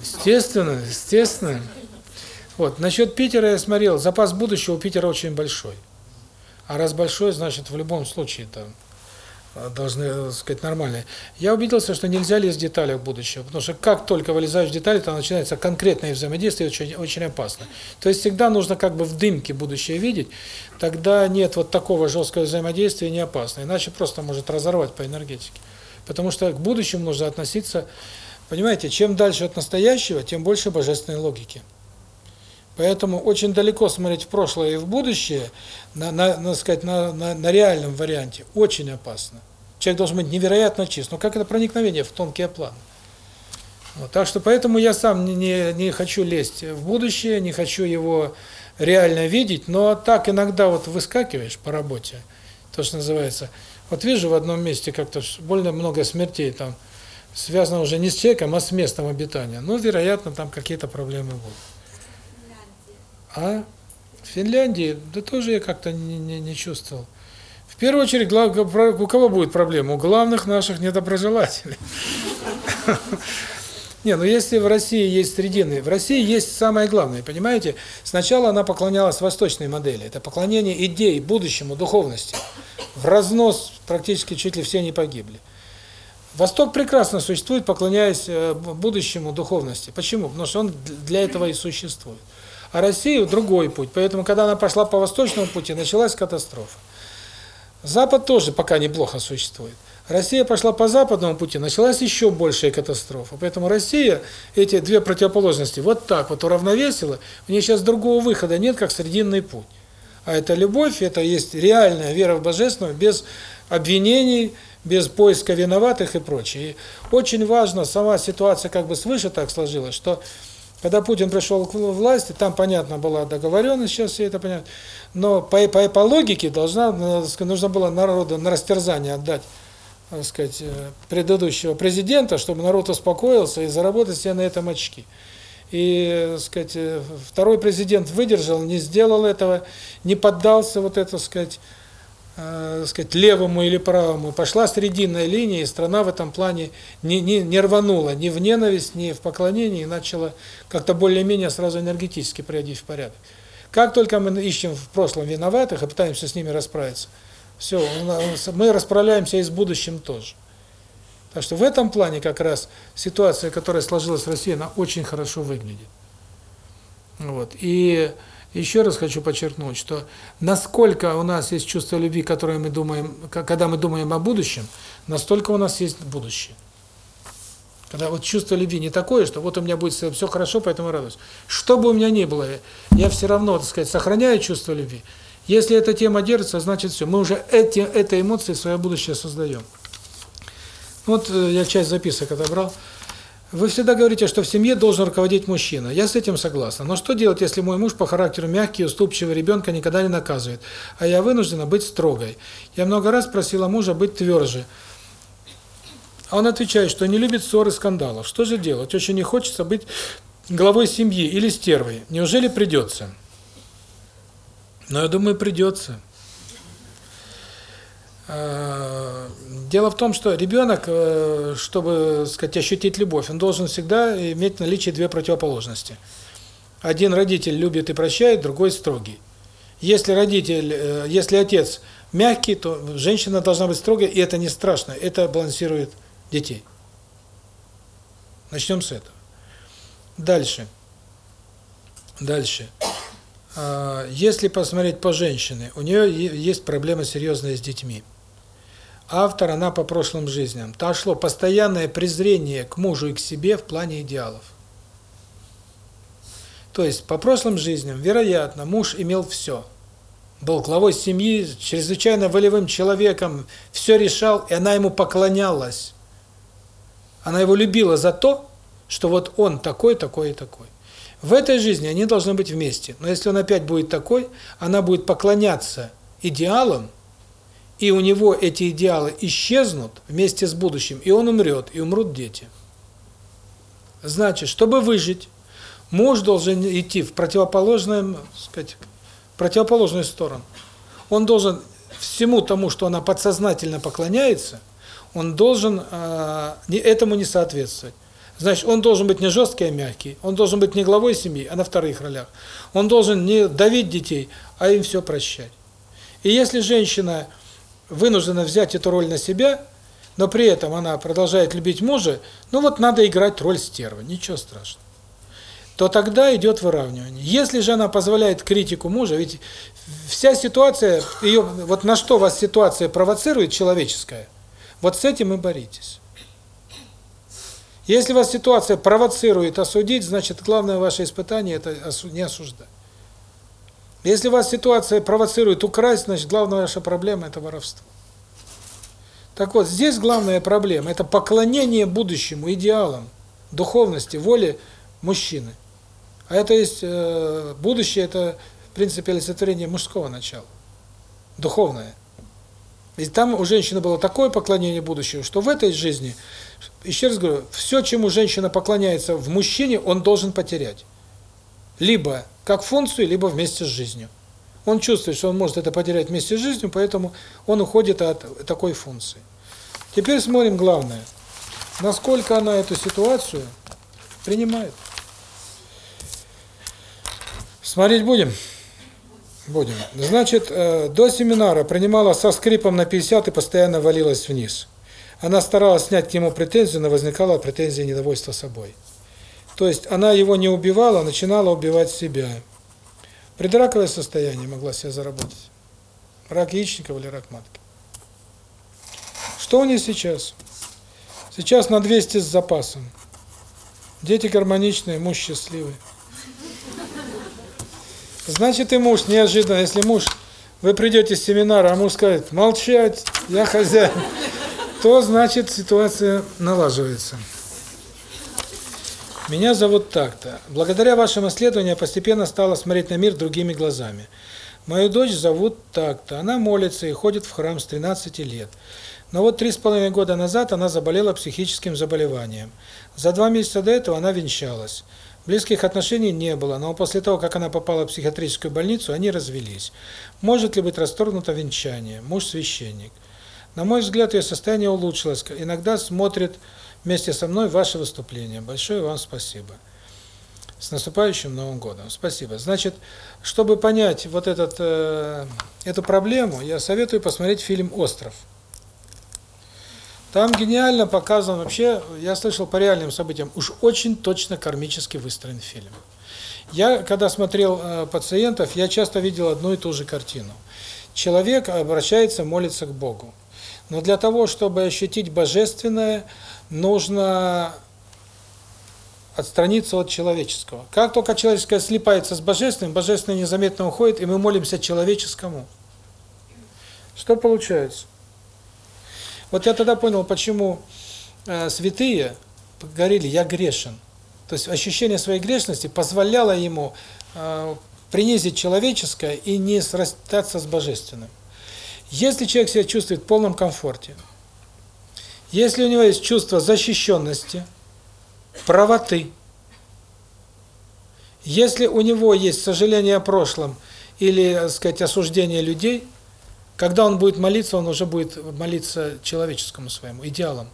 Естественно, естественно. Вот, насчет Питера я смотрел, запас будущего у Питера очень большой. А раз большой, значит, в любом случае там должны, так сказать, нормальные. Я убедился, что нельзя лезть в детали в будущее, потому что как только вылезаешь в детали, то начинается конкретное взаимодействие, очень, очень опасно. То есть всегда нужно как бы в дымке будущее видеть, тогда нет вот такого жесткого взаимодействия, не опасно, иначе просто может разорвать по энергетике. Потому что к будущему нужно относиться, понимаете, чем дальше от настоящего, тем больше божественной логики. Поэтому очень далеко смотреть в прошлое и в будущее, на, на, на сказать, на, на, на реальном варианте, очень опасно. Человек должен быть невероятно чист. Но как это проникновение в тонкие планы? Вот, так что поэтому я сам не, не, не хочу лезть в будущее, не хочу его реально видеть, но так иногда вот выскакиваешь по работе, то, что называется. Вот вижу в одном месте как-то больно много смертей там, связано уже не с человеком, а с местом обитания. Ну, вероятно, там какие-то проблемы будут. А в Финляндии, да тоже я как-то не, не, не чувствовал. В первую очередь, у кого будет проблема? У главных наших недоброжелателей. <laughs> Не, ну если в России есть срединные, в России есть самое главное, понимаете? Сначала она поклонялась восточной модели, это поклонение идей, будущему, духовности. В разнос практически чуть ли все не погибли. Восток прекрасно существует, поклоняясь э, будущему, духовности. Почему? Потому что он для этого и существует. А Россия другой путь. Поэтому, когда она пошла по восточному пути, началась катастрофа. Запад тоже пока неплохо существует. Россия пошла по западному пути, началась еще большая катастрофа. Поэтому Россия эти две противоположности вот так вот уравновесила, у нее сейчас другого выхода нет, как срединный путь. А это любовь, это есть реальная вера в Божественного, без обвинений, без поиска виноватых и прочее. И очень важно, сама ситуация как бы свыше так сложилась, что когда Путин пришел к власти, там, понятно, была договоренность, сейчас все это понятно, но по, по, по логике должна, нужно было народу на растерзание отдать, так сказать, э, предыдущего президента, чтобы народ успокоился и заработать себе на этом очки. И, так сказать, э, второй президент выдержал, не сделал этого, не поддался вот это, так сказать, э, сказать, левому или правому, пошла срединная линия, и страна в этом плане не, не, не рванула ни в ненависть, ни в поклонение, и начала как-то более-менее сразу энергетически приводить в порядок. Как только мы ищем в прошлом виноватых и пытаемся с ними расправиться, все, мы расправляемся и с будущим тоже. Так что в этом плане как раз ситуация, которая сложилась в России, она очень хорошо выглядит. Вот. И еще раз хочу подчеркнуть, что насколько у нас есть чувство любви, которое мы думаем, когда мы думаем о будущем, настолько у нас есть будущее. Когда вот чувство любви не такое, что вот у меня будет все хорошо, поэтому радуюсь. Что бы у меня ни было, я все равно, так сказать, сохраняю чувство любви. Если эта тема держится, значит все. Мы уже эти, этой эмоции свое будущее создаем. Вот э, я часть записок отобрал. Вы всегда говорите, что в семье должен руководить мужчина. Я с этим согласна. Но что делать, если мой муж по характеру мягкий, уступчивый, ребенка никогда не наказывает, а я вынуждена быть строгой? Я много раз просила мужа быть тверже. А он отвечает, что не любит ссоры, скандалов. Что же делать? Очень не хочется быть главой семьи или стервой. Неужели придется? Но я думаю, придется. Дело в том, что ребенок, э, чтобы, сказать, ощутить любовь, он должен всегда иметь в наличии две противоположности. Один родитель любит и прощает, другой строгий. Если родитель, э, если отец мягкий, то женщина должна быть строгой, и это не страшно, это балансирует детей. Начнем с этого. Дальше. Дальше. А, если посмотреть по женщине, у нее есть проблема серьезная с детьми. Автор, она по прошлым жизням. Там шло постоянное презрение к мужу и к себе в плане идеалов. То есть по прошлым жизням, вероятно, муж имел все. Был главой семьи, чрезвычайно волевым человеком, все решал, и она ему поклонялась. Она его любила за то, что вот он такой, такой и такой. В этой жизни они должны быть вместе. Но если он опять будет такой, она будет поклоняться идеалам, и у него эти идеалы исчезнут вместе с будущим, и он умрет, и умрут дети. Значит, чтобы выжить, муж должен идти в противоположную, сказать, противоположную сторону. Он должен всему тому, что она подсознательно поклоняется, он должен э, этому не соответствовать. Значит, он должен быть не жесткий, а мягкий. Он должен быть не главой семьи, а на вторых ролях. Он должен не давить детей, а им все прощать. И если женщина вынуждена взять эту роль на себя, но при этом она продолжает любить мужа, ну вот надо играть роль стервы, ничего страшного. То тогда идет выравнивание. Если же она позволяет критику мужа, ведь вся ситуация, ее вот на что вас ситуация провоцирует человеческая, вот с этим и боритесь. Если вас ситуация провоцирует осудить, значит, главное ваше испытание – это не осуждать. Если вас ситуация провоцирует украсть, значит, главная ваша проблема – это воровство. Так вот, здесь главная проблема – это поклонение будущему, идеалам, духовности, воле мужчины. А это есть э, будущее – это, в принципе, олицетворение мужского начала, духовное. И там у женщины было такое поклонение будущему, что в этой жизни – еще раз говорю, все, чему женщина поклоняется в мужчине, он должен потерять. Либо как функцию, либо вместе с жизнью. Он чувствует, что он может это потерять вместе с жизнью, поэтому он уходит от такой функции. Теперь смотрим главное. Насколько она эту ситуацию принимает. Смотреть будем? Будем. Значит, э, до семинара принимала со скрипом на 50 и постоянно валилась вниз. Она старалась снять к нему претензию, но возникала претензия недовольства собой. То есть она его не убивала, а начинала убивать себя. Предраковое состояние могла себе заработать. Рак яичников или рак матки. Что у нее сейчас? Сейчас на 200 с запасом. Дети гармоничные, муж счастливый. Значит, и муж неожиданно, если муж, вы придете с семинара, а муж скажет, молчать, я хозяин то значит ситуация налаживается. Меня зовут так-то. Благодаря вашим исследованиям я постепенно стала смотреть на мир другими глазами. Мою дочь зовут так-то. Она молится и ходит в храм с 13 лет. Но вот три с половиной года назад она заболела психическим заболеванием. За два месяца до этого она венчалась. Близких отношений не было, но после того, как она попала в психиатрическую больницу, они развелись. Может ли быть расторгнуто венчание? Муж священник. На мой взгляд, ее состояние улучшилось. Иногда смотрит вместе со мной ваше выступление. Большое вам спасибо. С наступающим Новым годом. Спасибо. Значит, чтобы понять вот этот э, эту проблему, я советую посмотреть фильм Остров. Там гениально показан вообще, я слышал по реальным событиям, уж очень точно кармически выстроен фильм. Я когда смотрел э, пациентов, я часто видел одну и ту же картину. Человек обращается, молится к Богу. Но для того, чтобы ощутить божественное, нужно отстраниться от человеческого. Как только человеческое слипается с божественным, божественное незаметно уходит, и мы молимся человеческому. Что получается? Вот я тогда понял, почему э, святые говорили «я грешен». То есть ощущение своей грешности позволяло ему э, принизить человеческое и не срастаться с божественным. Если человек себя чувствует в полном комфорте, если у него есть чувство защищенности, правоты, если у него есть сожаление о прошлом или, так сказать, осуждение людей, когда он будет молиться, он уже будет молиться человеческому своему, идеалам.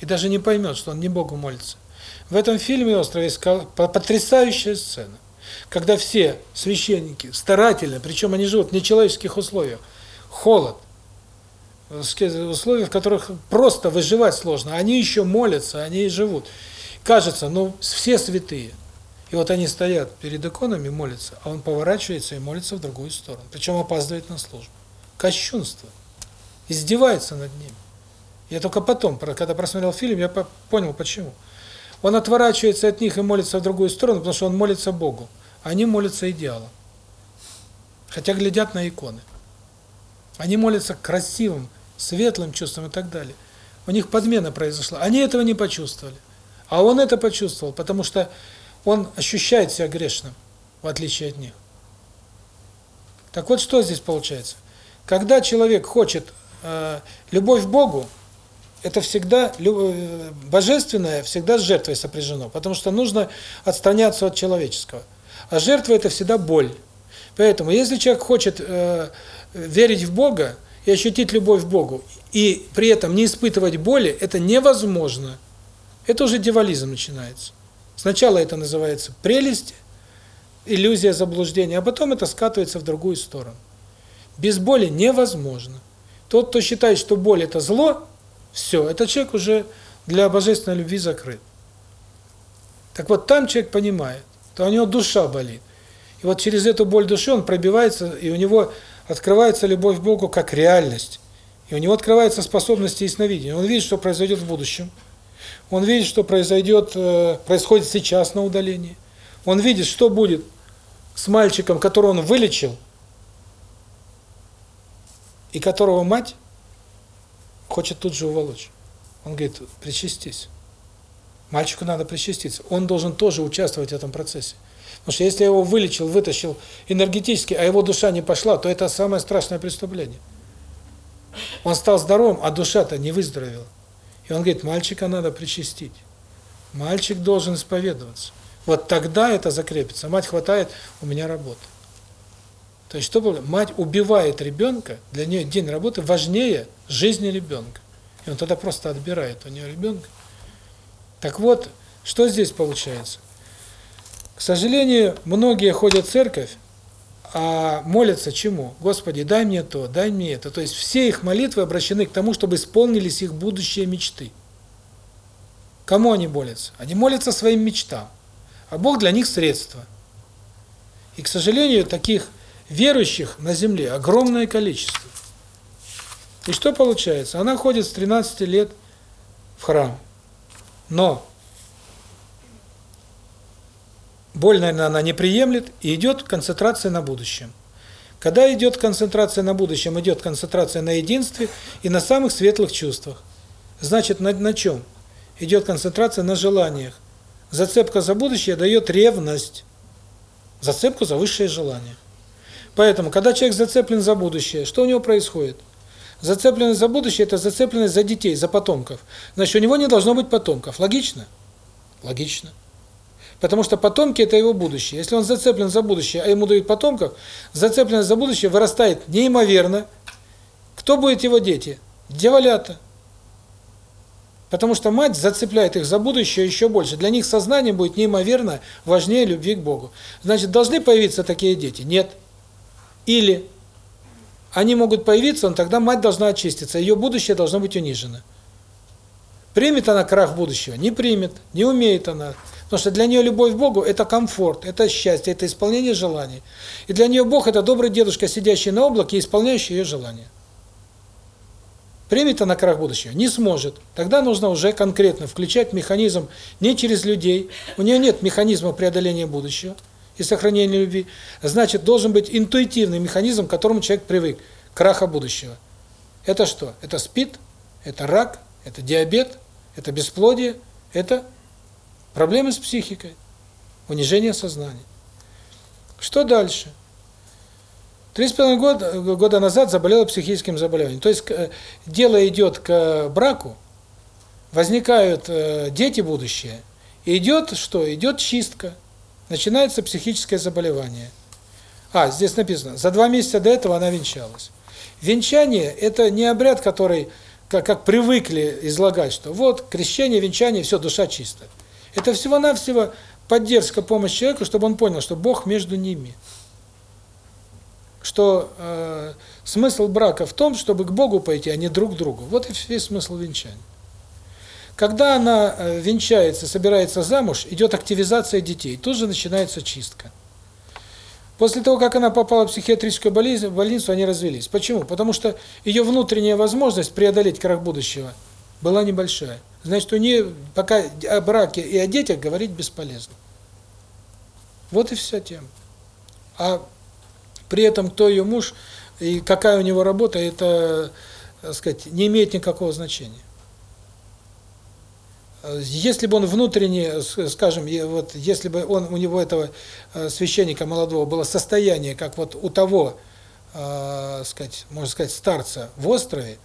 И даже не поймет, что он не Богу молится. В этом фильме «Остров» есть потрясающая сцена, когда все священники старательно, причем они живут в нечеловеческих условиях, холод, условия, в которых просто выживать сложно. Они еще молятся, они и живут. Кажется, ну, все святые. И вот они стоят перед иконами, молятся, а он поворачивается и молится в другую сторону. Причем опаздывает на службу. Кощунство. издевается над ними. Я только потом, когда просмотрел фильм, я понял, почему. Он отворачивается от них и молится в другую сторону, потому что он молится Богу. Они молятся идеалам. Хотя глядят на иконы. Они молятся красивым, светлым чувством и так далее. У них подмена произошла. Они этого не почувствовали. А он это почувствовал, потому что он ощущает себя грешным, в отличие от них. Так вот, что здесь получается? Когда человек хочет э, любовь к Богу, это всегда, э, божественное всегда с жертвой сопряжено, потому что нужно отстраняться от человеческого. А жертва – это всегда боль. Поэтому, если человек хочет э, верить в Бога и ощутить любовь к Богу, и при этом не испытывать боли, это невозможно. Это уже дьяволизм начинается. Сначала это называется прелесть, иллюзия заблуждения, а потом это скатывается в другую сторону. Без боли невозможно. Тот, кто считает, что боль – это зло, все, этот человек уже для божественной любви закрыт. Так вот, там человек понимает, то у него душа болит. И вот через эту боль души он пробивается, и у него открывается любовь к Богу как реальность. И у него открывается способность ясновидения. Он видит, что произойдет в будущем. Он видит, что произойдет, э, происходит сейчас на удалении. Он видит, что будет с мальчиком, которого он вылечил, и которого мать хочет тут же уволочь. Он говорит, причастись. Мальчику надо причаститься. Он должен тоже участвовать в этом процессе. Потому что если я его вылечил, вытащил энергетически, а его душа не пошла, то это самое страшное преступление. Он стал здоровым, а душа-то не выздоровела. И он говорит, мальчика надо причастить. Мальчик должен исповедоваться. Вот тогда это закрепится. Мать хватает, у меня работа. То есть, что мать убивает ребенка, для нее день работы важнее жизни ребенка. И он тогда просто отбирает у нее ребенка. Так вот, что здесь получается? К сожалению, многие ходят в церковь, а молятся чему? Господи, дай мне то, дай мне это. То есть все их молитвы обращены к тому, чтобы исполнились их будущие мечты. Кому они молятся? Они молятся своим мечтам, а Бог для них средство. И, к сожалению, таких верующих на земле огромное количество. И что получается? Она ходит с 13 лет в храм. Но боль, наверное, она не приемлет, и идет концентрация на будущем. Когда идет концентрация на будущем, идет концентрация на единстве и на самых светлых чувствах. Значит, на, на чем? Идет концентрация на желаниях. Зацепка за будущее дает ревность. Зацепку за высшее желание. Поэтому, когда человек зацеплен за будущее, что у него происходит? Зацепленность за будущее – это зацепленность за детей, за потомков. Значит, у него не должно быть потомков. Логично? Логично. Потому что потомки – это его будущее. Если он зацеплен за будущее, а ему дают потомков, зацепленность за будущее вырастает неимоверно. Кто будет его дети? Дьяволята. Потому что мать зацепляет их за будущее еще больше. Для них сознание будет неимоверно важнее любви к Богу. Значит, должны появиться такие дети? Нет. Или они могут появиться, но тогда мать должна очиститься, ее будущее должно быть унижено. Примет она крах будущего? Не примет, не умеет она. Потому что для нее любовь к Богу – это комфорт, это счастье, это исполнение желаний. И для нее Бог – это добрый дедушка, сидящий на облаке и исполняющий ее желания. Примет она крах будущего? Не сможет. Тогда нужно уже конкретно включать механизм не через людей. У нее нет механизма преодоления будущего и сохранения любви, значит, должен быть интуитивный механизм, к которому человек привык, краха будущего. Это что? Это СПИД, это рак, это диабет, это бесплодие, это проблемы с психикой, унижение сознания. Что дальше? Три с половиной года, года назад заболела психическим заболеванием. То есть э, дело идет к браку, возникают э, дети будущее, идет что? Идет чистка начинается психическое заболевание. А, здесь написано, за два месяца до этого она венчалась. Венчание – это не обряд, который, как, как привыкли излагать, что вот, крещение, венчание, все, душа чистая. Это всего-навсего поддержка, помощь человеку, чтобы он понял, что Бог между ними. Что э, смысл брака в том, чтобы к Богу пойти, а не друг к другу. Вот и весь смысл венчания. Когда она э, венчается, собирается замуж, идет активизация детей, тут же начинается чистка. После того, как она попала в психиатрическую болезнь, в больницу, они развелись. Почему? Потому что ее внутренняя возможность преодолеть крах будущего была небольшая. Значит, у нее пока о браке и о детях говорить бесполезно. Вот и вся тема. А при этом кто ее муж и какая у него работа, это, так сказать, не имеет никакого значения. Если бы он внутренне, скажем, вот если бы он у него этого э, священника молодого было состояние, как вот у того, э, сказать, можно сказать, старца в острове,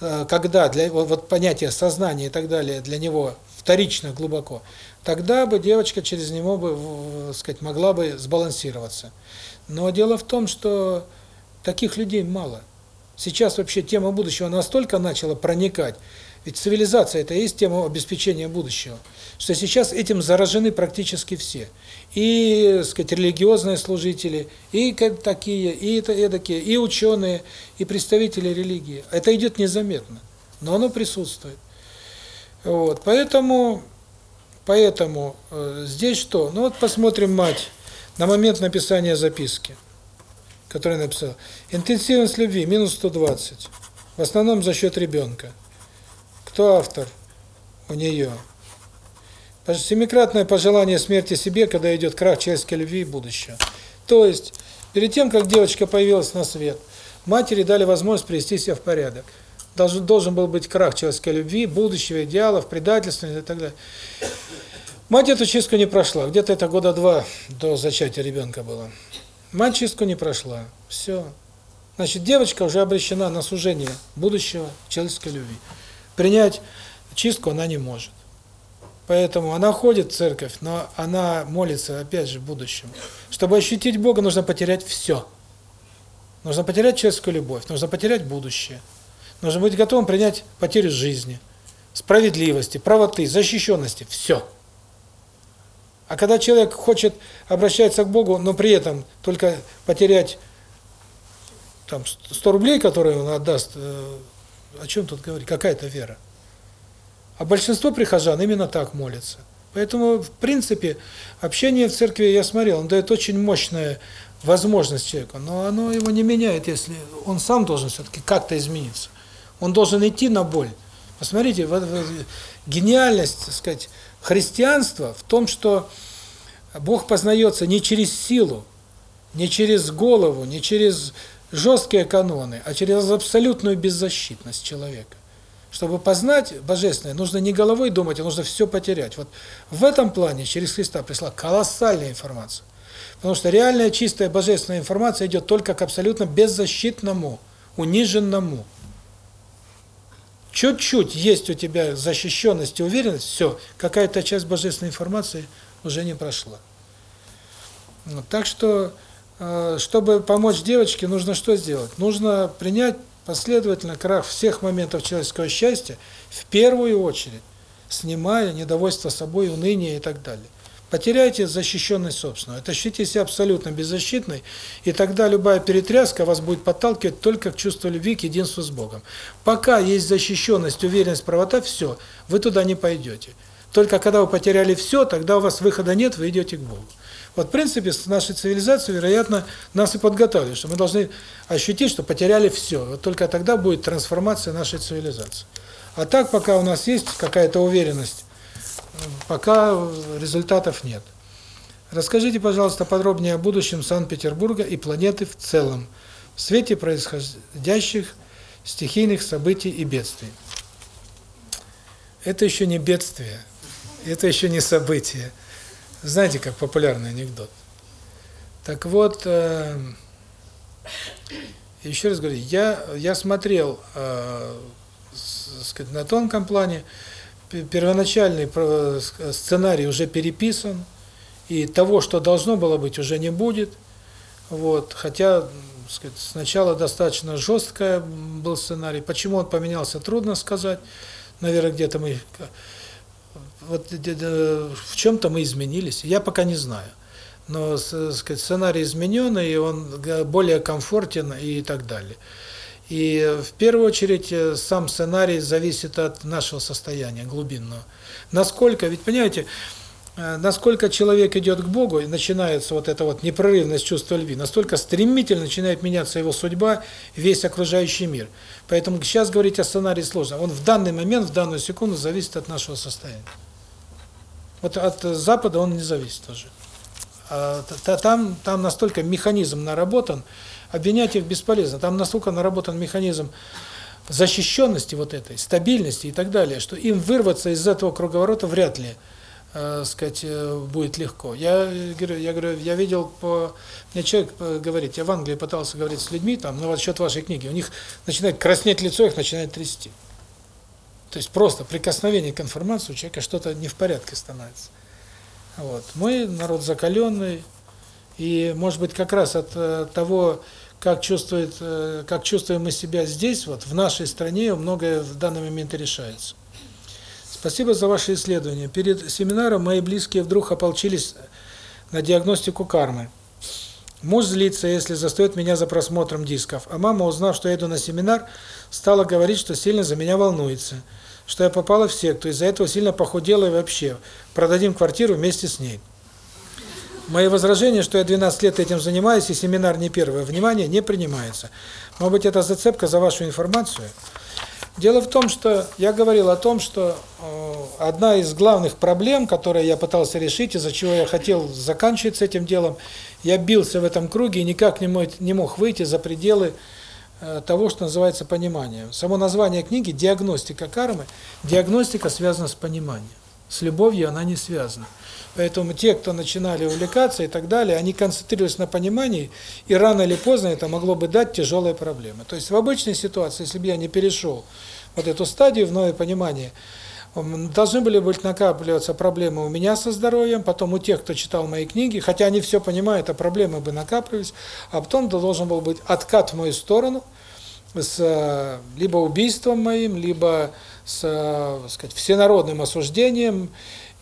когда для вот понятие сознания и так далее для него вторично глубоко, тогда бы девочка через него бы, сказать, могла бы сбалансироваться. Но дело в том, что таких людей мало. Сейчас вообще тема будущего настолько начала проникать, ведь цивилизация – это и есть тема обеспечения будущего, что сейчас этим заражены практически все. И, сказать, религиозные служители, и такие, и это эдакие, и ученые, и представители религии. Это идет незаметно, но оно присутствует. Вот, поэтому, поэтому э, здесь что? Ну вот посмотрим мать на момент написания записки, которую написал. Интенсивность любви – минус 120. В основном за счет ребенка. Кто автор? У нее. Семикратное пожелание смерти себе, когда идет крах человеческой любви и будущего. То есть, перед тем, как девочка появилась на свет, матери дали возможность привести себя в порядок. Должен, должен был быть крах человеческой любви, будущего, идеалов, предательства и так далее. Мать эту чистку не прошла. Где-то это года два до зачатия ребенка было. Мать чистку не прошла. Все. Значит, девочка уже обречена на сужение будущего человеческой любви принять чистку она не может. Поэтому она ходит в церковь, но она молится, опять же, в будущем. Чтобы ощутить Бога, нужно потерять все. Нужно потерять человеческую любовь, нужно потерять будущее. Нужно быть готовым принять потерю жизни, справедливости, правоты, защищенности, все. А когда человек хочет обращаться к Богу, но при этом только потерять там 100 рублей, которые он отдаст э, о чем тут говорить? Какая-то вера. А большинство прихожан именно так молятся. Поэтому, в принципе, общение в церкви, я смотрел, он дает очень мощную возможность человеку, но оно его не меняет, если он сам должен все-таки как-то измениться. Он должен идти на боль. Посмотрите, вот, вот, гениальность, так сказать, христианства в том, что Бог познается не через силу, не через голову, не через жесткие каноны, а через абсолютную беззащитность человека. Чтобы познать Божественное, нужно не головой думать, а нужно все потерять. Вот в этом плане через Христа пришла колоссальная информация. Потому что реальная чистая божественная информация идет только к абсолютно беззащитному, униженному. Чуть-чуть есть у тебя защищенность и уверенность, все, какая-то часть божественной информации уже не прошла. Так что Э, чтобы помочь девочке, нужно что сделать? Нужно принять последовательно крах всех моментов человеческого счастья, в первую очередь, снимая недовольство собой, уныние и так далее. Потеряйте защищенность собственную, ощутите себя абсолютно беззащитной, и тогда любая перетряска вас будет подталкивать только к чувству любви, к единству с Богом. Пока есть защищенность, уверенность, правота, все, вы туда не пойдете. Только когда вы потеряли все, тогда у вас выхода нет, вы идете к Богу. Вот, в принципе, с нашей цивилизацией, вероятно, нас и подготовили, что мы должны ощутить, что потеряли все. Вот только тогда будет трансформация нашей цивилизации. А так, пока у нас есть какая-то уверенность, пока результатов нет. Расскажите, пожалуйста, подробнее о будущем Санкт-Петербурга и планеты в целом, в свете происходящих стихийных событий и бедствий. Это еще не бедствие, это еще не событие. Знаете, как популярный анекдот. Так вот, э, еще раз говорю, я я смотрел, э, сказать, на тонком плане, первоначальный сценарий уже переписан, и того, что должно было быть, уже не будет. Вот, хотя, сказать, сначала достаточно жесткая был сценарий. Почему он поменялся, трудно сказать. Наверное, где-то мы вот в чем-то мы изменились, я пока не знаю. Но, сказать, сценарий изменен, и он более комфортен и так далее. И в первую очередь э, сам сценарий зависит от нашего состояния глубинного. Насколько, ведь понимаете, э, насколько человек идет к Богу, и начинается вот эта вот непрерывность чувства любви, настолько стремительно начинает меняться его судьба, весь окружающий мир. Поэтому сейчас говорить о сценарии сложно. Он в данный момент, в данную секунду зависит от нашего состояния. Вот от Запада он не зависит тоже. А, там, там настолько механизм наработан, обвинять их бесполезно. Там настолько наработан механизм защищенности вот этой, стабильности и так далее, что им вырваться из этого круговорота вряд ли, э, сказать, э, будет легко. Я говорю, я говорю, я видел по мне человек э, говорит, я в Англии пытался говорить с людьми там, ну вот счет вашей книги, у них начинает краснеть лицо, их начинает трясти. То есть просто прикосновение к информации у человека что-то не в порядке становится. Вот. Мы народ закаленный, и, может быть, как раз от э, того, как чувствует, э, как чувствуем мы себя здесь, вот в нашей стране, многое в данный момент решается. Спасибо за ваши исследования. Перед семинаром мои близкие вдруг ополчились на диагностику кармы. Муж злится, если застает меня за просмотром дисков, а мама, узнав, что я иду на семинар, стала говорить, что сильно за меня волнуется, что я попала в секту, из-за этого сильно похудела и вообще продадим квартиру вместе с ней. Мои возражения, что я 12 лет этим занимаюсь, и семинар не первое, внимание не принимается. Может быть, это зацепка за вашу информацию? Дело в том, что я говорил о том, что э, одна из главных проблем, которые я пытался решить, из-за чего я хотел заканчивать с этим делом, я бился в этом круге и никак не мог, не мог выйти за пределы того, что называется пониманием. Само название книги «Диагностика кармы», диагностика связана с пониманием. С любовью она не связана. Поэтому те, кто начинали увлекаться и так далее, они концентрировались на понимании, и рано или поздно это могло бы дать тяжелые проблемы. То есть в обычной ситуации, если бы я не перешел вот эту стадию в новое понимание, должны были быть накапливаться проблемы у меня со здоровьем, потом у тех, кто читал мои книги, хотя они все понимают, а проблемы бы накапливались, а потом должен был быть откат в мою сторону с либо убийством моим, либо с, сказать, всенародным осуждением,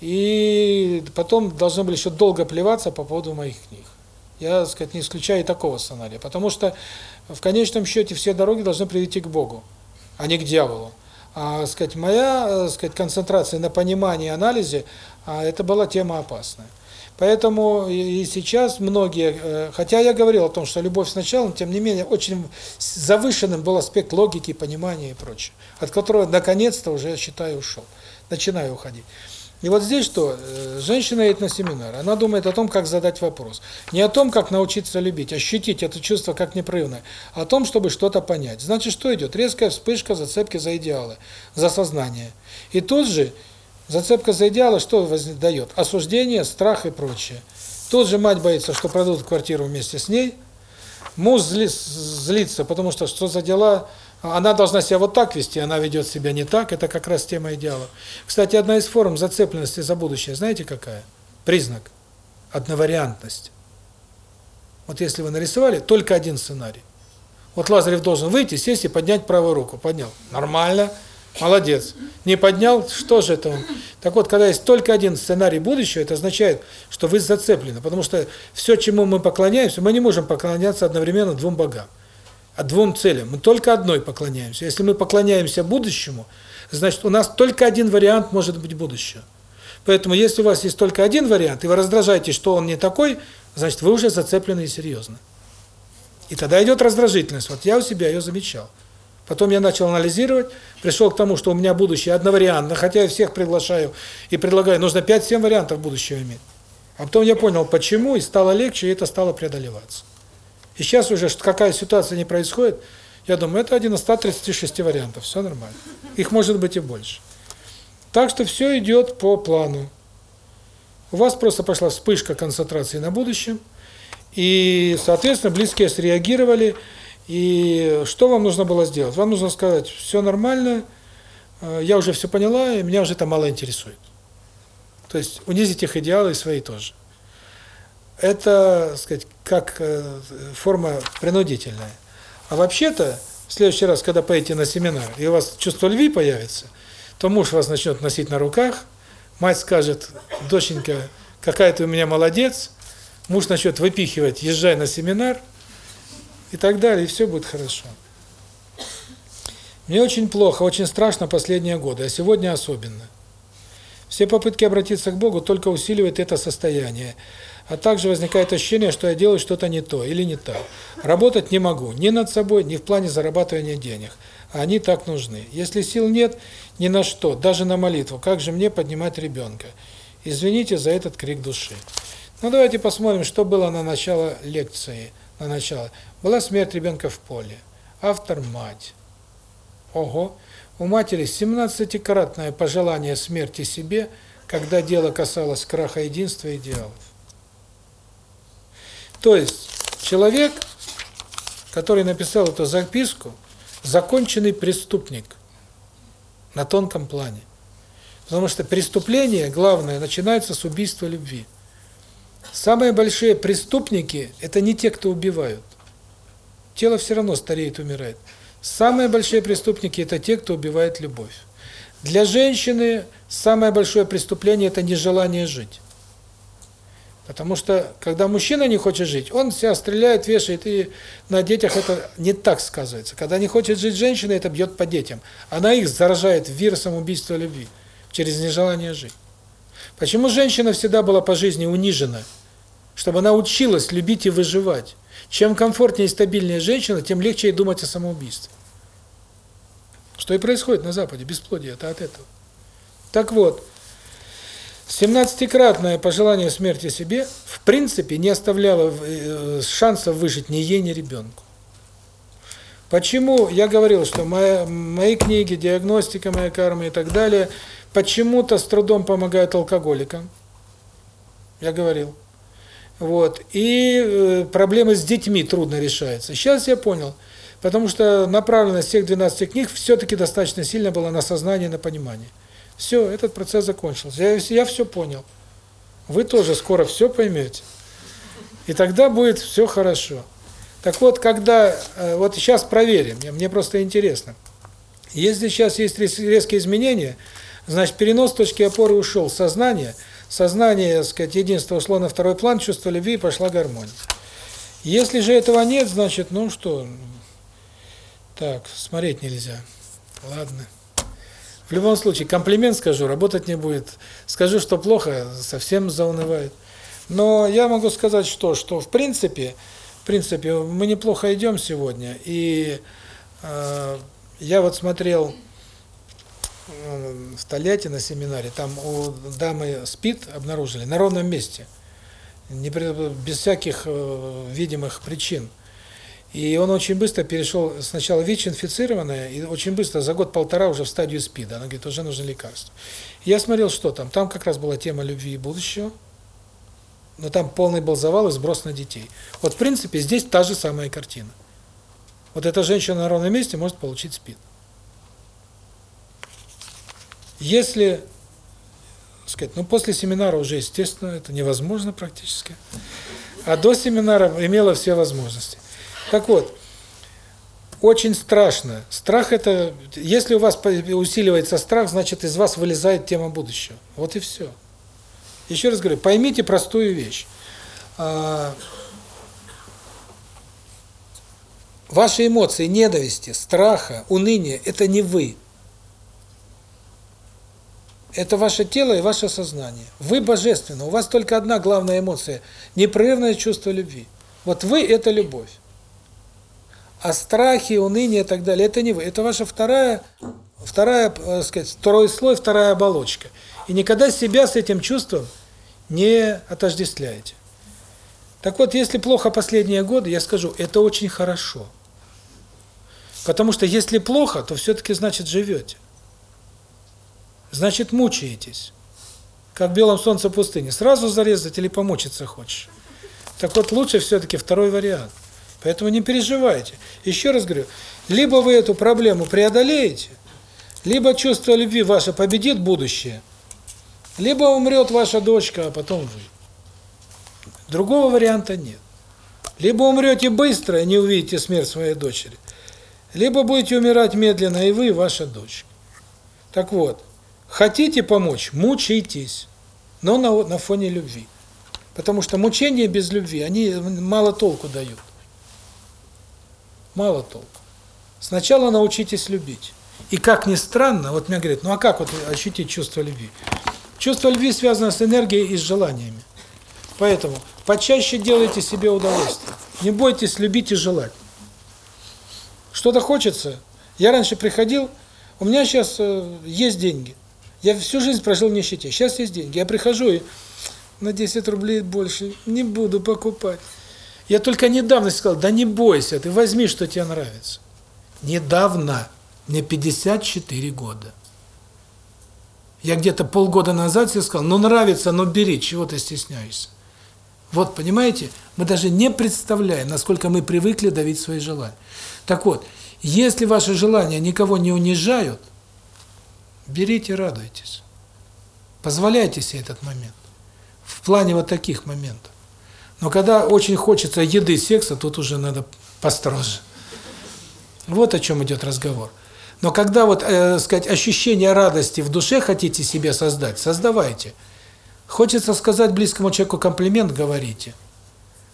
и потом должны были еще долго плеваться по поводу моих книг. Я, так сказать, не исключаю такого сценария, потому что в конечном счете все дороги должны привести к Богу, а не к дьяволу. А, сказать, моя, сказать, концентрация на понимании анализе, а, это была тема опасная. Поэтому и сейчас многие, э, хотя я говорил о том, что любовь сначала, тем не менее, очень завышенным был аспект логики, понимания и прочее, от которого наконец-то уже, я считаю, ушел. Начинаю уходить. И вот здесь что? Э, женщина едет на семинар, она думает о том, как задать вопрос. Не о том, как научиться любить, ощутить это чувство как непрерывное, а о том, чтобы что-то понять. Значит, что идет? Резкая вспышка зацепки за идеалы, за сознание. И тут же зацепка за идеалы что дает? Осуждение, страх и прочее. Тут же мать боится, что продадут квартиру вместе с ней. Муж злится, потому что что за дела она должна себя вот так вести, она ведет себя не так, это как раз тема идеала. Кстати, одна из форм зацепленности за будущее, знаете какая? Признак. Одновариантность. Вот если вы нарисовали только один сценарий. Вот Лазарев должен выйти, сесть и поднять правую руку. Поднял. Нормально. Молодец. Не поднял, что же это он? Так вот, когда есть только один сценарий будущего, это означает, что вы зацеплены. Потому что все, чему мы поклоняемся, мы не можем поклоняться одновременно двум богам а двум целям. Мы только одной поклоняемся. Если мы поклоняемся будущему, значит, у нас только один вариант может быть будущего. Поэтому, если у вас есть только один вариант, и вы раздражаетесь, что он не такой, значит, вы уже зацеплены и серьезно. И тогда идет раздражительность. Вот я у себя ее замечал. Потом я начал анализировать, пришел к тому, что у меня будущее одновариантно, хотя я всех приглашаю и предлагаю, нужно 5-7 вариантов будущего иметь. А потом я понял, почему, и стало легче, и это стало преодолеваться. И сейчас уже какая ситуация не происходит, я думаю, это один из 136 вариантов, все нормально. Их может быть и больше. Так что все идет по плану. У вас просто пошла вспышка концентрации на будущем, и, соответственно, близкие среагировали, и что вам нужно было сделать? Вам нужно сказать, все нормально, э, я уже все поняла, и меня уже это мало интересует. То есть унизить их идеалы и свои тоже это, сказать, как э, форма принудительная. А вообще-то, в следующий раз, когда поедете на семинар, и у вас чувство любви появится, то муж вас начнет носить на руках, мать скажет, доченька, какая ты у меня молодец, муж начнет выпихивать, езжай на семинар, и так далее, и все будет хорошо. Мне очень плохо, очень страшно последние годы, а сегодня особенно. Все попытки обратиться к Богу только усиливают это состояние. А также возникает ощущение, что я делаю что-то не то или не так. Работать не могу ни над собой, ни в плане зарабатывания денег. Они так нужны. Если сил нет ни на что, даже на молитву, как же мне поднимать ребенка? Извините за этот крик души. Ну давайте посмотрим, что было на начало лекции. На начало. Была смерть ребенка в поле. Автор мать. Ого. У матери 17-кратное пожелание смерти себе, когда дело касалось краха единства идеалов. То есть человек, который написал эту записку, законченный преступник на тонком плане. Потому что преступление, главное, начинается с убийства любви. Самые большие преступники – это не те, кто убивают. Тело все равно стареет, умирает. Самые большие преступники – это те, кто убивает любовь. Для женщины самое большое преступление – это нежелание жить. Потому что, когда мужчина не хочет жить, он себя стреляет, вешает, и на детях это не так сказывается. Когда не хочет жить женщина, это бьет по детям. Она их заражает вирусом убийства любви через нежелание жить. Почему женщина всегда была по жизни унижена? Чтобы она училась любить и выживать. Чем комфортнее и стабильнее женщина, тем легче ей думать о самоубийстве. Что и происходит на Западе, бесплодие, это от этого. Так вот, 17-кратное пожелание смерти себе, в принципе, не оставляло э, шансов выжить ни ей, ни ребенку. Почему я говорил, что моя, мои книги, диагностика моя карма и так далее, почему-то с трудом помогают алкоголикам? Я говорил. Вот. И э, проблемы с детьми трудно решаются. Сейчас я понял, потому что направленность всех 12 книг все-таки достаточно сильно была на сознание, на понимание. Все, этот процесс закончился. Я, я все понял. Вы тоже скоро все поймете. И тогда будет все хорошо. Так вот, когда... Э, вот сейчас проверим, мне просто интересно. Если сейчас есть резкие изменения, значит, перенос точки опоры ушел. Сознание, сознание, так сказать, единство ушло на второй план, чувство любви, и пошла гармония. Если же этого нет, значит, ну что... Так, смотреть нельзя. Ладно. В любом случае, комплимент скажу, работать не будет. Скажу, что плохо, совсем заунывает. Но я могу сказать, что, что в принципе, в принципе, мы неплохо идем сегодня. И э, я вот смотрел в Тольятти на семинаре, там у дамы СПИД обнаружили на ровном месте, не без всяких э, видимых причин. И он очень быстро перешел, сначала ВИЧ-инфицированная, и очень быстро, за год-полтора уже в стадию СПИДа. Она говорит, уже нужно лекарство. Я смотрел, что там. Там как раз была тема любви и будущего, но там полный был завал и сброс на детей. Вот, в принципе, здесь та же самая картина. Вот эта женщина на ровном месте может получить СПИД. Если, сказать, ну, после семинара уже, естественно, это невозможно практически, а до семинара имела все возможности. Так вот, очень страшно. Страх это, если у вас усиливается страх, значит из вас вылезает тема будущего. Вот и все. Еще раз говорю, поймите простую вещь. А, ваши эмоции ненависти, страха, уныния – это не вы. Это ваше тело и ваше сознание. Вы божественны. У вас только одна главная эмоция – непрерывное чувство любви. Вот вы – это любовь. А страхи, уныние и так далее, это не вы. Это ваша вторая, вторая, так э, сказать, второй слой, вторая оболочка. И никогда себя с этим чувством не отождествляете. Так вот, если плохо последние годы, я скажу, это очень хорошо. Потому что если плохо, то все-таки значит живете. Значит мучаетесь. Как в белом солнце пустыни. Сразу зарезать или помучиться хочешь. Так вот, лучше все-таки второй вариант. Поэтому не переживайте. Еще раз говорю, либо вы эту проблему преодолеете, либо чувство любви ваше победит будущее, либо умрет ваша дочка, а потом вы. Другого варианта нет. Либо умрете быстро и не увидите смерть своей дочери, либо будете умирать медленно и вы, и ваша дочь. Так вот, хотите помочь – мучайтесь, но на, на фоне любви. Потому что мучения без любви, они мало толку дают мало толку. Сначала научитесь любить. И как ни странно, вот мне говорят, ну а как вот ощутить чувство любви? Чувство любви связано с энергией и с желаниями. Поэтому почаще делайте себе удовольствие. Не бойтесь любить и желать. Что-то хочется. Я раньше приходил, у меня сейчас э, есть деньги. Я всю жизнь прожил в нищете. Сейчас есть деньги. Я прихожу и на 10 рублей больше не буду покупать. Я только недавно сказал, да не бойся, ты возьми, что тебе нравится. Недавно, мне 54 года. Я где-то полгода назад себе сказал, ну нравится, ну бери, чего ты стесняешься. Вот, понимаете, мы даже не представляем, насколько мы привыкли давить свои желания. Так вот, если ваши желания никого не унижают, берите, радуйтесь. Позволяйте себе этот момент. В плане вот таких моментов. Но когда очень хочется еды, секса, тут уже надо построже. Вот о чем идет разговор. Но когда вот, э, сказать, ощущение радости в душе хотите себе создать, создавайте. Хочется сказать близкому человеку комплимент, говорите.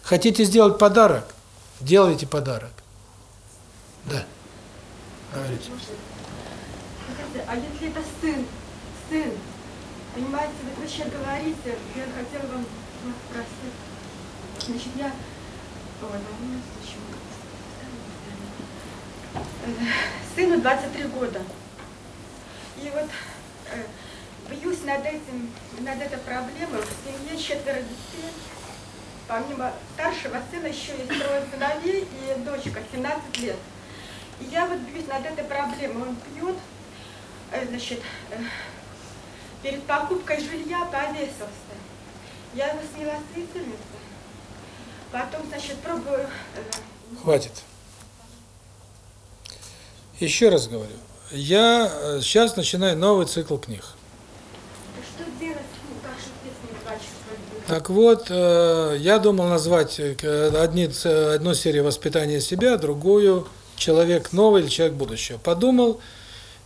Хотите сделать подарок, делайте подарок. Да. Говорите. А если это сын, сын, понимаете, вы сейчас говорите, я хотела вам спросить. Значит, я... Ой, ну, у нас еще... Сыну 23 года. И вот э, бьюсь над этим, над этой проблемой. В семье четверо детей. Помимо старшего сына еще есть трое сыновей и дочка 17 лет. И я вот бьюсь над этой проблемой. Он пьет, э, значит, э, перед покупкой жилья повесился. Я его с виселицы. Потом, значит, пробую... Хватит. Еще раз говорю. Я э, сейчас начинаю новый цикл книг. Что делать, ну, как же Так вот, э, я думал назвать э, одни, одну серию воспитания себя, другую человек новый или человек будущего. Подумал,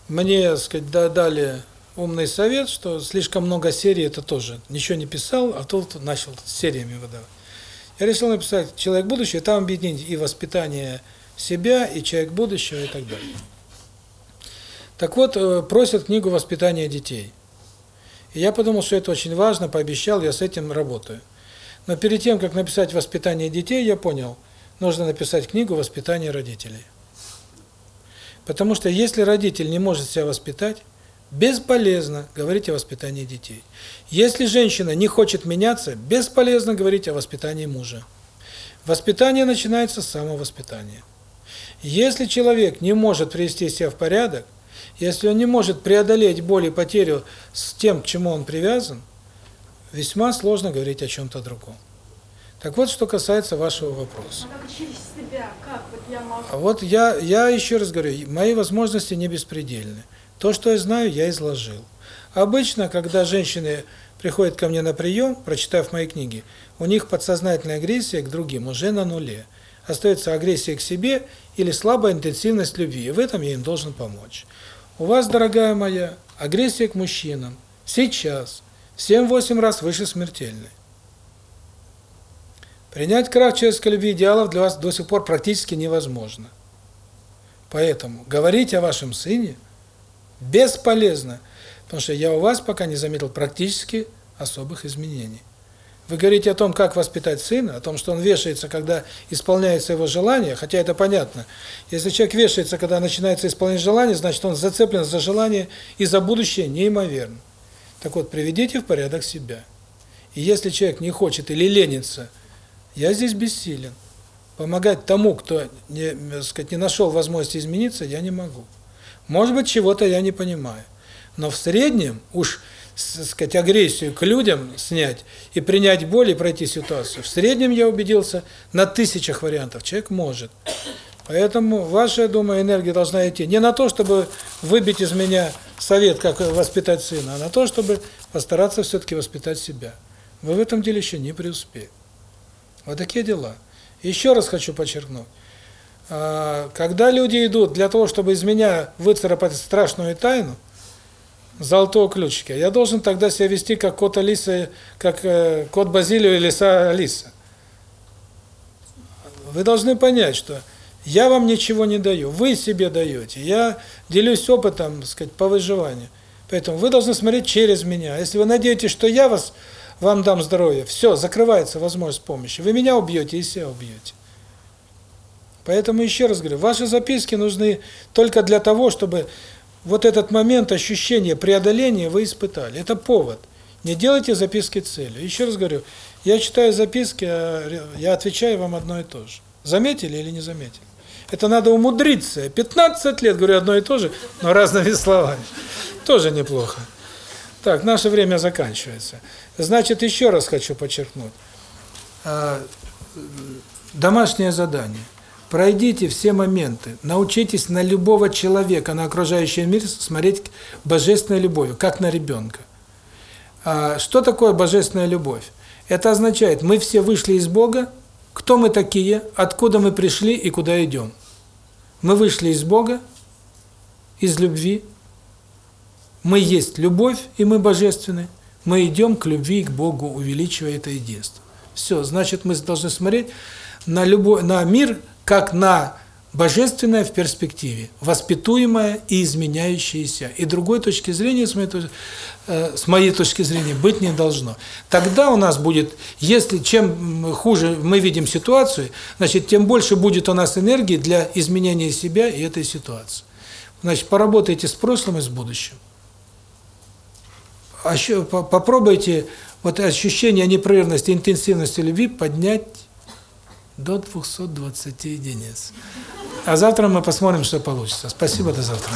мне, сказать, да- дали умный совет, что слишком много серий это тоже. Ничего не писал, а тут начал сериями выдавать. Я решил написать человек будущего, там объединить и воспитание себя, и человек будущего, и так далее. Так вот, э, просят книгу воспитания детей. И я подумал, что это очень важно, пообещал, я с этим работаю. Но перед тем, как написать «Воспитание детей», я понял, нужно написать книгу «Воспитание родителей». Потому что если родитель не может себя воспитать, бесполезно говорить о воспитании детей. Если женщина не хочет меняться, бесполезно говорить о воспитании мужа. Воспитание начинается с самовоспитания. Если человек не может привести себя в порядок, если он не может преодолеть боль и потерю с тем, к чему он привязан, весьма сложно говорить о чем-то другом. Так вот, что касается вашего вопроса. А? А вот я, я еще раз говорю, мои возможности не беспредельны. То, что я знаю, я изложил. Обычно, когда женщины приходят ко мне на прием, прочитав мои книги, у них подсознательная агрессия к другим уже на нуле. Остается агрессия к себе или слабая интенсивность любви. И в этом я им должен помочь. У вас, дорогая моя, агрессия к мужчинам сейчас в 7-8 раз выше смертельной. Принять крах человеческой любви идеалов для вас до сих пор практически невозможно. Поэтому говорить о вашем сыне бесполезно, потому что я у вас пока не заметил практически особых изменений. Вы говорите о том, как воспитать сына, о том, что он вешается, когда исполняется его желание, хотя это понятно. Если человек вешается, когда начинается исполнение желания, значит, он зацеплен за желание и за будущее неимоверно. Так вот, приведите в порядок себя. И если человек не хочет или ленится, я здесь бессилен. Помогать тому, кто не, сказать, не нашел возможности измениться, я не могу. Может быть, чего-то я не понимаю. Но в среднем уж, так сказать, агрессию к людям снять и принять боль и пройти ситуацию. В среднем я убедился, на тысячах вариантов человек может. Поэтому ваша, я думаю, энергия должна идти не на то, чтобы выбить из меня совет, как воспитать сына, а на то, чтобы постараться все-таки воспитать себя. Вы в этом деле еще не преуспели. Вот такие дела. Еще раз хочу подчеркнуть. А, Когда люди идут для того, чтобы из меня выцарапать страшную тайну, золотого ключика, я должен тогда себя вести как кот Алиса, как э, кот Базилио или лиса Алиса. Вы должны понять, что я вам ничего не даю, вы себе даете. Я делюсь опытом, так сказать, по выживанию. Поэтому вы должны смотреть через меня. Если вы надеетесь, что я вас вам дам здоровье, все, закрывается возможность помощи. Вы меня убьете и себя убьете. Поэтому еще раз говорю, ваши записки нужны только для того, чтобы вот этот момент ощущения преодоления вы испытали. Это повод. Не делайте записки целью. Еще раз говорю, я читаю записки, а я отвечаю вам одно и то же. Заметили или не заметили? Это надо умудриться. 15 лет говорю одно и то же, но разными словами. Тоже неплохо. Так, наше время заканчивается. Значит, еще раз хочу подчеркнуть. А, домашнее задание. Пройдите все моменты, научитесь на любого человека, на окружающий мир смотреть божественной любовью, как на ребенка. А, что такое божественная любовь? Это означает, мы все вышли из Бога, кто мы такие, откуда мы пришли и куда идем. Мы вышли из Бога, из любви. Мы есть любовь, и мы божественны. Мы идем к любви к Богу, увеличивая это единство. Все, значит, мы должны смотреть на любой на мир как на божественное в перспективе, воспитуемое и изменяющееся. И другой точки зрения, с моей, э, с моей точки зрения, быть не должно. Тогда у нас будет, если чем хуже мы видим ситуацию, значит, тем больше будет у нас энергии для изменения себя и этой ситуации. Значит, поработайте с прошлым и с будущим. Попробуйте вот ощущение непрерывности, интенсивности любви поднять до 220 единиц. А завтра мы посмотрим, что получится. Спасибо, до завтра.